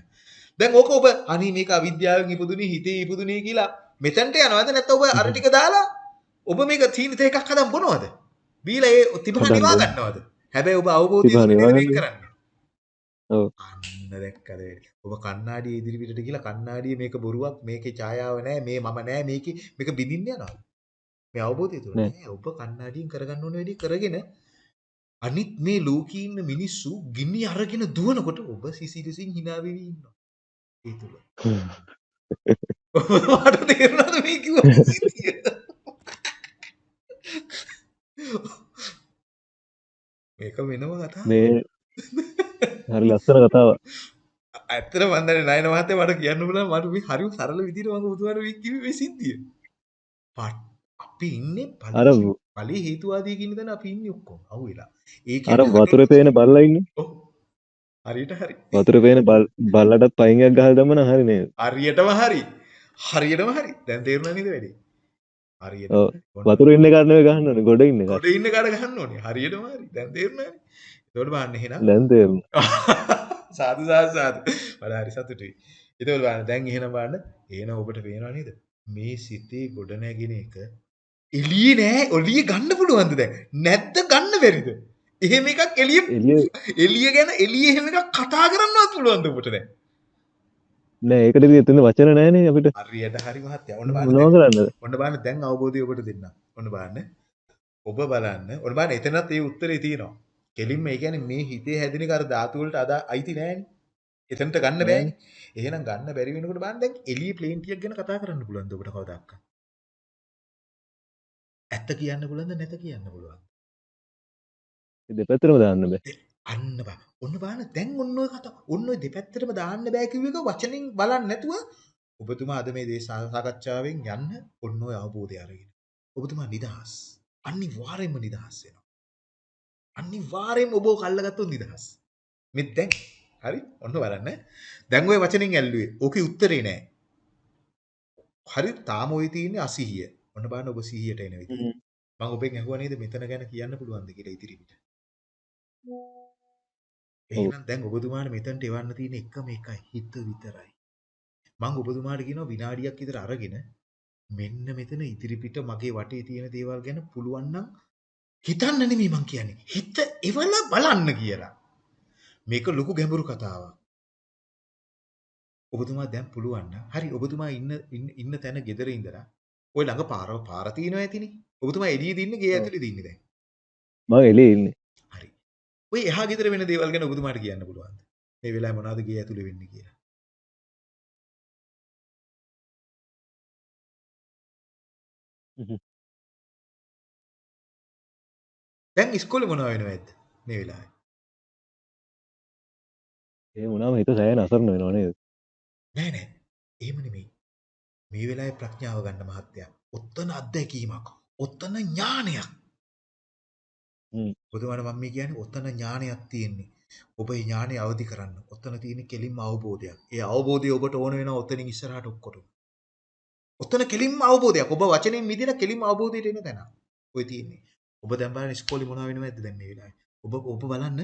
දැන් ඕක ඔබ අනී මේක අවිද්‍යාවෙන් ඉපදුනේ හිතේ ඉපදුනේ කියලා මෙතනට යනවද නැත්නම් ඔබ අර ටික දාලා ඔබ මේක සීනිත එකක් හදන් බොනවද? බීලා ඒ තිබහ නිවා. ගන්නවද? හැබැයි ඔබ අවබෝධය තිබහ තුලින් නිවා නේද මේක ගන්න. කරන්නේ. ඔව්. අන්න දැක්කද. ඔබ කණ්ණාඩියේ ඉදිරි පිටට ගිහලා කණ්ණාඩියේ මේක බොරුවක් මේකේ ඡායාව නැහැ මේ මම නැහැ මේකේ මේක බිඳින්න යනවා. මේ අවබෝධය තුල නෑ. නෑ ඔබ කණ්ණාඩියෙන් කරගන්න ඕන වැඩි කරගෙන අනිත් මේ ලෝකේ ඉන්න මිනිස්සු ගිනි අරගෙන දුවනකොට ඔබ සිසිලසින් hina වෙවි ඉන්නවා. ඒ තුල. හ්ම්. මට තේරුණාද මේ කිව්ව සිද්ධිය? මේක වෙනම කතාවක්. මේ හරි ලස්සන කතාවක්. ඇත්තට දන්නේ නයන මහත්තයා මට කියන්න බුණා මට මේ හරිම සරල විදිහට මම බුදුහාර මේ කිව්වේ මේ සිද්ධිය. අපි ඉන්නේ අර ඵලයේ හේතුවාදී කියන තැන අපි ඉන්නේ ඔක්කොම අහුවෙලා. ඒ අර වතුරේ පේන බල්ලා ඉන්නේ. ඔව් හරියට හරි. වතුර පේන බල් බල්ලටත් පයින් එකක් ගහලා දැම්ම නම් හරි නේද? හරියටම හරි. හරියටම හරි. දැන් තේරුණා නේද වැඩේ? හරි. වතුර ඉන්න එකක් නෙවෙයි ගහන්න ඕනේ ගොඩ ඉන්න. ගොඩ ඉන්න කාට ගහන්න ඕනේ. හරියටම හරි. දැන් තේරුණානේ. එතකොට බලන්න එහෙනම් දැන් තේරුණා. සාදු සාදු සාදු. වඩා හරි සතුටුයි. එතකොට බලන්න දැන් එහෙනම් බලන්න එහෙනම් ඔබට පේනව නේද? මේ සිතේ ගොඩ නැගින එක එළියේ නෑ ඔළිය ගන්න පුළුවන්ද දැන්? නැද්ද ගන්න බැරිද? එහෙම එකක් එළිය එළිය ගැන එළිය එහෙම එකක් කතා කරන්නවත් පුළුවන්ද දැන්? නෑ ඒකට එතන වචන නෑනේ අපිට. හරියට හරි මහත්තයා. ඔන්න බලන්න. ඔන්න බලන්න දැන් අවබෝධය ඔබට දෙන්න. ඔන්න බලන්න. ඔබ බලන්න. ඔන්න බලන්න එතනත් ඒ උත්තරේ තියෙනවා. කෙලින්ම ඒ කියන්නේ මේ හිතේ හැදෙන එක අර ධාතු වලට අදා අයිති නෑනේ. එතනට ගන්න බෑනේ. එහෙනම් ගන්න බැරි වෙනකොට බලන්න දැන් එළියේ ප්ලේන් ටිකක් ගැන කතා කරන්න පුළුවන්ද ඔබට කවදාවත්? ඇත්ත කියන්න පුළුවන්ද නැත කියන්න පුළුවන්ද? දෙපැත්තටම දාන්න බෑ. අන්න බා. ඔන්න බලන්න දැන් ඔන්න ඔය කතා ඔන්න ඔය දෙපැත්තටම දාන්න බෑ කිව්ව එක වචනෙන් බලන්න නැතුව ඔබතුමා අද මේ දේශ සාකච්ඡාවෙන් යන්න ඔන්න ඔය අවබෝධය අරගෙන. ඔබතුමා නිදහස්. අනිවාර්යෙන්ම නිදහස් වෙනවා. අනිවාර්යෙන්ම ඔබ කල්ලාගත්තොත් නිදහස්. මේ දැන් හරි ඔන්න බලන්න. දැන් ඔය වචනෙන් ඇල්ලුවේ. ඕකේ උත්තරේ නෑ. හරි තාම ඔය තියෙන්නේ අසිහිය. ඔන්න බලන්න ඔබ සිහියට එන විදිහ. මම ඔබෙන් ඇහුවා නේද මෙතන ගැන කියන්න පුළුවන්ද කියලා ඉදිරි පිට. එහෙනම් දැන් ඔබතුමාට මෙතනට එවන්න තියෙන එකම එකයි හිත විතරයි. මම ඔබතුමාට කියනවා විනාඩියක් විතර අරගෙන මෙන්න මෙතන ඉදිරි පිට මගේ වටේ තියෙන දේවල් ගැන පුළුවන් නම් හිතන්න නෙමෙයි මං කියන්නේ. හිත එවලා බලන්න කියලා. මේක ලොකු ගැඹුරු කතාවක්. ඔබතුමා දැන් පුළුවන් නම් හරි ඔබතුමා ඉන්න ඉන්න- තැන ගෙදර ඉඳලා ওই ළඟ පාර පාර තියෙනවා ඇතිනේ. ඔබතුමා එළියේ ඉන්නේ ගේ. ඇතුලේ ඉන්නේ දැන්. මම එළියේ ඉන්නේ. ඔය එහා ගෙදර වෙන දේවල් ගැන ඔබතුමාට කියන්න පුළුවන්ද? මේ වෙලාවේ මොනවද ගේ ඇතුලේ වෙන්නේ කියලා. හ්ම්. දැන් ඉස්කෝලේ මොනව වෙනවද මේ වෙලාවේ? ඒ වුණාම හිත සෑහෙන අසරණ වෙනව නේද? නෑ නෑ. එහෙම නෙමෙයි. මේ වෙලාවේ ප්‍රඥාව ගන්න මහත්තයා. ඔත්තන අත්දැකීමක්. ඔත්තන ඥානයක්. හ්ම්. ඔතන මම මේ කියන්නේ ඔතන ඥානයක් තියෙන්නේ. ඔබ ඒ ඥානය අවදි කරන්න. ඔතන තියෙන කෙලින්ම අවබෝධයක්. ඒ අවබෝධය ඔබට ඕන වෙනවා ඔතනින් ඉස්සරහට ඔක්කොටම. ඔතන කෙලින්ම අවබෝධයක්. ඔබ වචනෙන් මිදින කෙලින්ම අවබෝධයට එන තැන. ඔය තියෙන්නේ. ඔබ දැන් බලන්න ඉස්කෝලේ මොනව වෙනවද දැන් මේ වෙලාවේ. ඔබ ඔබ බලන්න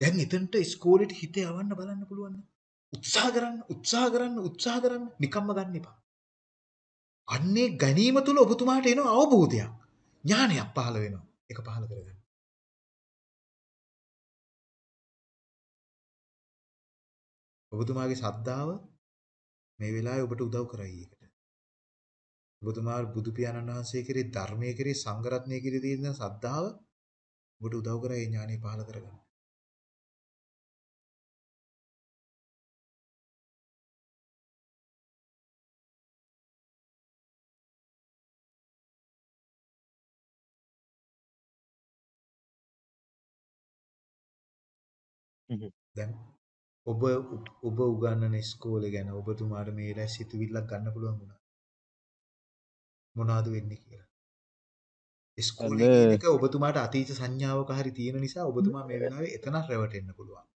දැන් එතනට ඉස්කෝලේට හිත යවන්න බලන්න පුළුවන්. උත්සාහ කරන්න, උත්සාහ කරන්න, උත්සාහ කරන්න. නිකම්ම ගන්න එපා. අන්නේ ගැනීම තුල ඔබතුමාට එන අවබෝධයක්, ඥානයක් පහළ වෙනවා. ඒක පහළ කරගන්න. ඔබතුමාගේ ශ්‍රද්ධාව මේ වෙලාවේ ඔබට උදව් කරයි ඒකට. ඔබතුමා බුදු පියාණන් වහන්සේ කෙරේ ධර්මයේ කෙරේ සංඝ රත්නයේ කෙරේ තියෙන ශ්‍රද්ධාව ඔබට උදව් කරයි ඥානෙ පහළ කරගන්න. හ්ම්. දැන් ඔබ ඔබ උගන්වන ඉස්කෝලේ ගැන ඔබතුමාට මේ වෙලාවේ සිතුවිල්ලක් ගන්න පුළුවන් වුණා. මොනවද වෙන්නේ කියලා. ඉස්කෝලේ එක ඔබතුමාට අතීත සංඥාවක හරි තියෙන නිසා ඔබතුමා මේ වෙලාවේ එතන රැවටෙන්න පුළුවන්.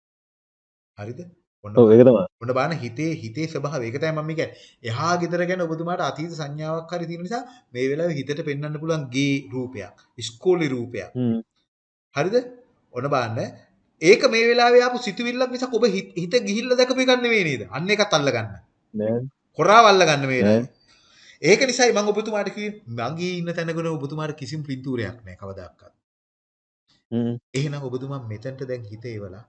හරිද? ඔන්න ඔව් ඒක තමයි. ඔන්න බලන්න හිතේ හිතේ ස්වභාවය. ඒක තමයි මම කියන්නේ. එහා ගෙදර ගැන ඔබතුමාට අතීත සංඥාවක් හරි තියෙන නිසා මේ වෙලාවේ හිතට පෙන්වන්න පුළුවන් ගේ රූපයක්, ඉස්කෝලේ රූපයක්. හරිද? ඔන්න බලන්න. ඒක මේ වෙලාවේ ආපු සිතුවිල්ලක් මිසක් ඔබ හිත ගිහිල්ලා දැකපු එකක් නෙවෙයි නේද? අන්න ඒකත් අල්ලගන්න. නෑ. හොරාව අල්ලගන්න මේ වෙලාවේ. ඒක නිසායි මම ඔබතුමාට කිව්වේ මගේ ඉන්න තැනකන ඔබතුමාට කිසිම පින්තූරයක් නැහැ කවදාවත්. හ්ම්. එහෙනම් ඔබතුමා මෙතනට දැන් හිත ඒවලා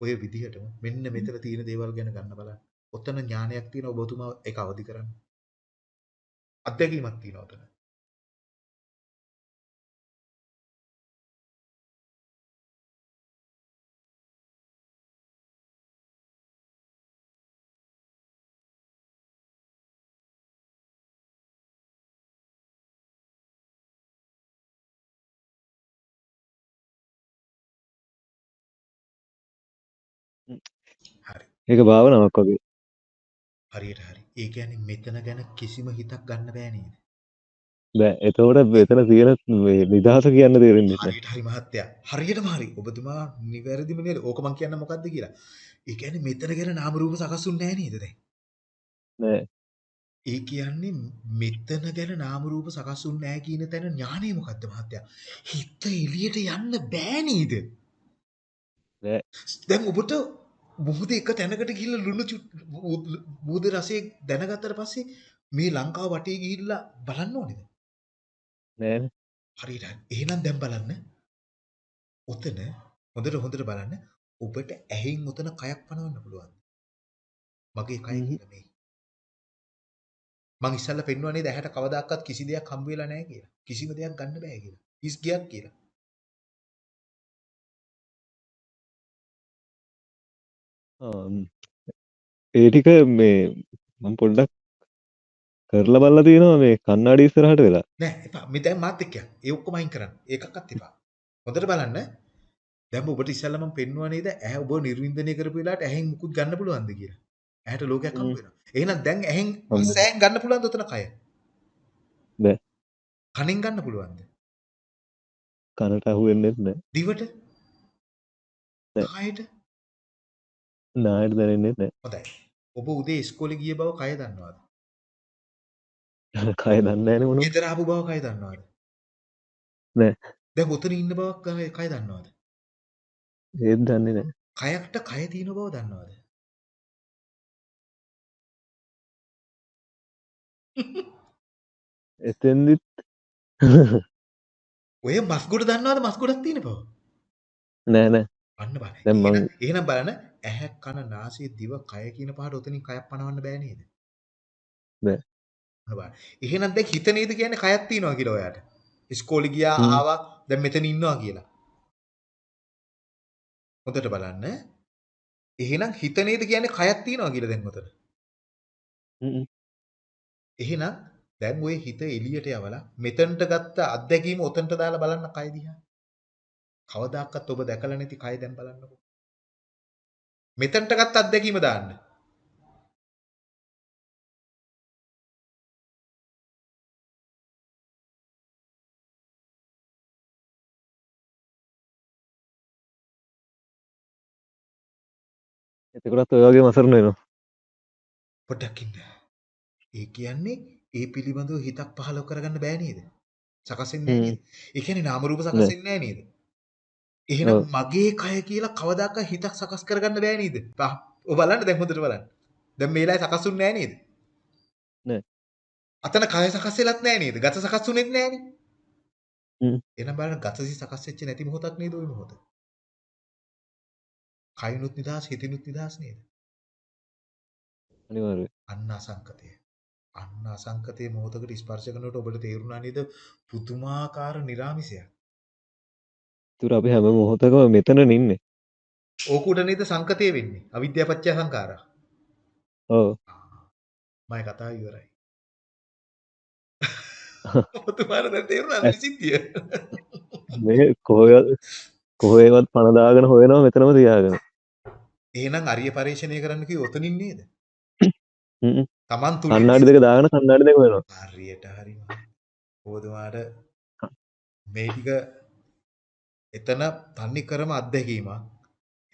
ඔය විදිහටම මෙන්න මෙතන තියෙන දේවල් ගැන ගන්න බලන්න. ඔතන ඥානයක් තියෙන ඔබතුමා ඒක අවදි කරන්න. අත්දැකීමක් තියෙනවා ඔතන. ඒක භාවනාවක් වගේ. හරියට හරි. ඒ කියන්නේ මෙතන ගැන කිසිම හිතක් ගන්න බෑ නේද? බෑ එතකොට එතන තියෙන මේ නිදහස කියන්න තේරෙන්නේ නැහැ. හරියට හරි මහත්තයා. හරියටම හරි. ඔබතුමා නිවැරදිම නේද? ඕක මං කියන්න මොකද්ද කියලා. ඒ කියන්නේ මෙතන ගැන නාම රූප සකස්ුන්නේ නැහැ නේද දැන්? නෑ. ඒ කියන්නේ මෙතන ගැන නාම රූප සකස්ුන්නේ නැහැ කියන තැන ඥානෙ මොකද්ද මහත්තයා? හිත එළියට යන්න බෑ නේද? දැන් ඔබට මුහුද එක තැනකට ගිහිල්ලා ලුණු මුහුද රසය දැනගත්තට පස්සේ මේ ලංකාව වටේ ගිහිල්ලා බලන්න ඕනේද? නෑනේ. හරියට. එහෙනම් දැන් බලන්න. ඔතන හොඳට හොඳට බලන්න. ඔබට ඇහෙන් ඔතන කයක් පනවන්න පුළුවන්. මගේ කය හ්ම්. කියලා මේ. මං ඉස්සල්ලා පෙන්නුවා නේද ඇහැට කවදාකවත් කිසි දෙයක් හම්බ වෙලා නැහැ කියලා. කිසිම දෙයක් ගන්න බෑ කියලා. හිස් ගියක් කියලා. ඒ ටික මේ මම පොඩ්ඩක් කරලා බලලා තියෙනවා මේ කන්නඩි ඉස්සරහට වෙලා. නෑ එපා. මේ දැන් මාත් එක්ක. ඒ ඔක්කොම අයින් කරන්න. ඒකක්වත් එපා. හොඳට බලන්න. දැන් ඔබට ඉස්සල්ලා මම පෙන්නුවා නේද ඇහැ ඔබ නිර්වින්දනය කරපු වෙලාවට ඇහෙන් මුකුත් ගන්න පුළුවන්ද කියලා. ඇහැට ලෝකයක් හම්බ හ්ම්. වෙනවා. එහෙනම් දැන් ඇහෙන් ඇහෙන් ගන්න පුළුවන්ද ඔතන කය? බෑ. කනෙන් ගන්න පුළුවන්ද? කනට අහු වෙන්නෙත් නෑ. දිවට? කයට? නායට දැනෙන්නෙත් නෑ. හොඳයි. ඔබ උදේ ඉස්කෝලේ ගිය බව කය දන්නවද? කය දන්නේ නෑනේ මොනවා. ගෙදර ආපු බව කය දන්නවද? නෑ. දැන් ඔතන ඉන්න බවක් කය දන්නවද? ඒත් දන්නේ නෑ. කයකට කය තියෙන බව දන්නවද? එතෙන්දිත් ඔය මස් ගොඩ දන්නවද මස් ගොඩක් තියෙන බව? නෑ නෑ. අන්න බලන්න. එහෙනම් බලන්න ඇහැ කන නාසය දිව කය කියන පහට ඔතනින් කයක් පනවන්න බෑ නේද? බෑ. බලන්න. එහෙනම් දැන් හිත නේද කියන්නේ කයක් තියෙනවා කියලා ඔයාට. ඉස්කෝලේ ගියා. ආවා දැන් මෙතන ඉන්නවා කියලා. හොඳට බලන්න. එහෙනම් හිත නේද කියන්නේ කයක් තියෙනවා කියලා දැන් ඔතන. හ්ම්. එහෙනම් දැන් ওই හිත එළියට යවලා මෙතනට ගත්ත අත්දැකීම ඔතනට දාලා බලන්න කය දිහා. කවදාකවත් ඔබ දැකලා නැති කය දැන් බලන්නකෝ. මෙතනට ගත්ත අත්දැකීම දාන්න. එතකොටත් ඔය වගේම අසරණ වෙනවා. පොඩ්ඩක් ඉන්න. ඒ කියන්නේ ඒ පිළිබඳව හිතක් පහළ කරගන්න බෑ නේද? සකස් වෙන්නේ හ්ම්. නේද? ඒ කියන්නේ නාම රූප සකස් නෑ. වෙන්නේ නැහැ නේද? එහෙනම්. මගේ කය කියලා කවදාකවත් හිතක් සකස් කරගන්න බෑ නේද? ඔය බලන්න දැන් හොඳට බලන්න. දැන් මේ වෙලාවේ සකස්ුන්නේ නැහැ නේද? නෑ. අතන කය සකස් වෙලත් නැහැ නේද? ගත සකස් වුනේත් නැහනේ. හ්ම්. එහෙනම් බලන්න ගතසි සකස් වෙච්ච නැති මොහොතක් නේද ওই මොහොත? කයිනුත් නිදහස් හිතිනුත් නිදහස් නේද? අනිවාර්යයෙන්. අන්න අසංකතය. අන්න අසංකතයේ මොහොතකට ස්පර්ශ කරනකොට ඔබට තේරුණා නේද පුදුමාකාර නිරාමිසයක්. ඒතර අපි හැම මොහොතකම මෙතන ඉන්නේ. ඕකුට නේද සංකතය වෙන්නේ. අවිද්‍යාව පත්‍ය සංඛාරා. ඔව්. මම කතාව ඉවරයි. ඔබතුමාට දැන් තේරුණාද මේ සිද්ධිය? මේ කොහේ කොහේවත් පණ දාගෙන හොයනවා මෙතනම තියාගෙන. එහෙනම් අරිය පරිශ්‍රණය කරන්න කිව්ව ඔතනින් නේද? Taman තුලින් කන්නාඩි දෙක දාගෙන කන්නාඩි දෙක වෙනවා. හරියට හරි මම. ඔබතුමාට මේ ටික එතන තනි කරම අත්දැකීමක්.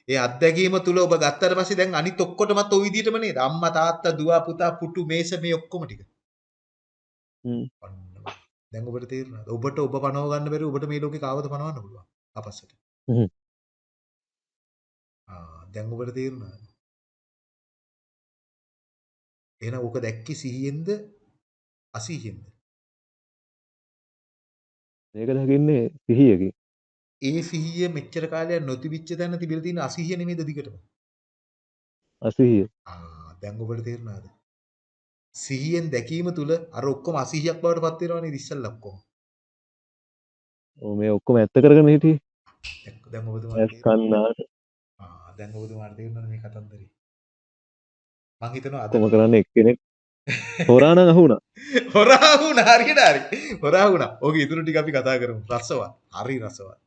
ඒ අත්දැකීම තුල ඔබ ගත්තට පස්සේ දැන් අනිත් ඔක්කොටමත් ওই විදිහටම නේද? අම්මා තාත්තා දුව පුතා පුටු මේස මේ ඔක්කොම ටික. හ්ම්. දැන් ඔබට තේරුණාද? ඔබට ඔබ පනව ගන්න බැරි ඔබට මේ ලෝකේ කාවද පනවන්න පුළුවන්. අපස්සට. හ්ම්. ආ දැන් ඔබට තේරුණාද? එහෙනම් ඔක දැක්කේ සිහියෙන්ද අසිහියෙන්ද? මේක දකින්නේ සිහියකින්. ඒ සිහිය මෙච්චර කාලයක් නොතිබිච්ච තැන තිබිලා තියෙන අසිහිය නෙමෙයිද දිගටම? අසිහිය. ආ දැන් ඔබට තේරුණාද? සිහියෙන් දැකීම තුල අර ඔක්කොම අසිහියක් බවට පත් වෙනවා නේද ඉස්සල්ලා ඔක්කොම. ඔව් මේ ඔක්කොම ඇත්ත කරගෙන හිටියේ. දැන්- ඔබතුමාට? කන්නාට ආ දැන් ඔබතුමාට තේරුණාද මේ කතන්දරේ? මං හිතනවා අද කොම කරන්න එක්කෙනෙක් හොරා නම් අහුණා. හොරා වුණා හරියට හරි. හොරා වුණා. ඕක ඉතුරු ටික අපි කතා කරමු. රසවත්. හරි රසවත්.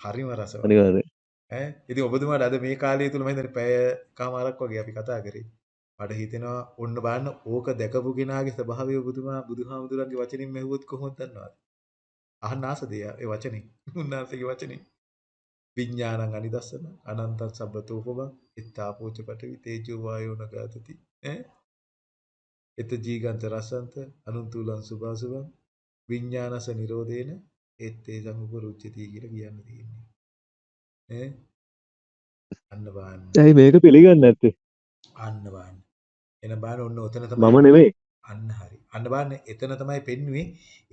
හරිම රසවත්. අනිවාර්යයෙන්. ඈ ඉතින් ඔබතුමාට අද මේ කාලය තුල මම හිතන්නේ පැය කමාරක් වගේ අපි කතා කරේ. මට හිතෙනවා ඔන්න බලන්න ඕක දැකපු කෙනාගේ ස්වභාවය ඔබතුමා බුදුහාමුදුරන්ගේ වචනින් මෙහුවොත් කොහොමද දන්නවද? අහන්න ආසද ඒ වචනේ? උන්වහන්සේගේ වචනේ. විඥානං අනිදස්සන අනන්තං සබ්බතෝපමං ඉත්තාපෝච පඨවි තේජෝ වායෝ නගතති ඈ එත ජීගන්ත රසන්ත අනුන්තුලං සුභාසුභං විඥානස නිරෝධේන ඒත්තේ සමුපරුච්චති කියලා කියන්න තියෙන්නේ. ඈ? අන්න බලන්න ඇයි මේක පිළිගන්නේ නැත්තේ? අන්න බලන්න එන බලන්න ඔන්න ඔතන මම තමයි නෙමෙයි. අන්න හරි. අන්න බලන්න එතන තමයි පෙන්නුවේ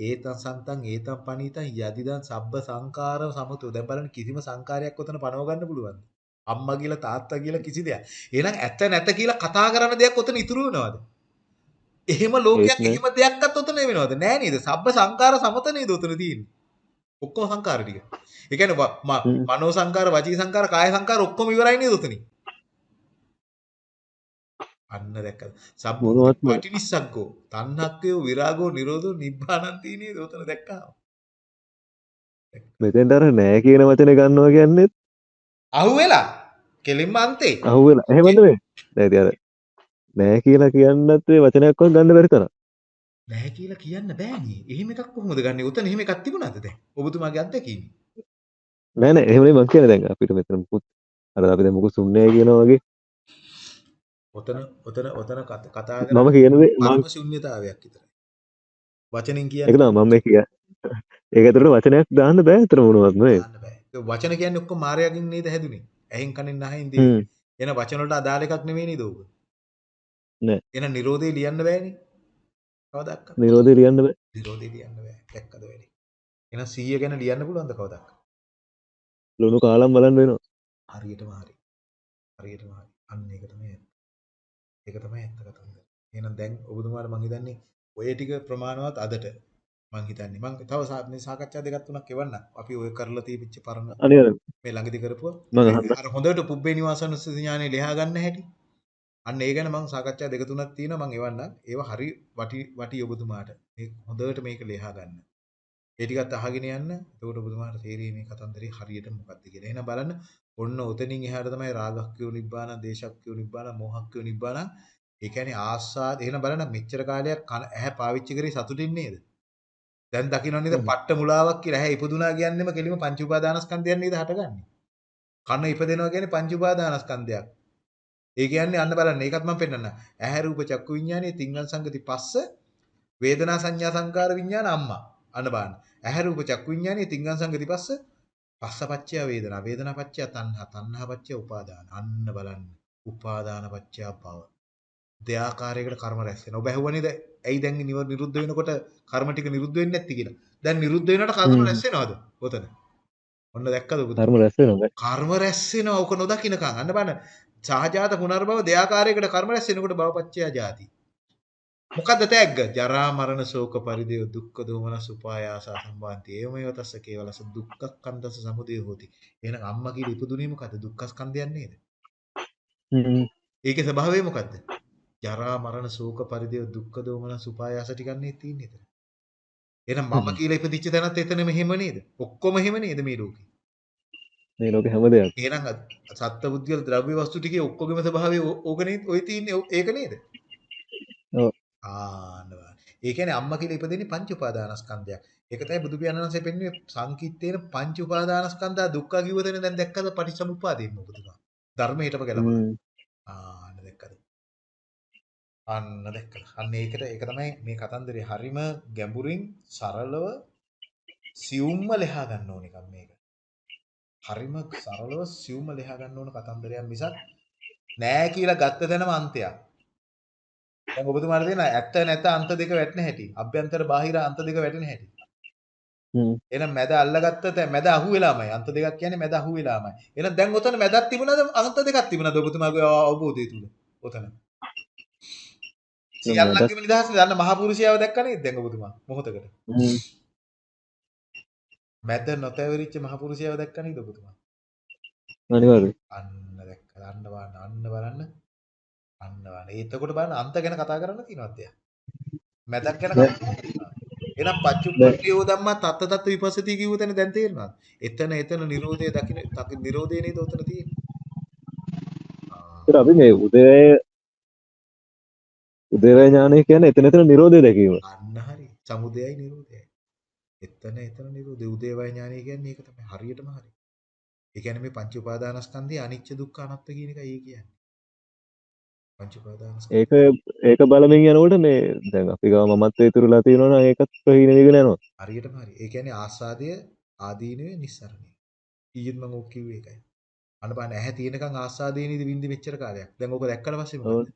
ඒතං සන්තං ඒතං පනීතං යදිදං සබ්බ සංකාර සමතෝ. දැන් බලන්න කිසිම සංකාරයක් ඔතන පනව ගන්න පුළුවන්ද? අම්මා කියලා තාත්තා කියලා කිසි දෙයක්. එහෙනම් ඇත්ත නැත කියලා කතා කරන දෙයක් ඔතන ඉතුරු වෙනවද? එහෙම ලෝකයක් ඒත්. එහෙම දෙයක්වත් ඔතන වෙනවද? නෑ නේද? සබ්බ සංකාර සමත නේද ඔතන තියෙන්නේ ඔක්කොම සංකාර ටික ඒ කියන්නේ ම-. මනෝ සංකාර වචී සංකාර කාය සංකාර ඔක්කොම ඉවරයි නේද ඔතනින් අන්න දැක්කද මොනවත්ම පටිනිස්සග්ගෝ තණ්හක්කයෝ විරාගෝ නිරෝධෝ නිබ්බානන්ති නේද ඔතන දැක්කා මෙතෙන්ට අර නෑ කියන වචනේ ගන්නවා කියන්නේත් අහුවෙලා කෙලින්ම අන්තේ අහුවෙලා. එහෙම නෙමෙයි. දැන් ඉතින් අර නෑ කියලා කියන්නත් වචනයක්වත් ගන්න බැරි තරම්. නැහැ කියලා කියන්න බෑනේ. එහෙම එකක් කොහොමද ගන්නෙ? උතන එහෙම එකක් තිබුණාද දැන්? ඔබතුමාගේ අත්දැකීම. නෑ නෑ එහෙම නෙමෙයි මං කියන්නේ දැන් අපිට මෙතන මුකුත් අර අපි දැන් මුකුත් සුන්නේ කියනවා වගේ ඔතන ඔතන ඔතන කත- කතා මම කියන දේ මං කර්ම ශුන්්‍යතාවයක් විතරයි. වචනෙන් ඒක කියන්නේ තමයි මම මේ කිය ඒක ඇතුළට වචනයක් දාන්න බෑ අතර මොනවත්. ඒ වචන කියන්නේ ඔක්කොම මායාවකින් නේද හැදුනේ? ඇහෙන් කනෙන් නහෙන් දේ. එන වචන වලට අදාළ එකක් නෙවෙයි නේද ඕක? නෑ. එන නිරෝධය ලියන්න බෑනේ. කවදාවත්. නිරෝධය ලියන්න බෑ. නිරෝධය ලියන්න. දැක්කද වැඩි. එහෙනම් 100 ගැන ලියන්න පුළුවන්ද කවදාවත්? ලුණු කාලම් බලන්න වෙනවා. හරියටම හරි. හරියටම හරි. අන්න ඒක තමයි. ඒක තමයි ඇත්ත කතන්දර. එහෙනම් දැන් ඔබතුමාට මං හිතන්නේ ඔය ටික ප්‍රමාණවත් අදට මං හිතන්නේ මං තව මේ සාකච්ඡා දෙකක් තුනක් එවන්න. අපි ඔය කරලා තියවිච්ච පරණ මේ ළඟදී කරපුවා. අර හොඳට පුබ්බේ නිවාසනුස්සති ඥානෙ ලියා ගන්න හැටි. අන්න ඒ ගැන මං සාකච්ඡා දෙක තුනක් තියෙනවා මං එවන්නම්. ඒවා හරි වටි වටි ඔබතුමාට. මේ හොඳට මේක ලියා ගන්න. ඒ ටිකත් අහගෙන යන්න. එතකොට ඔබතුමාට තේරෙයි මේ කතන්දරේ හරියට මොකක්ද කියලා. එහෙනම් බලන්න ඔන්න ඔතනින් එහාට තමයි රාගක්ඛයෝ නිබ්බාන, දේශක්ඛයෝ නිබ්බාන, මෝහක්ඛයෝ නිබ්බාන. ඒ කියන්නේ ආස්වාද. එහෙනම් බලන්න මෙච්චර කාලයක් ඇහැ පාවිච්චි කරේ සතුටින් නේද? දැන් දකින්න නේද. පට්ට මුලාවක් කියලා ඇහැ ඉපදුනා කියන්නේම කෙලිම පංච උපාදානස්කන්ධයන් නේද හටගන්නේ. කන ඉපදෙනවා කියන්නේ පංච උපාදානස්කන්ධයක්. ඒ කියන්නේ අන්න බලන්න ඒකත් මම පෙන්නන්න. ඇහැ රූප චක්කු විඥානයේ තිංගන් සංගති පස්ස වේදනා සංඥා සංකාර විඥාන අම්මා. අන්න බලන්න. ඇහැ රූප චක්කු විඥානයේ තිංගන් සංගති පස්ස පස්සපච්චය වේදනා වේදනාපච්චය තණ්හා තණ්හාපච්චය උපාදාන. අන්න බලන්න. උපාදානපච්චය භව. දෙආකාරයකට කර්ම රැස් වෙනවා. ඔබ ඇහුවා නේද? ඇයි දැන් නිරුද්ධ වෙනකොට කර්ම ටික නිරුද්ධ වෙන්නේ නැති කියලා. දැන් නිරුද්ධ වෙනකොට කර්ම. රැස් වෙනවද? ඔතන. ඔන්න දැක්කද ඔබ? ධර්ම රැස් වෙනවා. කර්ම රැස් වෙනවා. ඔක නොදකින්නකම්. අන්න බලන්න. සහජාත පුනර්භව දෙආකාරයකට කර්ම රැස් වෙනකොට භවපච්චය ජාති. මොකද්ද තෑග්ග? ජරා මරණ ශෝක පරිදේව දුක්ඛ දෝමනස් උපායාස සම්බන්ති. ඒවමෙව තස්ස කේවලස දුක්ඛ කන්දස සමුදය හෝති. එහෙනම් අම්මා කියලා ඉපදුනේ මොකද්ද? දුක්ඛ ස්කන්ධයන් නේද? හ්ම්. ඒකේ ස්වභාවය මොකද්ද? ජරා මරණ ශෝක පරිදේව දුක්ඛ දෝමනස් උපායාස ටිකක් නේ තියෙන්නේ එතන. එහෙනම් මම. කියලා ඉපදිච්ච තැනත් එතනම එහෙම නේද? ඔක්කොම එහෙම නේද මේ ලෝකේ? මේ ලෝකේ හැම දෙයක්. එහෙනම් සත්ත්වබුද්ධිය ද්‍රව්‍ය වස්තු ටිකේ ඔක්කොගෙම ස්වභාවය ඕ- ඕක නේද? ඔය තියෙන්නේ ඒක නේද? ඔව්. බලන්න. ඒ කියන්නේ අම්මා කියලා ඉපදෙන්නේ පංච උපාදානස්කන්ධයක්. ඒක තමයි බුදු පියාණන් වහන්සේ පෙන්වන්නේ සංකීර්තේන පංච උපාදානස්කන්ධා දුක්ඛ කිව්වතනේ දැන් දැක්කද පටිච්චසමුප්පාදයෙන් ඔබතුමා. ධර්මයටම ගැලපලා. හ්ම්. ආන්න දැක්කද? අන්න දැක්කද? අන්න ඒකට ඒක තමයි මේ කතන්දරේ හරිම ගැඹුරින් සරලව සියුම්ම ලියා ගන්න ඕන එකක් මේක. හරිම සරලව සියුම්ම ලියා ගන්න ඕන කතන්දරයක් මිසක් නෑ කියලා ගත්ත තැනම අන්තයක්. දැන් ඔබතුමාට දෙන ඇත්ත නැත අන්ත දෙක වැටෙන හැටි. අභ්‍යන්තර බාහිර අන්ත දෙක වැටෙන හැටි. හ්ම්. එහෙනම් මැද අල්ලගත්ත තැන මැද අහු වෙලාමයි. අන්ත දෙකක් කියන්නේ මැද අහු වෙලාමයි. එහෙනම් දැන් ඔතන මැදක් තිබුණාද අන්ත දෙකක් තිබුණාද ඔබතුමාගේ අවබෝධය තුල? ඔතන. සියල්ලංගෙම නිදහස දන්න මහ පුරුෂයාව දැක්ක නේද දැන් ඔබතුමා මොහොතකට. හ්ම්. මැද නොතැවරිච්ච මහ පුරුෂයාව දැක්ක නේද ඔබතුමා? අනිවාර්යයෙන්. අන්න දැක්ක. අන්න බලන්න අන්න බලන්න. අන්න බලන්න. එතකොට බලන්න අන්ත ගැන කතා කරන්න තියෙනවද එයා? මැදක් ගැන කතා තියෙනවද? එහෙනම් පච්චුප්පට්ඨියෝ ධම්මා තත්ත තත්ත විපස්සති කිව්ව තැන දැන් තේරෙනවද? එතන එතන නිරෝධය දකින්න නිරෝධය නේද උතන තියෙන්නේ. අපි මේ උදේ උදේවැය ඥානය කියන්නේ එතන එතන නිරෝධය දැකීම. අන්න හරි. සමුදයයි නිරෝධයයි. එතන එතන නිරෝධය උදේවය ඥානය කියන්නේ ඒක තමයි හරියටම හරි. ඒ කියන්නේ මේ පංච උපාදානස්කන්ධයේ අනිච්ච දුක්ඛ අනාත්ම කියන එකයි ඒ කියන්නේ. පංච උපාදානස්කන්ධ ඒක ඒක බලමින් යනකොට මේ දැන් අපි ගාව මමත්වයේ ඉතුරුලා තියෙනවා නම් ඒකත් ප්‍රහීන වෙගෙන යනවා. හරියටම හරි. ඒ කියන්නේ ආස්වාදය ආදීනවේ නිස්සරණය. ඊයේත් මම ඔක් කිව්වේ ඒකයි. බලන්න ඇහැ තියෙනකන් ආස්වාදේ නේද විඳි මෙච්චර කාලයක්. දැන් ඕක දැක්කට පස්සේ. මොකද?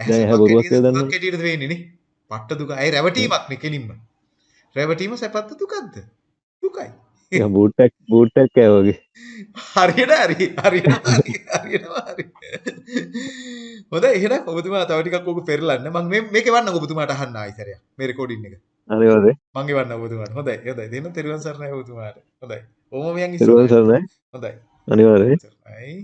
ඇහැ බොරුවක් කියලා දන්නවා. හැටියට වෙන්නේ නේ. පට්ට දුක. අය රැවටීමක් නේ කෙලින්ම. රැවටීම සැපත්ත දුකක්ද? දුකයි. නිකන් බූට් ටැක් බූට් ටැක් කෑ වගේ. හරියට හරි. හරියට හරි. හරියටම හරි. හොඳයි එහෙනම් ඔබතුමා තව ටිකක් ඕක පෙරලන්න. මම මේ මේක එවන්න ඔබතුමාට අහන්න ආයිසරයක්. මේ රෙකෝඩින් එක. අනිවාර්යයෙන්. මම එවන්න ඔබතුමාට. හොඳයි. හොඳයි. දෙන්න තෙරුවන් සරණයි ඔබතුමාට. හොඳයි. ඕම මෙයන් ඊළඟ සරණයි. හොඳයි. අනිවාර්යයෙන්. සරණයි.